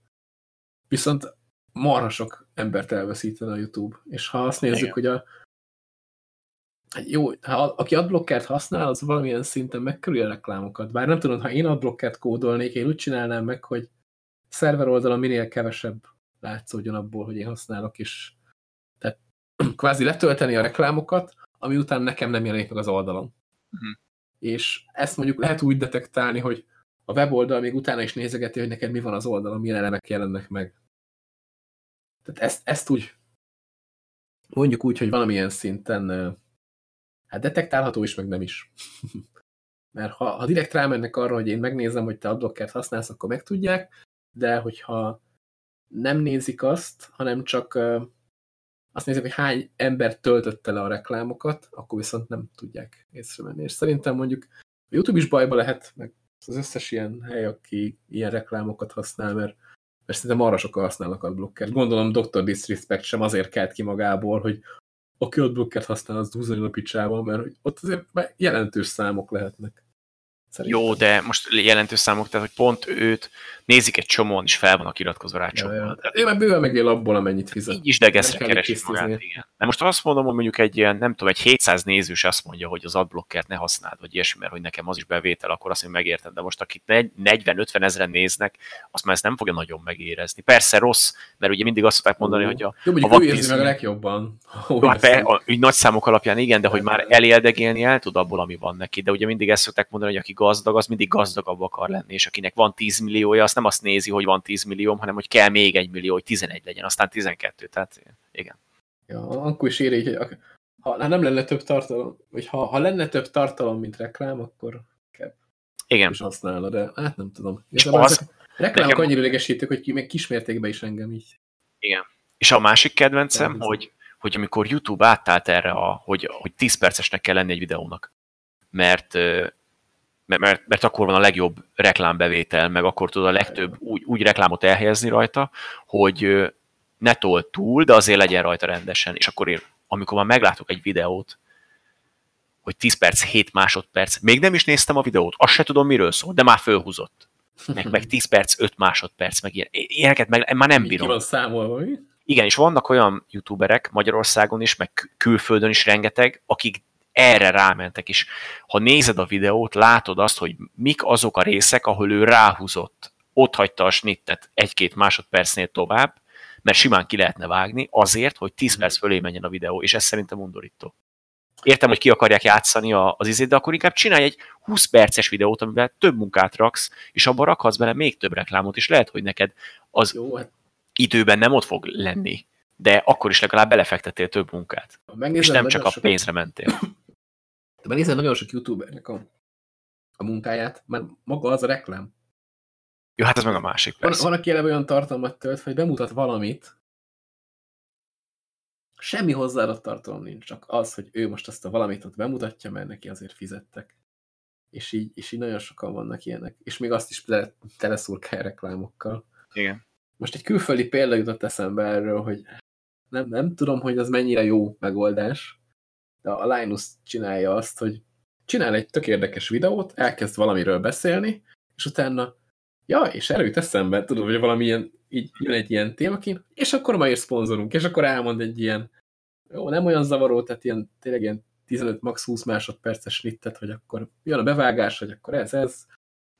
Viszont marha sok embert elveszítene a YouTube. És ha azt nézzük, Igen. hogy a jó, ha aki adblockert használ, az valamilyen szinten megkerülje a reklámokat. Bár nem tudom, ha én adblockert kódolnék, én úgy csinálnám meg, hogy szerver oldalon minél kevesebb látszódjon abból, hogy én használok, és tehát kvázi letölteni a reklámokat, ami után nekem nem jelenik meg az oldalon. Uh mhm. -huh. És ezt mondjuk lehet úgy detektálni, hogy a weboldal még utána is nézegeti, hogy neked mi van az oldalon, milyen elemek jelennek meg. Tehát ezt, ezt úgy mondjuk úgy, hogy valamilyen szinten hát detektálható is, meg nem is. Mert ha, ha direkt rámennek arra, hogy én megnézem, hogy te adblockert használsz, akkor megtudják, de hogyha nem nézik azt, hanem csak azt nézik, hogy hány ember töltötte le a reklámokat, akkor viszont nem tudják észrevenni. És szerintem mondjuk a YouTube is bajba lehet, meg az összes ilyen hely, aki ilyen reklámokat használ, mert, mert szerintem arra sokan használnak adblockert. Gondolom Dr. Disrespect sem azért kelt ki magából, hogy aki adblockert használ, az húzani a picsában, mert ott azért jelentős számok lehetnek. Szerintem. Jó, de most jelentős számok, tehát hogy pont őt nézik egy csomóan, és fel vannak iratkozva rá csomóan. Ja, ja. Ő meg bőven megél abból, amennyit fizet. Így is degeszre keresi magát, igen. De most azt mondom, hogy mondjuk egy ilyen, nem tudom, egy 700 nézős azt mondja, hogy az adblockert ne használd, vagy ilyesmi, mert hogy nekem az is bevétel, akkor azt mondja, megértem. De most akit 40-50 ezeren néznek, azt már ezt nem fogja nagyon megérezni. Persze rossz, mert ugye mindig azt szokták mondani, hogy a, Jó, mondjuk a ő érzi meg a legjobban. Jó, hát be, a, nagy számok alapján igen, de hogy már eléldegélni el tud abból, ami van neki. De ugye mindig ezt szokták mondani, hogy aki gazdag, az mindig gazdagabb akar lenni, és akinek van 10 milliója, azt nem azt nézi, hogy van 10 millió, hanem hogy kell még egy millió, hogy 11 legyen, aztán 12, tehát igen. Ja, akkor is éri, hogy ha nem lenne több tartalom, vagy ha, ha lenne több tartalom, mint reklám, akkor kell. Igen. És használna, de hát nem tudom. És az, reklámok nekem... annyira idegesítők, hogy még kismértékben is engem így. Igen. És a másik kedvencem, hogy, hogy amikor YouTube átállt erre, a, hogy, hogy 10 percesnek kell lenni egy videónak. Mert mert, mert, mert akkor van a legjobb reklámbevétel, meg akkor tud a legtöbb úgy, úgy reklámot elhelyezni rajta, hogy ne tol túl, de azért legyen rajta rendesen. És akkor én, amikor már meglátok egy videót, hogy 10 perc, 7 másodperc, még nem is néztem a videót, azt se tudom, miről szól, de már fölhúzott. Meg, meg 10 perc, 5 másodperc, meg ilyen. Ilyeneket meg már nem bírom. Ki van számolva, mi? Igen, és vannak olyan youtuberek Magyarországon is, meg külföldön is rengeteg, akik erre rámentek, és ha nézed a videót, látod azt, hogy mik azok a részek, ahol ő ráhúzott, ott hagyta a snittet egy-két másodpercnél tovább, mert simán ki lehetne vágni, azért, hogy 10 perc fölé menjen a videó, és ez szerintem undorító. Értem, hogy ki akarják játszani az izét, de akkor inkább csinálj egy 20 perces videót, amivel több munkát raksz, és abban rakhatsz bele még több reklámot, és lehet, hogy neked az... Jó, hát időben nem ott fog lenni, de akkor is legalább belefektettél több munkát. Megnézed, És nem csak a pénzre mentél. De megnézed nagyon sok youtubernek a, a munkáját, mert maga az a reklám. Jó, hát ez meg a másik, Van, persze. van aki eleve olyan tartalmat tölt, hogy bemutat valamit, semmi hozzáadott tartalom nincs, csak az, hogy ő most azt a valamit ott bemutatja, mert neki azért fizettek. És így, és így nagyon sokan vannak ilyenek. És még azt is tele, teleszurkál reklámokkal. Igen. Most egy külföldi példa jutott eszembe erről, hogy nem, nem tudom, hogy az mennyire jó megoldás, a Linus csinálja azt, hogy csinál egy tök érdekes videót, elkezd valamiről beszélni, és utána, ja, és erről jut eszembe, tudod, hogy valamilyen, így jön egy ilyen témaként, és akkor ma is szponzorunk, és akkor elmond egy ilyen, jó, nem olyan zavaró, tehát ilyen, tényleg ilyen 15, max 20 másodperces snittet, hogy akkor jön a bevágás, hogy akkor ez, ez,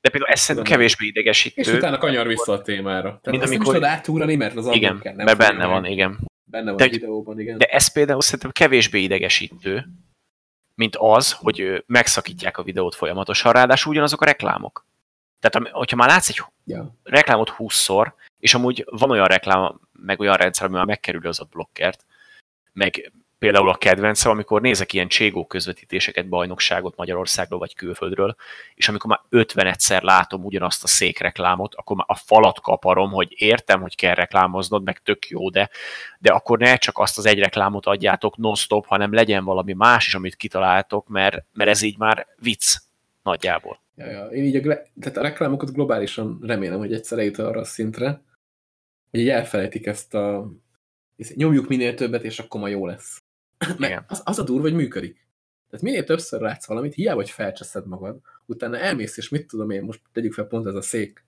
De például ez szerintem kevésbé idegesítő. és utána kanyar vissza a témára. Tehát azt amikor- nem is tudod átugrani, mert az Igen, angol kell, nem mert benne van, igen. Benne van De- a videóban, igen. De ez például szerintem kevésbé idegesítő, mint az, hogy megszakítják a videót folyamatosan, ráadásul ugyanazok a reklámok. Tehát hogyha már látsz egy Ja. reklámot 20-szor, és amúgy van olyan reklám, meg olyan rendszer, ami már megkerül az a blokkert, meg például a kedvencem, amikor nézek ilyen cségó közvetítéseket, bajnokságot Magyarországról vagy külföldről, és amikor már 50 egyszer látom ugyanazt a székreklámot, akkor már a falat kaparom, hogy értem, hogy kell reklámoznod, meg tök jó, de, de akkor ne csak azt az egy reklámot adjátok non-stop, hanem legyen valami más is, amit kitaláltok, mert, mert ez így már vicc nagyjából. Ja, ja. Én így a, tehát a reklámokat globálisan remélem, hogy egyszer eljut arra a szintre, hogy így elfelejtik ezt a nyomjuk minél többet, és akkor ma jó lesz. Mert az, az a durva, hogy működik. Tehát minél többször látsz valamit, hiába, hogy felcseszed magad, utána elmész, és mit tudom én, most tegyük fel pont ez a szék,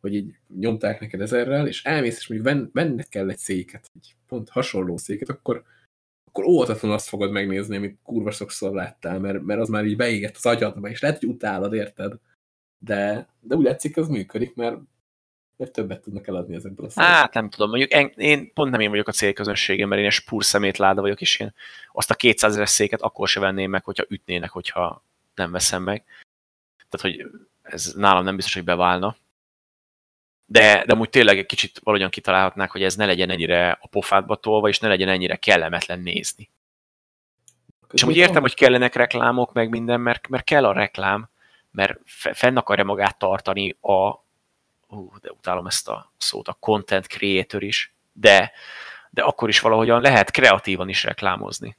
hogy így nyomták neked ezerrel, és elmész, és mondjuk venn, venned kell egy széket, egy pont hasonló széket, akkor, akkor óvatatlan azt fogod megnézni, amit kurva sokszor láttál, mert, mert az már így beégett az agyadba, és lehet, hogy utálod, érted? De, de úgy látszik, az működik, mert, mert többet tudnak eladni ezekből a székekből. Hát nem tudom, mondjuk én, én pont nem én vagyok a célközönségem, mert én egy spúr szemétláda vagyok, és én azt a 200 ezer széket akkor se venném meg, hogyha ütnének, hogyha nem veszem meg. Tehát, hogy ez nálam nem biztos, hogy beválna. De, de amúgy tényleg egy kicsit valahogyan kitalálhatnák, hogy ez ne legyen ennyire a pofádba tolva, és ne legyen ennyire kellemetlen nézni. És amúgy értem, hogy kellenek reklámok, meg minden, mert, mert kell a reklám, mert fe- fenn akarja magát tartani a, ú, de utálom ezt a szót, a content creator is, de, de akkor is valahogyan lehet kreatívan is reklámozni.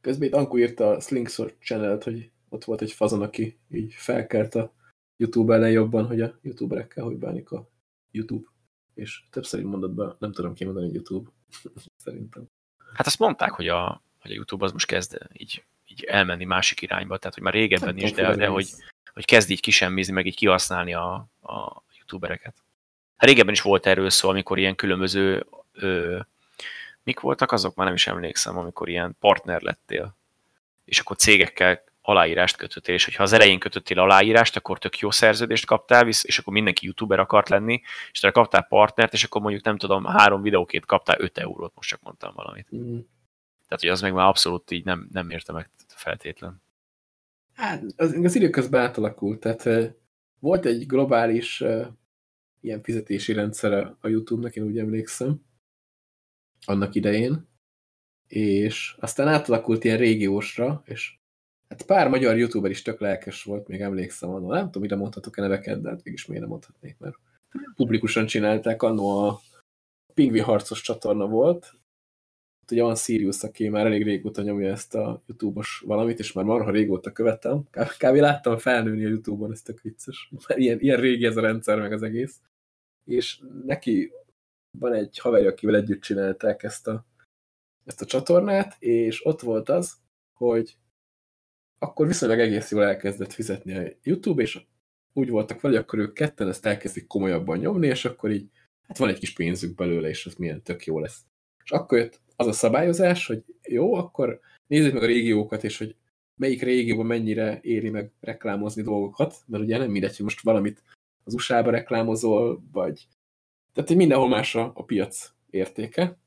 Közben itt Anku írta a Slingshot channel hogy ott volt egy fazon, aki így felkelt a YouTube ellen jobban, hogy a youtuberekkel hogy bánik a YouTube. És többször így be, nem tudom kimondani, hogy YouTube. Szerintem. Hát azt mondták, hogy a, hogy a YouTube az most kezd így, így elmenni másik irányba, tehát hogy már régebben Nem is, tudom, de, de hogy. Hogy kezd így kisemmizni, meg így kihasználni a, a youtubereket. Hát régebben is volt erről szó, amikor ilyen különböző ö, mik voltak azok, már nem is emlékszem, amikor ilyen partner lettél, és akkor cégekkel aláírást kötöttél, és hogyha az elején kötöttél aláírást, akkor tök jó szerződést kaptál, visz, és akkor mindenki youtuber akart lenni, és te kaptál partnert, és akkor mondjuk nem tudom, három videókét kaptál 5 eurót, most csak mondtam valamit. Mm. Tehát, hogy az meg már abszolút így nem, nem érte meg feltétlen. Hát, az, az időközben átalakult, tehát eh, volt egy globális ilyen fizetési rendszere a YouTube-nak, én úgy emlékszem, annak idején, és aztán átalakult ilyen régiósra, és hát pár magyar youtuber is tök lelkes volt, még emlékszem annól. Nem tudom, ide mondhatok-e neveket, de hát mégis miért nem mondhatnék, mert publikusan csinálták, annó a Pingvi harcos csatorna volt, ugye van Sirius, aki már elég régóta nyomja ezt a YouTube-os valamit, és már marha régóta követem. Kb. kb. láttam felnőni a YouTube-on, ez tök vicces. Ilyen, ilyen régi ez a rendszer, meg az egész. És neki van egy haverja, akivel együtt csinálták ezt a, ezt a csatornát, és ott volt az, hogy akkor viszonylag egész jól elkezdett fizetni a YouTube, és úgy voltak vele, hogy akkor ők ketten ezt elkezdik komolyabban nyomni, és akkor így, hát van egy kis pénzük belőle, és az milyen tök jó lesz. És akkor jött az a szabályozás, hogy jó, akkor nézzük meg a régiókat, és hogy melyik régióban mennyire éri meg reklámozni dolgokat, mert ugye nem mindegy, hogy most valamit az USA-ba reklámozol, vagy tehát hogy mindenhol más a, a piac értéke,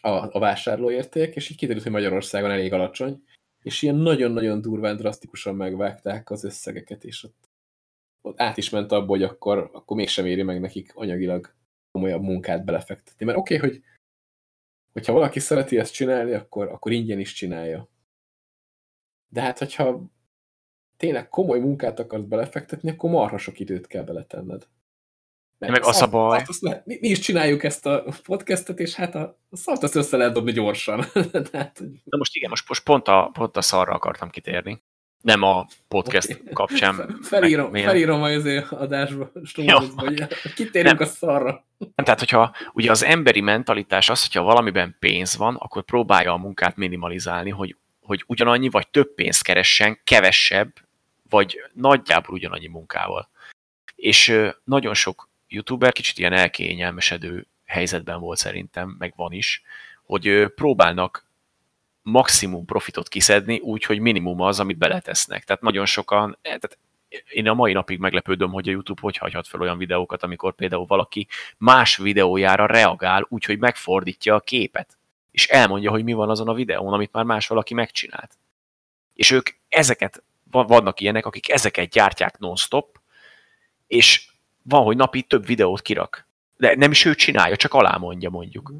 a, a vásárlóérték, és így kiderült, hogy Magyarországon elég alacsony, és ilyen nagyon-nagyon durván, drasztikusan megvágták az összegeket, és ott át is ment abba, hogy akkor, akkor mégsem éri meg nekik anyagilag komolyabb munkát belefektetni. Mert oké, okay, hogy hogyha valaki szereti ezt csinálni, akkor, akkor ingyen is csinálja. De hát, hogyha tényleg komoly munkát akarsz belefektetni, akkor marha sok időt kell beletenned. Mert meg az a baj. Azt lehet, mi, mi is csináljuk ezt a podcastet, és hát a, a szart azt össze lehet dobni gyorsan. hát, Na most igen, most, most pont, a, pont a szarra akartam kitérni. Nem a podcast okay. kapcsán. Felírom, meg, felírom az adásba, stúdiózba, hogy kitérünk nem. a szarra. Nem, tehát hogyha ugye az emberi mentalitás az, hogyha valamiben pénz van, akkor próbálja a munkát minimalizálni, hogy, hogy ugyanannyi vagy több pénzt keressen, kevesebb, vagy nagyjából ugyanannyi munkával. És nagyon sok youtuber kicsit ilyen elkényelmesedő helyzetben volt szerintem, meg van is, hogy próbálnak maximum profitot kiszedni, úgy, hogy minimum az, amit beletesznek. Tehát nagyon sokan, eh, tehát én a mai napig meglepődöm, hogy a YouTube hogy hagyhat fel olyan videókat, amikor például valaki más videójára reagál, úgyhogy megfordítja a képet, és elmondja, hogy mi van azon a videón, amit már más valaki megcsinált. És ők ezeket, vannak ilyenek, akik ezeket gyártják non-stop, és van, hogy napi több videót kirak. De nem is ő csinálja, csak alá mondja mondjuk.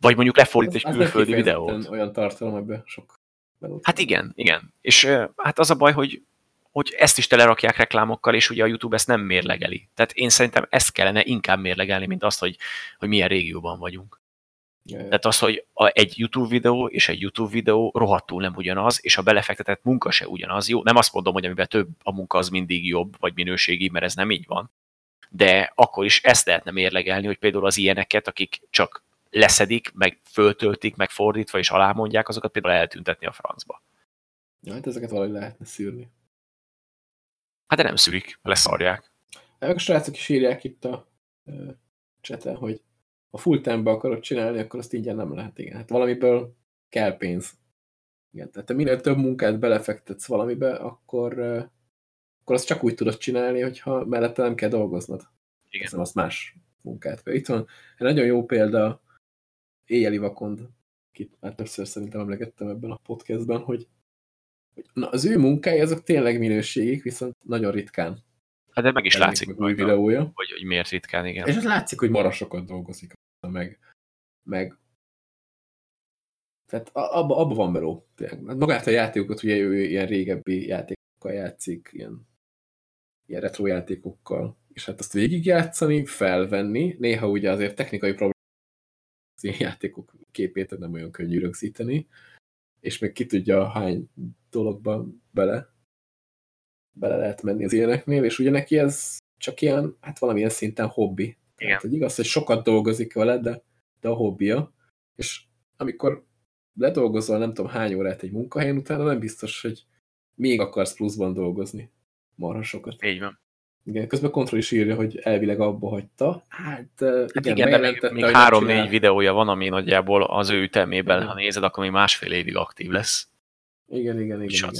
Vagy mondjuk lefordít egy külföldi videót. olyan tartalom ebben sok. Hát igen, igen. És hát az a baj, hogy, hogy ezt is telerakják reklámokkal, és ugye a YouTube ezt nem mérlegeli. Tehát én szerintem ezt kellene inkább mérlegelni, mint azt, hogy, hogy milyen régióban vagyunk. Jaj. Tehát az, hogy a, egy YouTube videó és egy YouTube videó rohadtul nem ugyanaz, és a belefektetett munka se ugyanaz. Jó, nem azt mondom, hogy amiben több a munka az mindig jobb, vagy minőségi, mert ez nem így van. De akkor is ezt lehetne mérlegelni, hogy például az ilyeneket, akik csak leszedik, meg föltöltik, meg fordítva és alámondják, azokat például eltüntetni a francba. Ja, hát ezeket valahogy lehetne szűrni. Hát de nem szűrik, leszarják. Meg a srácok is írják itt a uh, cseten, hogy ha full time akarod csinálni, akkor azt ingyen nem lehet, igen. Hát valamiből kell pénz. Igen, tehát te minél több munkát belefektetsz valamibe, akkor, akkor azt csak úgy tudod csinálni, hogyha mellette nem kell dolgoznod. Igen. Aztán azt más munkát. Itt van egy nagyon jó példa éjjeli vakond, akit már többször szerintem emlegettem ebben a podcastben, hogy, hogy na, az ő munkái azok tényleg minőségik, viszont nagyon ritkán. Hát de meg is látszik, meg új videója. Hogy, hogy miért ritkán, igen. És az látszik, hogy marasokat dolgozik, meg, meg tehát abba, abba van beló. Hát magát a játékokat, ugye ő ilyen régebbi játékokkal játszik, ilyen, ilyen retro játékokkal, és hát azt végigjátszani, felvenni, néha ugye azért technikai problémák ilyen játékok képét nem olyan könnyű rögzíteni, és még ki tudja hány dologba bele, bele lehet menni az ilyeneknél, és ugye neki ez csak ilyen, hát valamilyen szinten hobbi. Igen. Tehát, hogy igaz, hogy sokat dolgozik vele, de, de a hobbija, és amikor ledolgozol nem tudom hány órát egy munkahelyen, utána nem biztos, hogy még akarsz pluszban dolgozni. Marha sokat. Így van. Igen, közben kontroll is írja, hogy elvileg abba hagyta. Hát, hát igen, igen de még, még három-négy videója van, ami nagyjából az ő ütemében, igen. ha nézed, akkor még másfél évig aktív lesz. Igen, igen, igen. igen.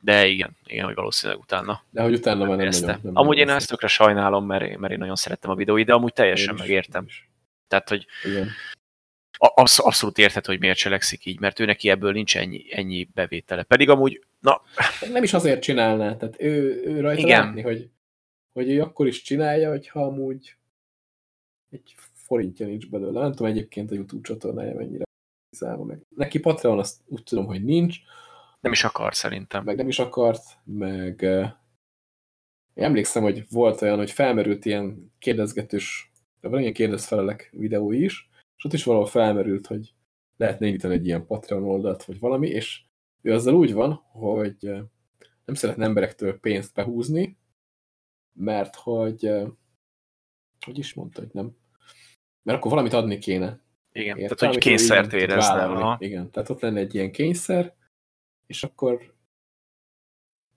De igen, igen, hogy valószínűleg utána. De hogy utána már nem, nagyon, nem Amúgy én ezt tökre sajnálom, mert, mert én nagyon szerettem a videóit, de amúgy teljesen én megértem. Is. Tehát, hogy igen. Absz abszolút érthető, hogy miért cselekszik így, mert ő neki ebből nincs ennyi, ennyi bevétele. Pedig amúgy, na... Nem is azért csinálná, tehát ő, ő rajta igen. látni, hogy hogy ő akkor is csinálja, hogyha amúgy egy forintja nincs belőle. Nem tudom egyébként a YouTube csatornája mennyire zárva meg. Neki Patreon azt úgy tudom, hogy nincs. Nem is akart szerintem. Meg nem is akart, meg én emlékszem, hogy volt olyan, hogy felmerült ilyen kérdezgetős, de van ilyen kérdezfelelek videó is, és ott is valahol felmerült, hogy lehetne indítani egy ilyen Patreon oldalt, vagy valami, és ő azzal úgy van, hogy nem szeretne emberektől pénzt behúzni, mert hogy hogy is mondta, hogy nem. Mert akkor valamit adni kéne. Igen, Érte? tehát hogy kényszert érezne. Igen, tehát ott lenne egy ilyen kényszer, és akkor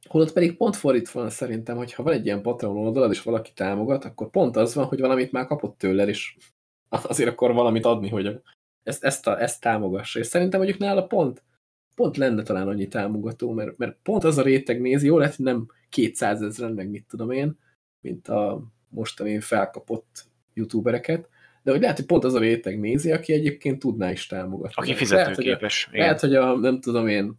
holott pedig pont fordítva van szerintem, hogy ha van egy ilyen Patreon oldalad, és valaki támogat, akkor pont az van, hogy valamit már kapott tőle, és azért akkor valamit adni, hogy ezt, ezt, a, ezt támogassa. És szerintem mondjuk nála pont, pont lenne talán annyi támogató, mert, mert pont az a réteg nézi, jó lehet, hogy nem 200 ezeren, meg mit tudom én, mint a mostani felkapott youtubereket, de hogy lehet, hogy pont az a réteg nézi, aki egyébként tudná is támogatni. Aki fizetőképes. Lehet, hogy a, lehet, hogy a nem tudom én,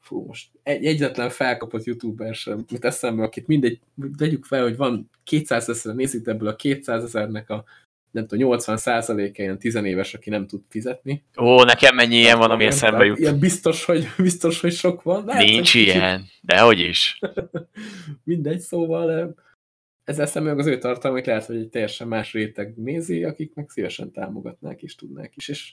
fú, most egy, egyetlen felkapott youtuber sem, mit eszembe, akit mindegy, vegyük fel, hogy van 200 ezer, nézzük ebből a 200 ezernek a nem tudom, 80 százaléka ilyen tizenéves, aki nem tud fizetni. Ó, nekem mennyi ilyen van, ami eszembe jut. Ilyen biztos, hogy, biztos, hogy sok van. Lehet, Nincs ilyen, kicsit... dehogy is. Mindegy, szóval ez eszembe az ő tartalmait lehet, hogy egy teljesen más réteg nézi, akik meg szívesen támogatnák és tudnák is, és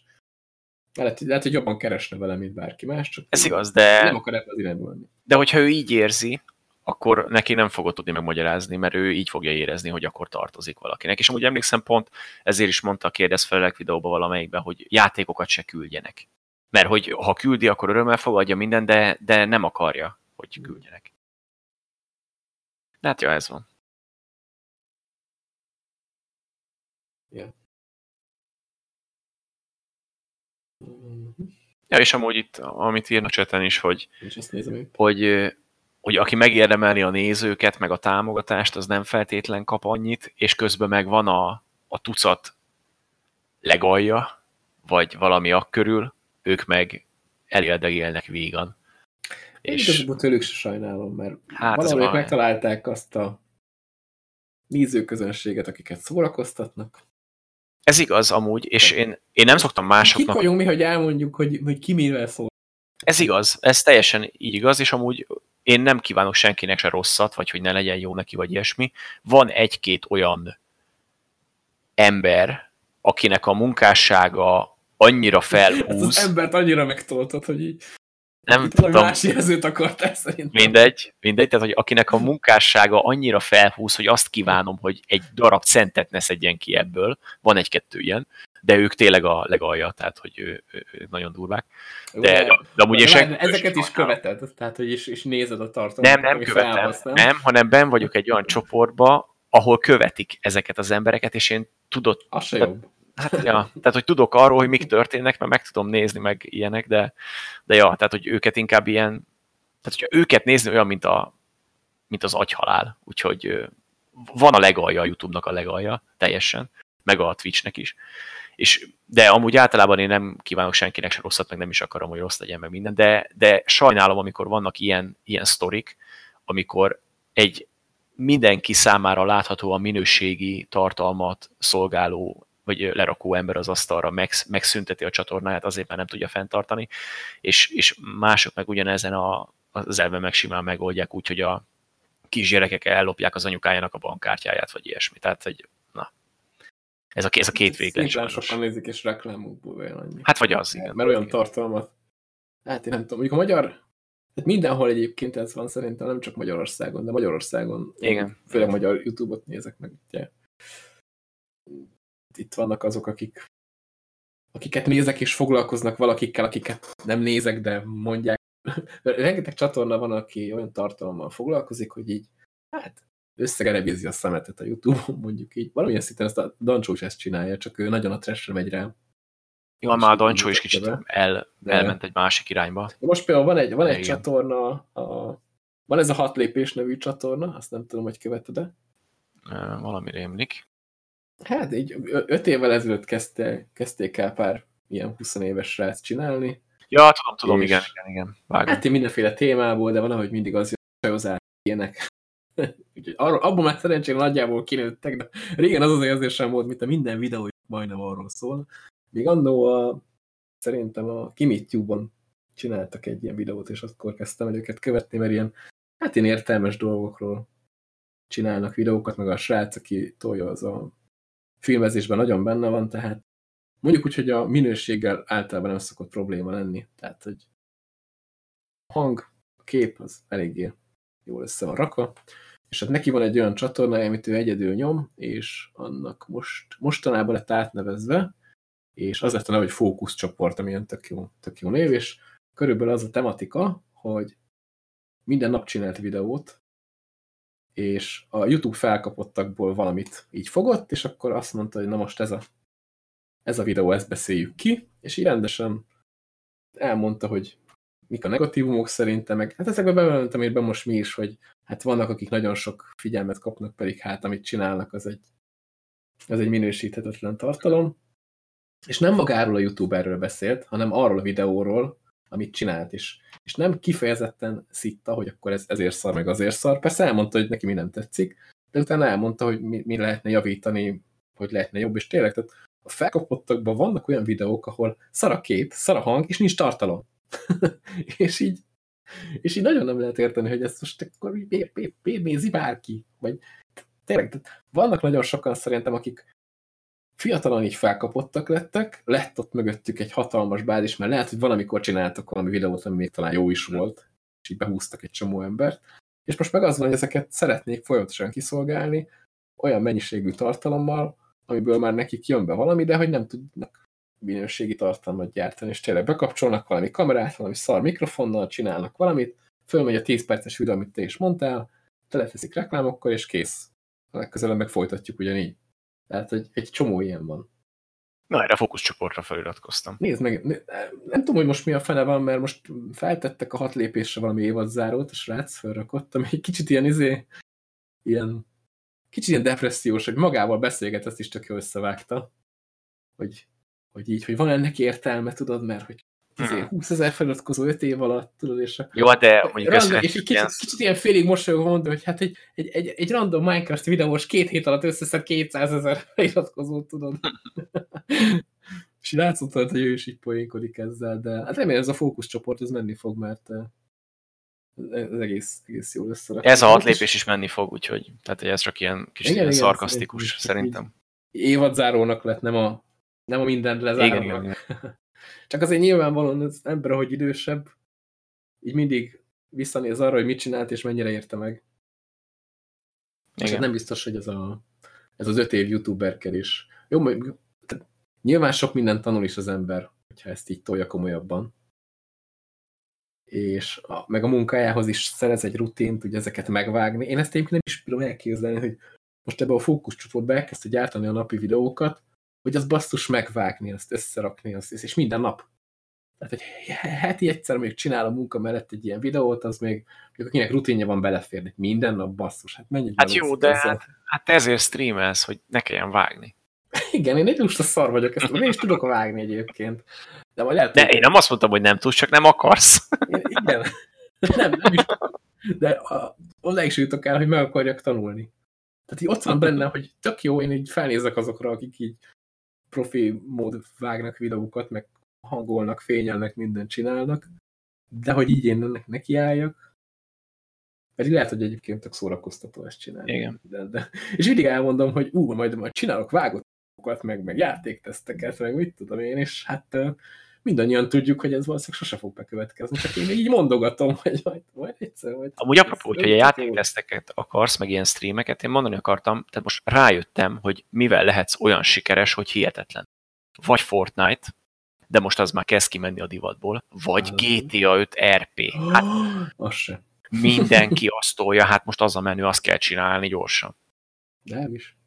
lehet, lehet, hogy jobban keresne vele, mint bárki más, csak Ez igaz, de... Nem akar ebben az irányba De hogyha ő így érzi, akkor neki nem fogod tudni megmagyarázni, mert ő így fogja érezni, hogy akkor tartozik valakinek. És amúgy emlékszem pont, ezért is mondta a kérdezfelelek videóban valamelyikben, hogy játékokat se küldjenek. Mert hogy ha küldi, akkor örömmel fogadja minden, de, de nem akarja, hogy küldjenek. De hát ja, ez van. Ja, és amúgy itt, amit írnak cseten is, hogy, nézem hogy, hogy aki megérdemeli a nézőket, meg a támogatást, az nem feltétlen kap annyit, és közben meg van a, a tucat legalja, vagy valami akkörül, ők meg eléldegélnek vígan. És... igazából tőlük se sajnálom, mert hát valahogy megtalálták azt a nézőközönséget, akiket szórakoztatnak, ez igaz amúgy, és én, én nem szoktam másoknak... Kik vagyunk mi, hogy elmondjuk, hogy, hogy ki mivel szól? Ez igaz, ez teljesen így igaz, és amúgy én nem kívánok senkinek se rosszat, vagy hogy ne legyen jó neki, vagy ilyesmi. Van egy-két olyan ember, akinek a munkássága annyira felhúz... az embert annyira megtoltad, hogy így... Nem tudom. más jelzőt akartál szerintem. Mindegy, mindegy, tehát hogy akinek a munkássága annyira felhúz, hogy azt kívánom, hogy egy darab centet ne szedjen ki ebből, van egy-kettő ilyen, de ők tényleg a legalja, tehát hogy ő, ő, ő nagyon durvák. De, de, de amúgy de ezeket is követed, tehát hogy is, is nézed a tartalmat. Nem, nem követem, nem? nem, hanem ben vagyok egy olyan csoportba, ahol követik ezeket az embereket, és én tudod... Az se jobb. Hát, ja, tehát, hogy tudok arról, hogy mik történnek, mert meg tudom nézni, meg ilyenek, de, de ja, tehát, hogy őket inkább ilyen, tehát, hogyha őket nézni olyan, mint, a, mint az agyhalál, úgyhogy van a legalja a YouTube-nak a legalja, teljesen, meg a Twitch-nek is. És, de amúgy általában én nem kívánok senkinek se rosszat, meg nem is akarom, hogy rossz legyen meg minden, de, de sajnálom, amikor vannak ilyen, ilyen sztorik, amikor egy mindenki számára láthatóan minőségi tartalmat szolgáló vagy lerakó ember az asztalra megszünteti a csatornáját, azért már nem tudja fenntartani, és, és mások meg ugyanezen a, az elven meg simán megoldják úgy, hogy a kisgyerekek ellopják az anyukájának a bankkártyáját, vagy ilyesmi. Tehát, hogy na, ez a, ez a két véglet. Szimplán sokan nézik, és reklámokból olyan annyi. Hát vagy az, igen. Mert olyan igen. tartalmat. Hát én nem tudom, mondjuk a magyar, hát mindenhol egyébként ez van szerintem, nem csak Magyarországon, de Magyarországon. Igen. Főleg magyar Youtube-ot nézek meg, ugye itt vannak azok, akik akiket nézek és foglalkoznak valakikkel, akiket nem nézek, de mondják. Rengeteg csatorna van, aki olyan tartalommal foglalkozik, hogy így, hát összegerebézi a szemetet a Youtube-on, mondjuk így. Valamilyen szinten ezt a Dancsó is ezt csinálja, csak ő nagyon a trashre megy rá. Jó, már a Dancsó is kicsit el, de... elment egy másik irányba. Most például van egy, van egy csatorna, a, van ez a Hat Lépés nevű csatorna, azt nem tudom, hogy követed-e. Valami rémlik. Hát így öt évvel ezelőtt kezdte, kezdték el pár ilyen 20 éves srác csinálni. Ja, tudom, tudom, igen, igen, igen. Vágom. Hát én mindenféle témából, de van, ahogy mindig az sajozás ilyenek. Úgyhogy arról, abban már szerencsére nagyjából kinőttek, de régen az azért azért sem volt, mint a minden videó majdnem arról szól. Még annó a, szerintem a KimiTube-on csináltak egy ilyen videót, és akkor kezdtem el őket követni, mert ilyen, hát ilyen értelmes dolgokról csinálnak videókat, meg a srác, aki tolja az a filmezésben nagyon benne van, tehát mondjuk úgy, hogy a minőséggel általában nem szokott probléma lenni. Tehát, hogy a hang, a kép az eléggé jól össze van rakva, és hát neki van egy olyan csatornája, amit ő egyedül nyom, és annak most, mostanában lett átnevezve, és az lett a neve, hogy fókuszcsoport, ami ilyen tök jó, tök jó név, és körülbelül az a tematika, hogy minden nap csinált videót, és a YouTube felkapottakból valamit így fogott, és akkor azt mondta, hogy na most ez a, ez a videó, ezt beszéljük ki, és így rendesen elmondta, hogy mik a negatívumok szerintem, meg hát ezekbe bementem érben most mi is, hogy hát vannak, akik nagyon sok figyelmet kapnak, pedig hát amit csinálnak, az egy, az egy minősíthetetlen tartalom. És nem magáról a youtuberről beszélt, hanem arról a videóról, amit csinált, és, és nem kifejezetten szitta, hogy akkor ez ezért szar, meg azért szar. Persze elmondta, hogy neki mi nem tetszik, de utána elmondta, hogy mi, mi lehetne javítani, hogy lehetne jobb, és tényleg, tehát a felkapottakban vannak olyan videók, ahol szar a kép, szar a hang, és nincs tartalom. és így és így nagyon nem lehet érteni, hogy ezt most akkor miért nézi bárki? Vagy tényleg, tehát vannak nagyon sokan szerintem, akik fiatalon így felkapottak lettek, lett ott mögöttük egy hatalmas bázis, mert lehet, hogy valamikor csináltak valami videót, ami még talán jó is volt, és így behúztak egy csomó embert, és most meg az van, hogy ezeket szeretnék folyamatosan kiszolgálni, olyan mennyiségű tartalommal, amiből már nekik jön be valami, de hogy nem tudnak minőségi tartalmat gyártani, és tényleg bekapcsolnak valami kamerát, valami szar mikrofonnal, csinálnak valamit, fölmegy a 10 perces videó, amit te is mondtál, teleteszik reklámokkal, és kész. Legközelebb meg folytatjuk ugyanígy. Tehát egy, egy csomó ilyen van. Na, erre a fókuszcsoportra feliratkoztam. Nézd meg, nem tudom, hogy most mi a fene van, mert most feltettek a hat lépésre valami évadzárót, a srác felrakott, ami egy kicsit ilyen izé, ilyen, kicsit ilyen depressziós, hogy magával beszélget, ezt is tök jó összevágta. Hogy hogy így, hogy van ennek értelme, tudod, mert hogy 20 ezer feliratkozó 5 év alatt, tudod, és a, Jó, de mondjuk random, és egy kicsit, kicsit ilyen félig mosolyogva mondom, hogy hát egy, egy, egy, egy random Minecraft videós két hét alatt összeszed 200 ezer feliratkozót, tudod. és látszott, hogy ő is így poénkodik ezzel, de hát remélem ez a fókuszcsoport, ez menni fog, mert ez egész, egész jó összerakott. Ez a hat lépés is menni fog, úgyhogy tehát ez csak ilyen kis igen, ilyen igen, szarkasztikus, szerintem. Évadzárónak lett, nem a nem a mindent lezárnak. Igen, igen. Csak azért nyilvánvalóan az ember, ahogy idősebb, így mindig visszanéz arra, hogy mit csinált, és mennyire érte meg. Igen. És hát nem biztos, hogy ez, a, ez az öt év youtuberker is. Jó, nyilván sok mindent tanul is az ember, hogyha ezt így tolja komolyabban. És a, meg a munkájához is szerez egy rutint, hogy ezeket megvágni. Én ezt egyébként nem is tudom elképzelni, hogy most ebbe a fókuszcsoportba elkezdte gyártani a napi videókat, hogy az basszus megvágni, azt összerakni, azt, és minden nap. Tehát, hogy heti egyszer még csinál a munka mellett egy ilyen videót, az még, még akinek rutinja van beleférni. Minden nap basszus. Hát mennyit Hát jó, de hát, hát ezért streamelsz, hogy ne kelljen vágni. Igen, én egy lusta szar vagyok, ezt én is tudok vágni egyébként. De, majd lehet, de én nem azt mondtam, hogy nem tudsz, csak nem akarsz. Igen. Nem, nem is. De a, oda is jutok el, hogy meg akarjak tanulni. Tehát így ott van bennem, hogy tök jó, én így felnézek azokra, akik így profi mód vágnak videókat, meg hangolnak, fényelnek, mindent csinálnak, de hogy így én ennek nekiálljak, pedig lehet, hogy egyébként tök szórakoztató ezt csinálni. Igen. De, de, és mindig elmondom, hogy ú, majd, majd csinálok vágottokat, meg, meg játékteszteket, meg mit tudom én, és hát mindannyian tudjuk, hogy ez valószínűleg sose fog bekövetkezni, csak én így mondogatom, hogy majd, majd egyszer, majd... Amúgy apropó, hogyha játékteszteket akarsz, meg ilyen streameket, én mondani akartam, tehát most rájöttem, hogy mivel lehetsz olyan sikeres, hogy hihetetlen. Vagy Fortnite, de most az már kezd kimenni a divatból, vagy GTA 5 RP. Hát, az se. mindenki azt tolja, hát most az a menő, azt kell csinálni gyorsan. Nem is.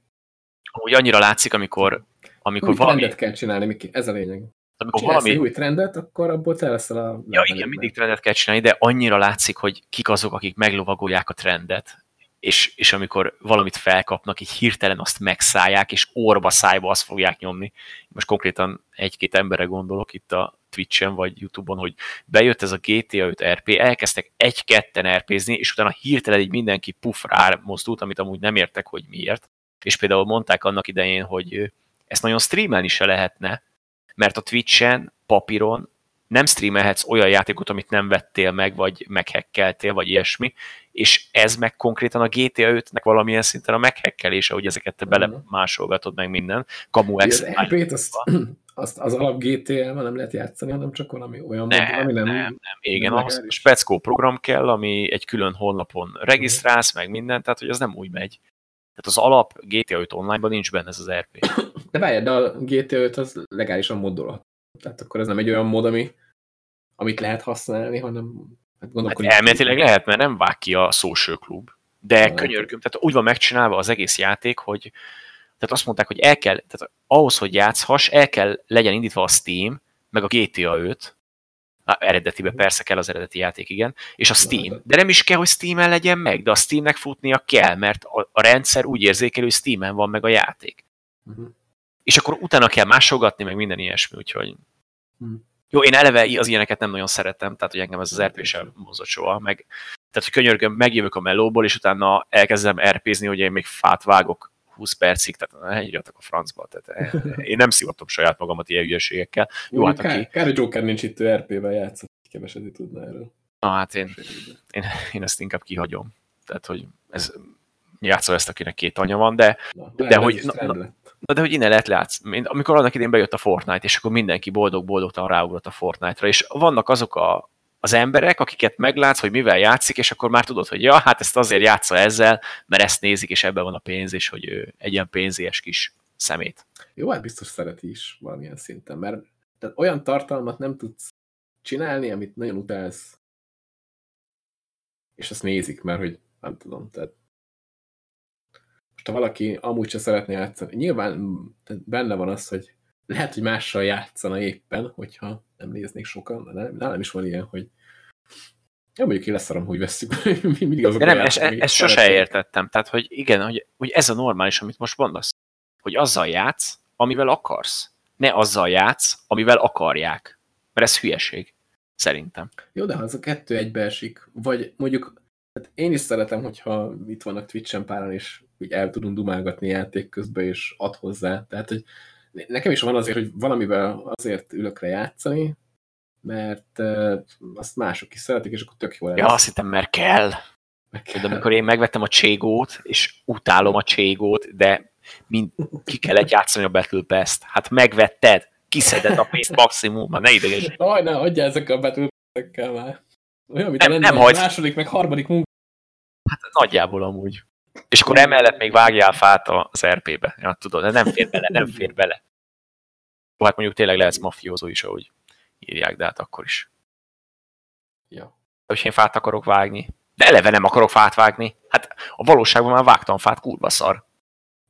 Úgy annyira látszik, amikor, amikor Úgy valami... kell csinálni, Miki, ez a lényeg amikor Csinálsz valami... új trendet, akkor abból te leszel a... Ja, igen, mindig trendet kell csinálni, de annyira látszik, hogy kik azok, akik meglovagolják a trendet, és, és amikor valamit felkapnak, így hirtelen azt megszállják, és orba szájba azt fogják nyomni. Most konkrétan egy-két emberre gondolok itt a Twitch-en vagy YouTube-on, hogy bejött ez a GTA 5 RP, elkezdtek egy-ketten RP-zni, és utána hirtelen így mindenki puff rá mozdult, amit amúgy nem értek, hogy miért. És például mondták annak idején, hogy ezt nagyon streamelni se lehetne, mert a Twitch-en, papíron nem streamelhetsz olyan játékot, amit nem vettél meg, vagy meghekkeltél, vagy ilyesmi, és ez meg konkrétan a GTA 5-nek valamilyen szinten a meghekkelése, hogy ezeket te belemásolgatod meg minden. Kamu ex az, azt, azt, az alap GTA-vel nem lehet játszani, hanem csak valami olyan nem, mod, ami nem... Nem, nem, igen, nem az speckó program kell, ami egy külön honlapon regisztrálsz, meg minden, tehát hogy az nem úgy megy. Tehát az alap GTA 5 online-ban nincs benne ez az RP. De várjál, de a GTA 5 az legálisan moddolhat. Tehát akkor ez nem egy olyan mod, ami, amit lehet használni, hanem hát gondolom, hát elméletileg lehet, mert nem vág ki a social club. De ah, könyörgöm, tehát úgy van megcsinálva az egész játék, hogy tehát azt mondták, hogy el kell, tehát ahhoz, hogy játszhass, el kell legyen indítva a Steam, meg a GTA 5, a eredetibe persze kell az eredeti játék, igen, és a Steam. De nem is kell, hogy Steam-en legyen meg, de a Steamnek futnia kell, mert a, a rendszer úgy érzékel, hogy Steam-en van meg a játék. Uh-huh. És akkor utána kell másolgatni, meg minden ilyesmi, úgyhogy... Uh-huh. Jó, én eleve az ilyeneket nem nagyon szeretem, tehát hogy engem ez az RP sem mozott soha, meg tehát, hogy könyörgöm, megjövök a melóból, és utána elkezdem RP-zni, hogy én még fát vágok 20 percig, tehát ne írjatok a francba, tehát én nem szivatom saját magamat ilyen ügyességekkel. Jó, hát kár, aki... kár, hogy Joker nincs itt, ő RP-vel játszott, keveset tudna erről. Na hát én, én, én, ezt inkább kihagyom. Tehát, hogy ez játszol ezt, akinek két anya van, de, na, de hogy, na, na, na, de hogy innen lehet látsz. Amikor annak idén bejött a Fortnite, és akkor mindenki boldog-boldogtan ráugrott a Fortnite-ra, és vannak azok a, az emberek, akiket meglátsz, hogy mivel játszik, és akkor már tudod, hogy ja, hát ezt azért játsza ezzel, mert ezt nézik, és ebben van a pénz, és hogy ő egy ilyen pénzéhes kis szemét. Jó, hát biztos szereti is valamilyen szinten, mert tehát olyan tartalmat nem tudsz csinálni, amit nagyon utálsz, és azt nézik, mert hogy nem tudom, tehát ha valaki amúgy se szeretné játszani, nyilván benne van az, hogy lehet, hogy mással játszana éppen, hogyha nem néznék sokan, de nem, nálam is van ilyen, hogy ja, mondjuk én leszarom, hogy veszük. Mindig azok de nem, ezt, ezt sose értettem. Tehát, hogy igen, hogy, hogy ez a normális, amit most mondasz. Hogy azzal játsz, amivel akarsz. Ne azzal játsz, amivel akarják. Mert ez hülyeség. Szerintem. Jó, de ha az a kettő egybeesik, vagy mondjuk hát én is szeretem, hogyha itt vannak Twitch-en páran, és úgy el tudunk dumálgatni játék közben, és ad hozzá. Tehát, hogy nekem is van azért, hogy valamivel azért ülök le játszani, mert uh, azt mások is szeretik, és akkor tök jól Ja, azt hittem, mert kell. kell. De amikor én megvettem a cségót, és utálom a cségót, de mind, ki kellett játszani a Battle Pass-t. Hát megvetted, kiszeded a pénzt maximum, ne ideges. Aj, ne, adja ezek a Battle Pass-ekkel már. Olyan, mint nem, a nem hagy... második, meg harmadik munka. Hát nagyjából amúgy. És akkor emellett még vágjál fát az RP-be. Ja, tudod, de nem fér bele, nem fér bele. Hát mondjuk tényleg lehetsz mafiózó is, ahogy írják, de hát akkor is. Ja. Hogy én fát akarok vágni. De eleve nem akarok fát vágni. Hát a valóságban már vágtam fát, kurva szar.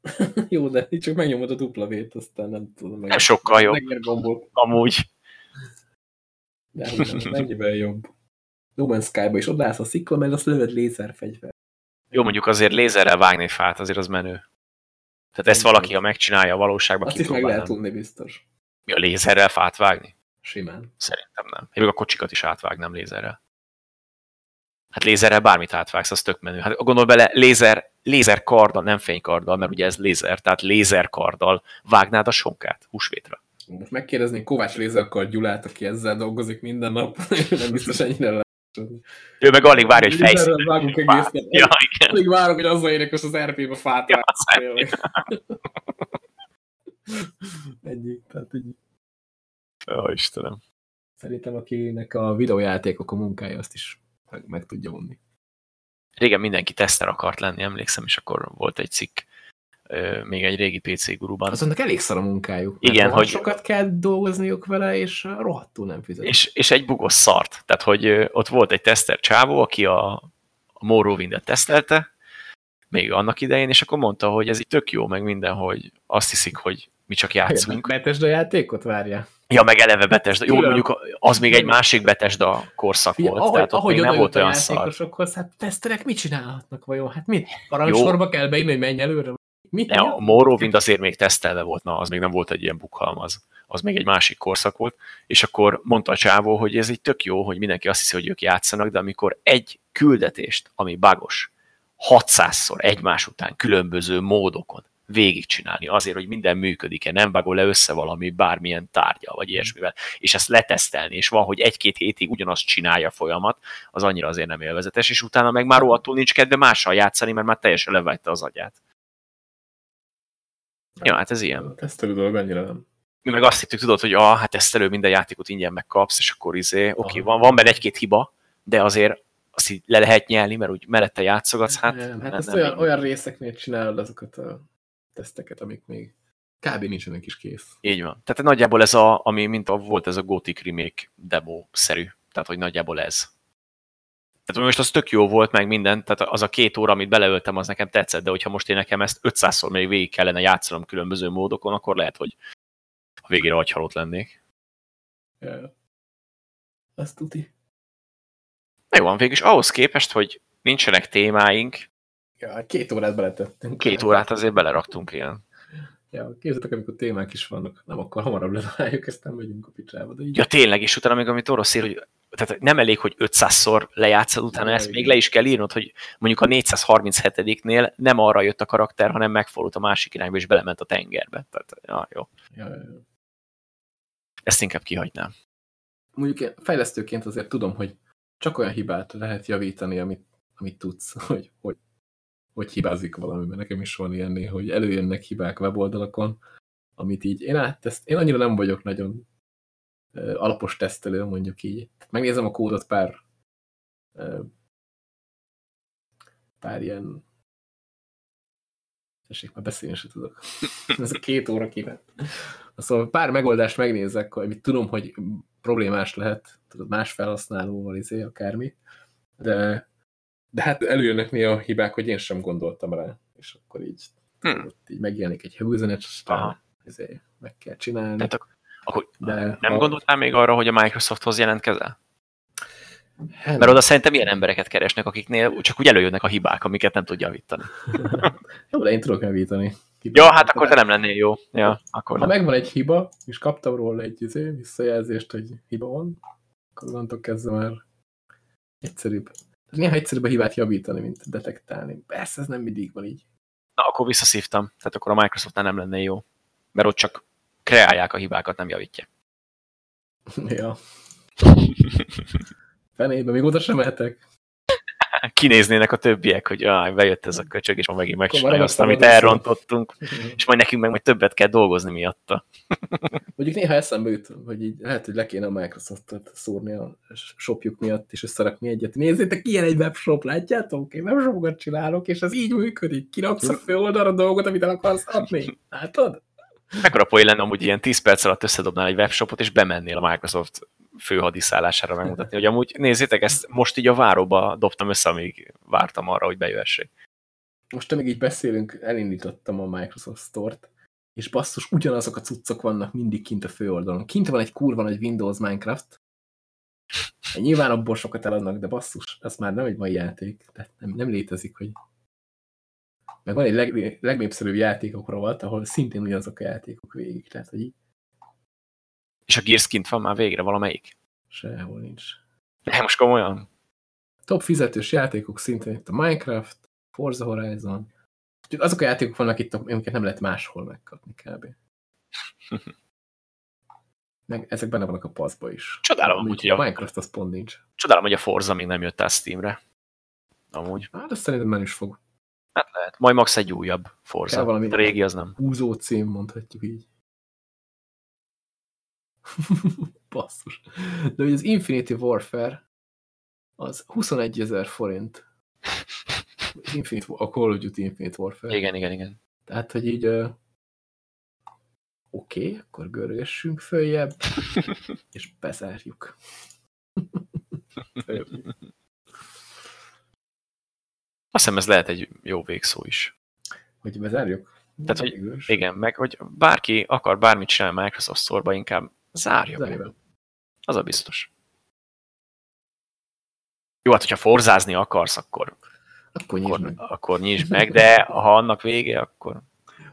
Jó, de csak megnyomod a dupla vét, aztán nem tudom. Meg nem sokkal jobb. Amúgy. De mennyivel jobb. No Man's Sky-ba is odaállsz a szikla, meg azt lövöd lézerfegyver. Jó, mondjuk azért lézerrel vágni fát, azért az menő. Tehát ezt valaki, ha megcsinálja a valóságban, Azt is meg lehet tudni biztos. Mi a lézerrel fát vágni? Simán. Szerintem nem. Én még a kocsikat is átvágnám lézerrel. Hát lézerrel bármit átvágsz, az tök menő. Hát gondolj bele, lézer, lézer karddal, nem fénykarddal, mert ugye ez lézer, tehát lézer karddal vágnád a sonkát húsvétra. Most megkérdezni Kovács Lézerkard Gyulát, aki ezzel dolgozik minden nap, nem biztos ennyire. Ő meg alig várja, hogy fejszínen. Vágunk egész Ja, igen. Alig várok, hogy azzal érek, hogy az RP-be fát ja, Ennyi, tehát így. Ó, Istenem. Szerintem akinek a videójátékok a munkája, azt is meg, meg tudja vonni. Régen mindenki teszter akart lenni, emlékszem, és akkor volt egy cikk, még egy régi PC guruban. Azonnak elég szar a munkájuk. Igen, hogy sokat kell dolgozniuk vele, és rohadtul nem fizet. És, és egy bugos szart. Tehát, hogy ott volt egy teszter csávó, aki a, a Morrowind-et tesztelte, még annak idején, és akkor mondta, hogy ez itt tök jó, meg minden, hogy azt hiszik, hogy mi csak játszunk. Betesd a játékot, várja. Ja, meg eleve Betesda. Jó, mondjuk az még egy másik Betesda korszak volt, ahogy, tehát ahogy még nem volt olyan szar. Hát teszterek mit csinálhatnak vajon? Hát mit? Parancsorba kell beírni, hogy menj előre? Mit? Ne, a Morrowind azért még tesztelve volt, na, az még nem volt egy ilyen bukhalmaz. Az még egy másik korszak volt, és akkor mondta a csávó, hogy ez egy tök jó, hogy mindenki azt hiszi, hogy ők játszanak, de amikor egy küldetést, ami bagos, 600-szor egymás után különböző módokon végigcsinálni azért, hogy minden működik-e, nem vágol le össze valami bármilyen tárgya, vagy ilyesmivel, és ezt letesztelni, és van, hogy egy-két hétig ugyanazt csinálja folyamat, az annyira azért nem élvezetes, és utána meg már rohadtul nincs kedve mással játszani, mert már teljesen levágyta az agyát. Ja, hát ez ilyen. Tesztelő dolog annyira nem. Mi meg azt hittük, tudod, hogy ah, hát tesztelő minden játékot ingyen megkapsz, és akkor izé, oké, okay, van, van benne egy-két hiba, de azért azt így le lehet nyelni, mert úgy mellette játszogatsz, hát... Nem, hát nem, ezt nem, olyan, olyan részeknél csinálod azokat a teszteket, amik még kb. nincsenek is kész. Így van. Tehát nagyjából ez a, ami mint a, volt ez a Gothic remake demo-szerű. Tehát, hogy nagyjából ez. Tehát most az tök jó volt, meg minden, tehát az a két óra, amit beleöltem, az nekem tetszett, de hogyha most én nekem ezt 500-szor még végig kellene játszanom különböző módokon, akkor lehet, hogy a végére agyhalott lennék. Ja. Azt tuti. Jó van, végülis ahhoz képest, hogy nincsenek témáink, Ja, két órát beletettünk. Két órát azért beleraktunk ilyen. Ja, képzeljétek, amikor témák is vannak, nem akkor hamarabb letaláljuk, ezt nem megyünk a picsába. De így Ja tényleg, és utána még amit orosz ír, hogy tehát nem elég, hogy 500-szor lejátszod, utána Ja, ezt még le is kell írnod, hogy mondjuk a 437-nél nem arra jött a karakter, hanem megfordult a másik irányba, és belement a tengerbe. Tehát, ja, jó. ja, ja, ja. Ezt inkább kihagynám. mondjuk én fejlesztőként azért tudom, hogy csak olyan hibát lehet javítani, amit, amit tudsz, hogy, hogy, hogy hibázik valamiben. Nekem is van ilyen hogy előjönnek hibák weboldalakon, amit így, én átteszt, én annyira nem vagyok nagyon alapos tesztelő, mondjuk így. Megnézem a kódot pár pár ilyen tessék, már beszélni se tudok. Ez a két óra kiment. Szóval pár megoldást megnézek, hogy mit tudom, hogy problémás lehet, tudod, más felhasználóval, izé, akármi, de, de hát előjönnek néha hibák, hogy én sem gondoltam rá, és akkor így, Hm. ott így megjelenik egy hőzenet, és aztán izé, meg kell csinálni. Tehát akkor de nem ha- gondoltál még arra, hogy a Microsofthoz jelentkezel? Hát, Mert oda szerintem ilyen embereket keresnek, akiknél csak úgy előjönnek a hibák, amiket nem tud javítani. Jó, de én tudok javítani. Ja, hát akkor te nem lennél jó. Ja, akkor Ha nem. megvan egy hiba, és kaptam róla egy izé, visszajelzést, hogy hiba van, akkor onnantól kezdve már egyszerűbb. Néha egyszerűbb a hibát javítani, mint detektálni. Persze, ez nem mindig van így. Na, akkor visszaszívtam. Tehát akkor a Microsoftnál nem lenne jó. Mert ott csak kreálják a hibákat, nem javítják. ja. Fenébe, még oda sem mehetek. Kinéznének a többiek, hogy jaj, bejött ez a köcsög, és ma megint megcsinálja azt, amit elrontottunk, és majd nekünk meg majd többet kell dolgozni miatta. Mondjuk néha eszembe jut, hogy így lehet, hogy le kéne a Microsoftot szórni a shopjuk miatt, és összerakni egyet. Nézzétek, ilyen egy webshop, látjátok? Én webshopokat csinálok, és ez így működik. Kiraksz a főoldalra dolgot, amit el akarsz adni. Látod? Mekkora poén lenne amúgy ilyen 10 perc alatt összedobnál egy webshopot, és bemennél a Microsoft főhadiszállására megmutatni, hogy amúgy nézzétek, ezt most így a váróba dobtam össze, amíg vártam arra, hogy bejöhessék. Most amíg így beszélünk, elindítottam a Microsoft Store-t, és basszus, ugyanazok a cuccok vannak mindig kint a főoldalon. Kint van egy kurva nagy Windows Minecraft, nyilván abból sokat eladnak, de basszus, ez már nem egy mai játék, tehát nem, nem létezik, hogy meg van egy leg, legnépszerűbb játékok rovat, ahol szintén ugyanazok a játékok végig, tehát hogy így És a Gears kint van már végre valamelyik. sehol nincs. Nem, most komolyan. Top fizetős játékok szintén itt a Minecraft, Forza Horizon, azok a játékok vannak itt, amiket nem lehet máshol megkapni kb. Meg ezek benne vannak a paszba is. Csodálom, amúgy, hogy a, Minecraft az pont nincs. csodálom, hogy a Forza még nem jött el Steamre. Amúgy. Hát azt szerintem nem is fog. Hát lehet. Majd max egy újabb Forza. Valami- A régi az nem. Húzó cím, mondhatjuk így. Basszus. De hogy az Infinity Warfare az 21 ezer forint. Infinite, a Call of Duty Infinite Warfare. Igen, igen, igen. Tehát, hogy így uh, oké, okay, akkor görgessünk följebb, és bezárjuk. Azt hiszem ez lehet egy jó végszó is. hogy bezárjuk? Tehát, hogy Végül is. Igen, meg hogy bárki akar bármit csinálni Microsoft Store-ba, inkább zárja Zárja be. Az a biztos. Jó, hát hogyha forzázni akarsz, akkor, Akkor nyisd akkor, meg. akkor nyisd meg, de ha annak vége, akkor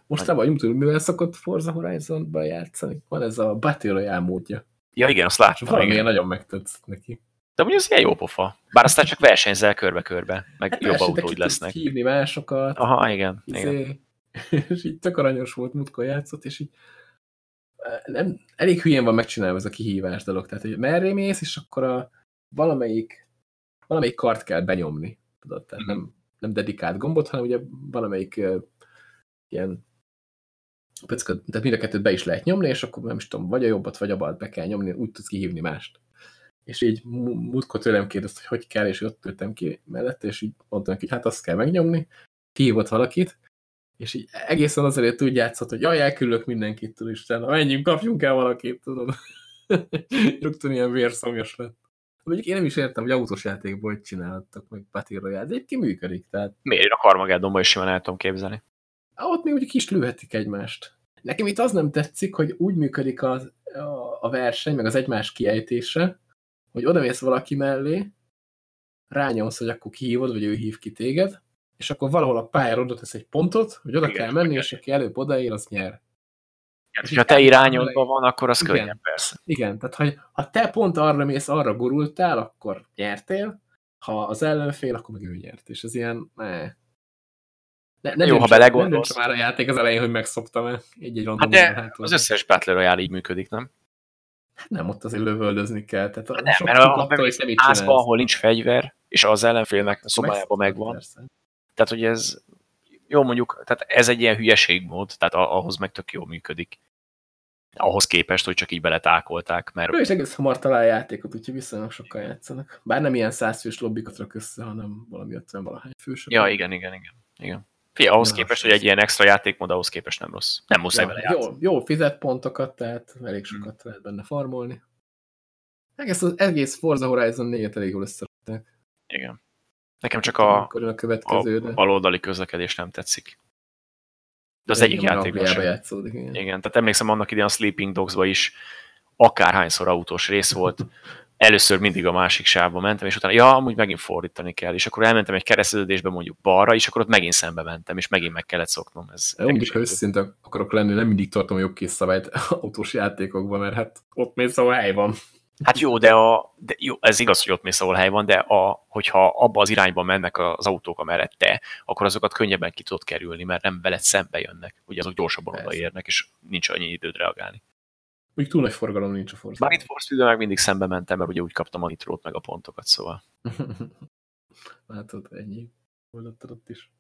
Most nem vagyunk tudod, mivel szokott Forza Horizon-ba játszani? Van ez a Battle Royale módja. Ja, igen, azt És láttam. valamilyen Igen. nagyon megtetszett neki. De ugye az ilyen jó pofa. Bár aztán csak versenyzel körbe-körbe, meg Hát jobb autóid lesznek. hívni másokat. Aha, igen. igen. izé, és így tök aranyos volt, múltkor játszott, és így eh, nem, elég hülyén van megcsinálva ez a kihívás dolog. Tehát, hogy merré mész, és akkor a valamelyik, valamelyik kart kell benyomni. Tudod, tehát Mhm. nem, nem dedikált gombot, hanem ugye valamelyik uh, ilyen pöcköd, tehát mind a kettőt be is lehet nyomni, és akkor nem is tudom, vagy a jobbat, vagy a balt be kell nyomni, úgy tudsz kihívni mást. És így mú- múltkor tőlem kérdezt, hogy hogy kell, és ott ültem ki mellette, és így mondtam neki, hát azt kell megnyomni, kihívott valakit, és így egészen azért úgy játszott, hogy jaj, elküllök mindenkit, tudod, Isten, menjünk, kapjunk el valakit, tudod. Rögtön ilyen vérszomjas lett. Mondjuk én nem is értem, hogy autós játékból hogy csináltak meg Battle Royale, de egyébként működik, tehát Miért? Én a Carmageddonban is simán el tudom képzelni. Á, ott még úgy kis lőhetik egymást. Nekem itt az nem tetszik, hogy úgy működik az, a, a verseny, meg az egymás kiejtése, hogy odamész valaki mellé, rányomsz, hogy akkor kihívod, vagy ő hív ki téged, és akkor valahol a pályára oda tesz egy pontot, hogy oda Igen, kell menni, és aki előbb odaér, az nyer. Hát, ha te irányodban van, akkor az Igen. könnyebb persze. Igen, tehát hogy ha te pont arra mész, arra gurultál, akkor nyertél, ha az ellenfél, akkor meg ő nyert. És ez ilyen, ne. Ne, ne Jó, ha belegondolsz. Ne dönts már a játék az elején, hogy megszoptam el egy-egy Hát de az összes Battle Royale így működik, nem? Hát nem, ott azért lövöldözni kell. Tehát a Nem, mert ha házba, ahol nincs fegyver, és az ellenfélnek a szobájában megvan, persze. Tehát, hogy ez jó mondjuk, tehát ez egy ilyen hülyeségmód, tehát ahhoz meg tök jól működik. Ahhoz képest, hogy csak így beletákolták, mert Ő is egész hamar talál játékot, úgyhogy viszonylag sokan játszanak. Bár nem ilyen százfős lobbikat rak össze, hanem valami 50 valahány fős. ja, igen, igen, igen. igen. Fia, ahhoz Ja, képest, hogy egy ilyen extra játékmód, ahhoz képest nem rossz. Nem muszáj vele Ja, játszani. jó, jó, fizet pontokat, tehát elég Hmm. sokat lehet benne farmolni. Egész az egész Forza Horizon 4-et elég jól összerakták. Igen. Nekem csak a, a a következő, de... baloldali közlekedés nem tetszik. De az egyik játékban sem. játszódik, igen. Igen, tehát emlékszem annak idején a Sleeping Dogs-ba is akárhányszor autós rész volt, először mindig a másik sávba mentem, és utána, ja, amúgy megint fordítani kell, és akkor elmentem egy kereszteződésbe mondjuk balra, és akkor ott megint szembe mentem, és megint meg kellett szoknom. Ez Jó, Mondjuk, ha őszinte akarok lenni, nem mindig tartom a jobb szabályt autós játékokban, mert hát ott mész, ahol hely van. Hát jó, de, a, de jó, ez igaz, hogy ott mész, ahol hely van, de a, hogyha abba az irányba mennek az autók, amerre te, akkor azokat könnyebben ki tudod kerülni, mert nem veled szembe jönnek. Ugye azok gyorsabban odaérnek, és nincs annyi időd reagálni. Mondjuk túl nagy forgalom nincs a Forza. Bár itt Force meg mindig szembe mentem, mert ugye úgy kaptam a nitrót meg a pontokat, szóval. Látod, ennyi. Oldottad ott is.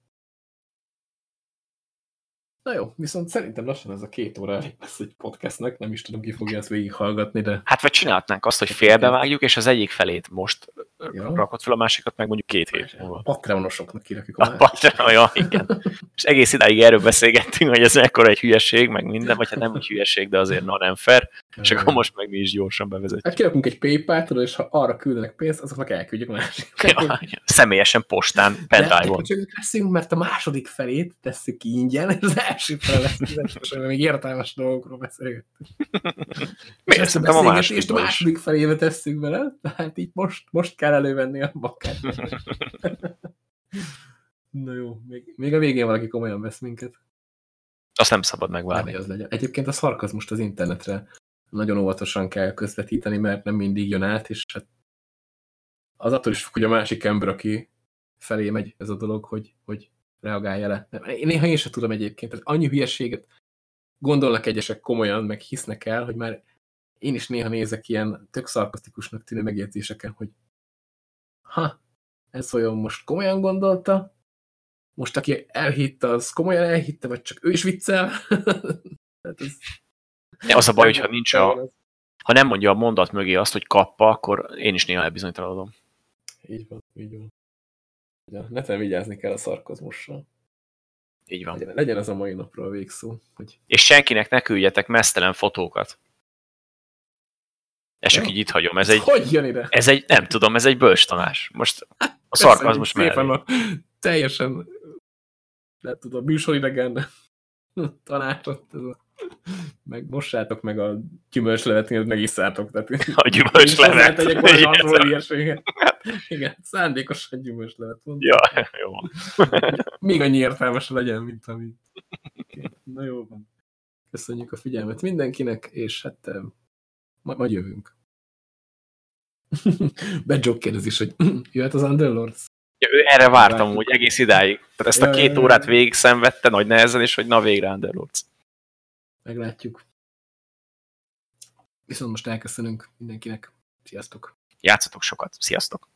Na jó, viszont szerintem lassan ez a két óra elég lesz egy podcastnek, nem is tudom, ki fogja ezt végighallgatni, de Hát vagy csinálhatnánk azt, hogy félbevágjuk, és az egyik felét most Ja. rakod fel, a másikat meg mondjuk két hét múlva. Patreonosoknak kirakjuk a A Patreon, ja, igen. És egész idáig erről beszélgettünk, hogy ez mekkora egy hülyeség, meg minden, vagy hát nem úgy hülyeség, de azért na nem fair, és akkor most meg mi is gyorsan bevezetjük. Hát kirakunk egy PayPal, és ha arra küldenek pénzt, azoknak elküldjük másik. Ja, személyesen postán, pendrive-on. De leszünk, mert a második felét tesszük ki ingyen, és első fele lesz mert még értelmes dolgokról beszélgetünk. És ezt a beszélgetést a második felébe tesszük bele, tehát így most, most kell elővenni a bakát. Na jó, még, még a végén valaki komolyan vesz minket. Azt nem szabad Várni. megvárni. az legyen. Egyébként a szarkazmust az internetre nagyon óvatosan kell közvetíteni, mert nem mindig jön át, és hát az attól is függ, hogy a másik ember, aki felé megy ez a dolog, hogy, hogy reagálja le. Én néha én sem tudom egyébként, tehát annyi hülyeséget gondolnak egyesek komolyan, meg hisznek el, hogy már én is néha nézek ilyen tök szarkasztikusnak tűnő megjegyzéseken, hogy ha, ez olyan most komolyan gondolta, most aki elhitte, az komolyan elhitte, vagy csak ő is viccel. Tehát ez Az a baj, hogyha nincs a, ha nem mondja a mondat mögé azt, hogy kappa, akkor én is néha elbizonytalanodom. Így van, így van. Ja, neten vigyázni kell a szarkozmussal. Így van. Legyen, legyen ez a mai napról a végszó. Hogy És senkinek ne küldjetek mesztelen fotókat. Ezt csak így itt hagyom. Ez egy, Hogy jön ide? ez egy, nem tudom, ez egy bölcs tanás. Most a szarkazmus Köszönjük szépen mellé. a teljesen nem tudom, műsoridegen tanácsot. Ez a, meg mossátok meg a gyümölcslevet, miért megiszátok. Tehát A gyümölcslevet. Igen. angol ilyeséget. Igen, szándékosan gyümölcslevet mondtam. Ja, jó még annyi értelmes legyen, mint ami. Okay. Na jó van. Köszönjük a figyelmet mindenkinek, és hát majd, majd jövünk. Bedjobb kérdez is, hogy jöhet az Underlords? Ja, ő erre vártam, hogy egész idáig. Tehát ezt a Ja, két ja, ja. órát végig szenvedte nagy nehezen, és hogy na végre Underlords. Meglátjuk. Viszont most elköszönünk mindenkinek. Sziasztok! Játszatok sokat. Sziasztok!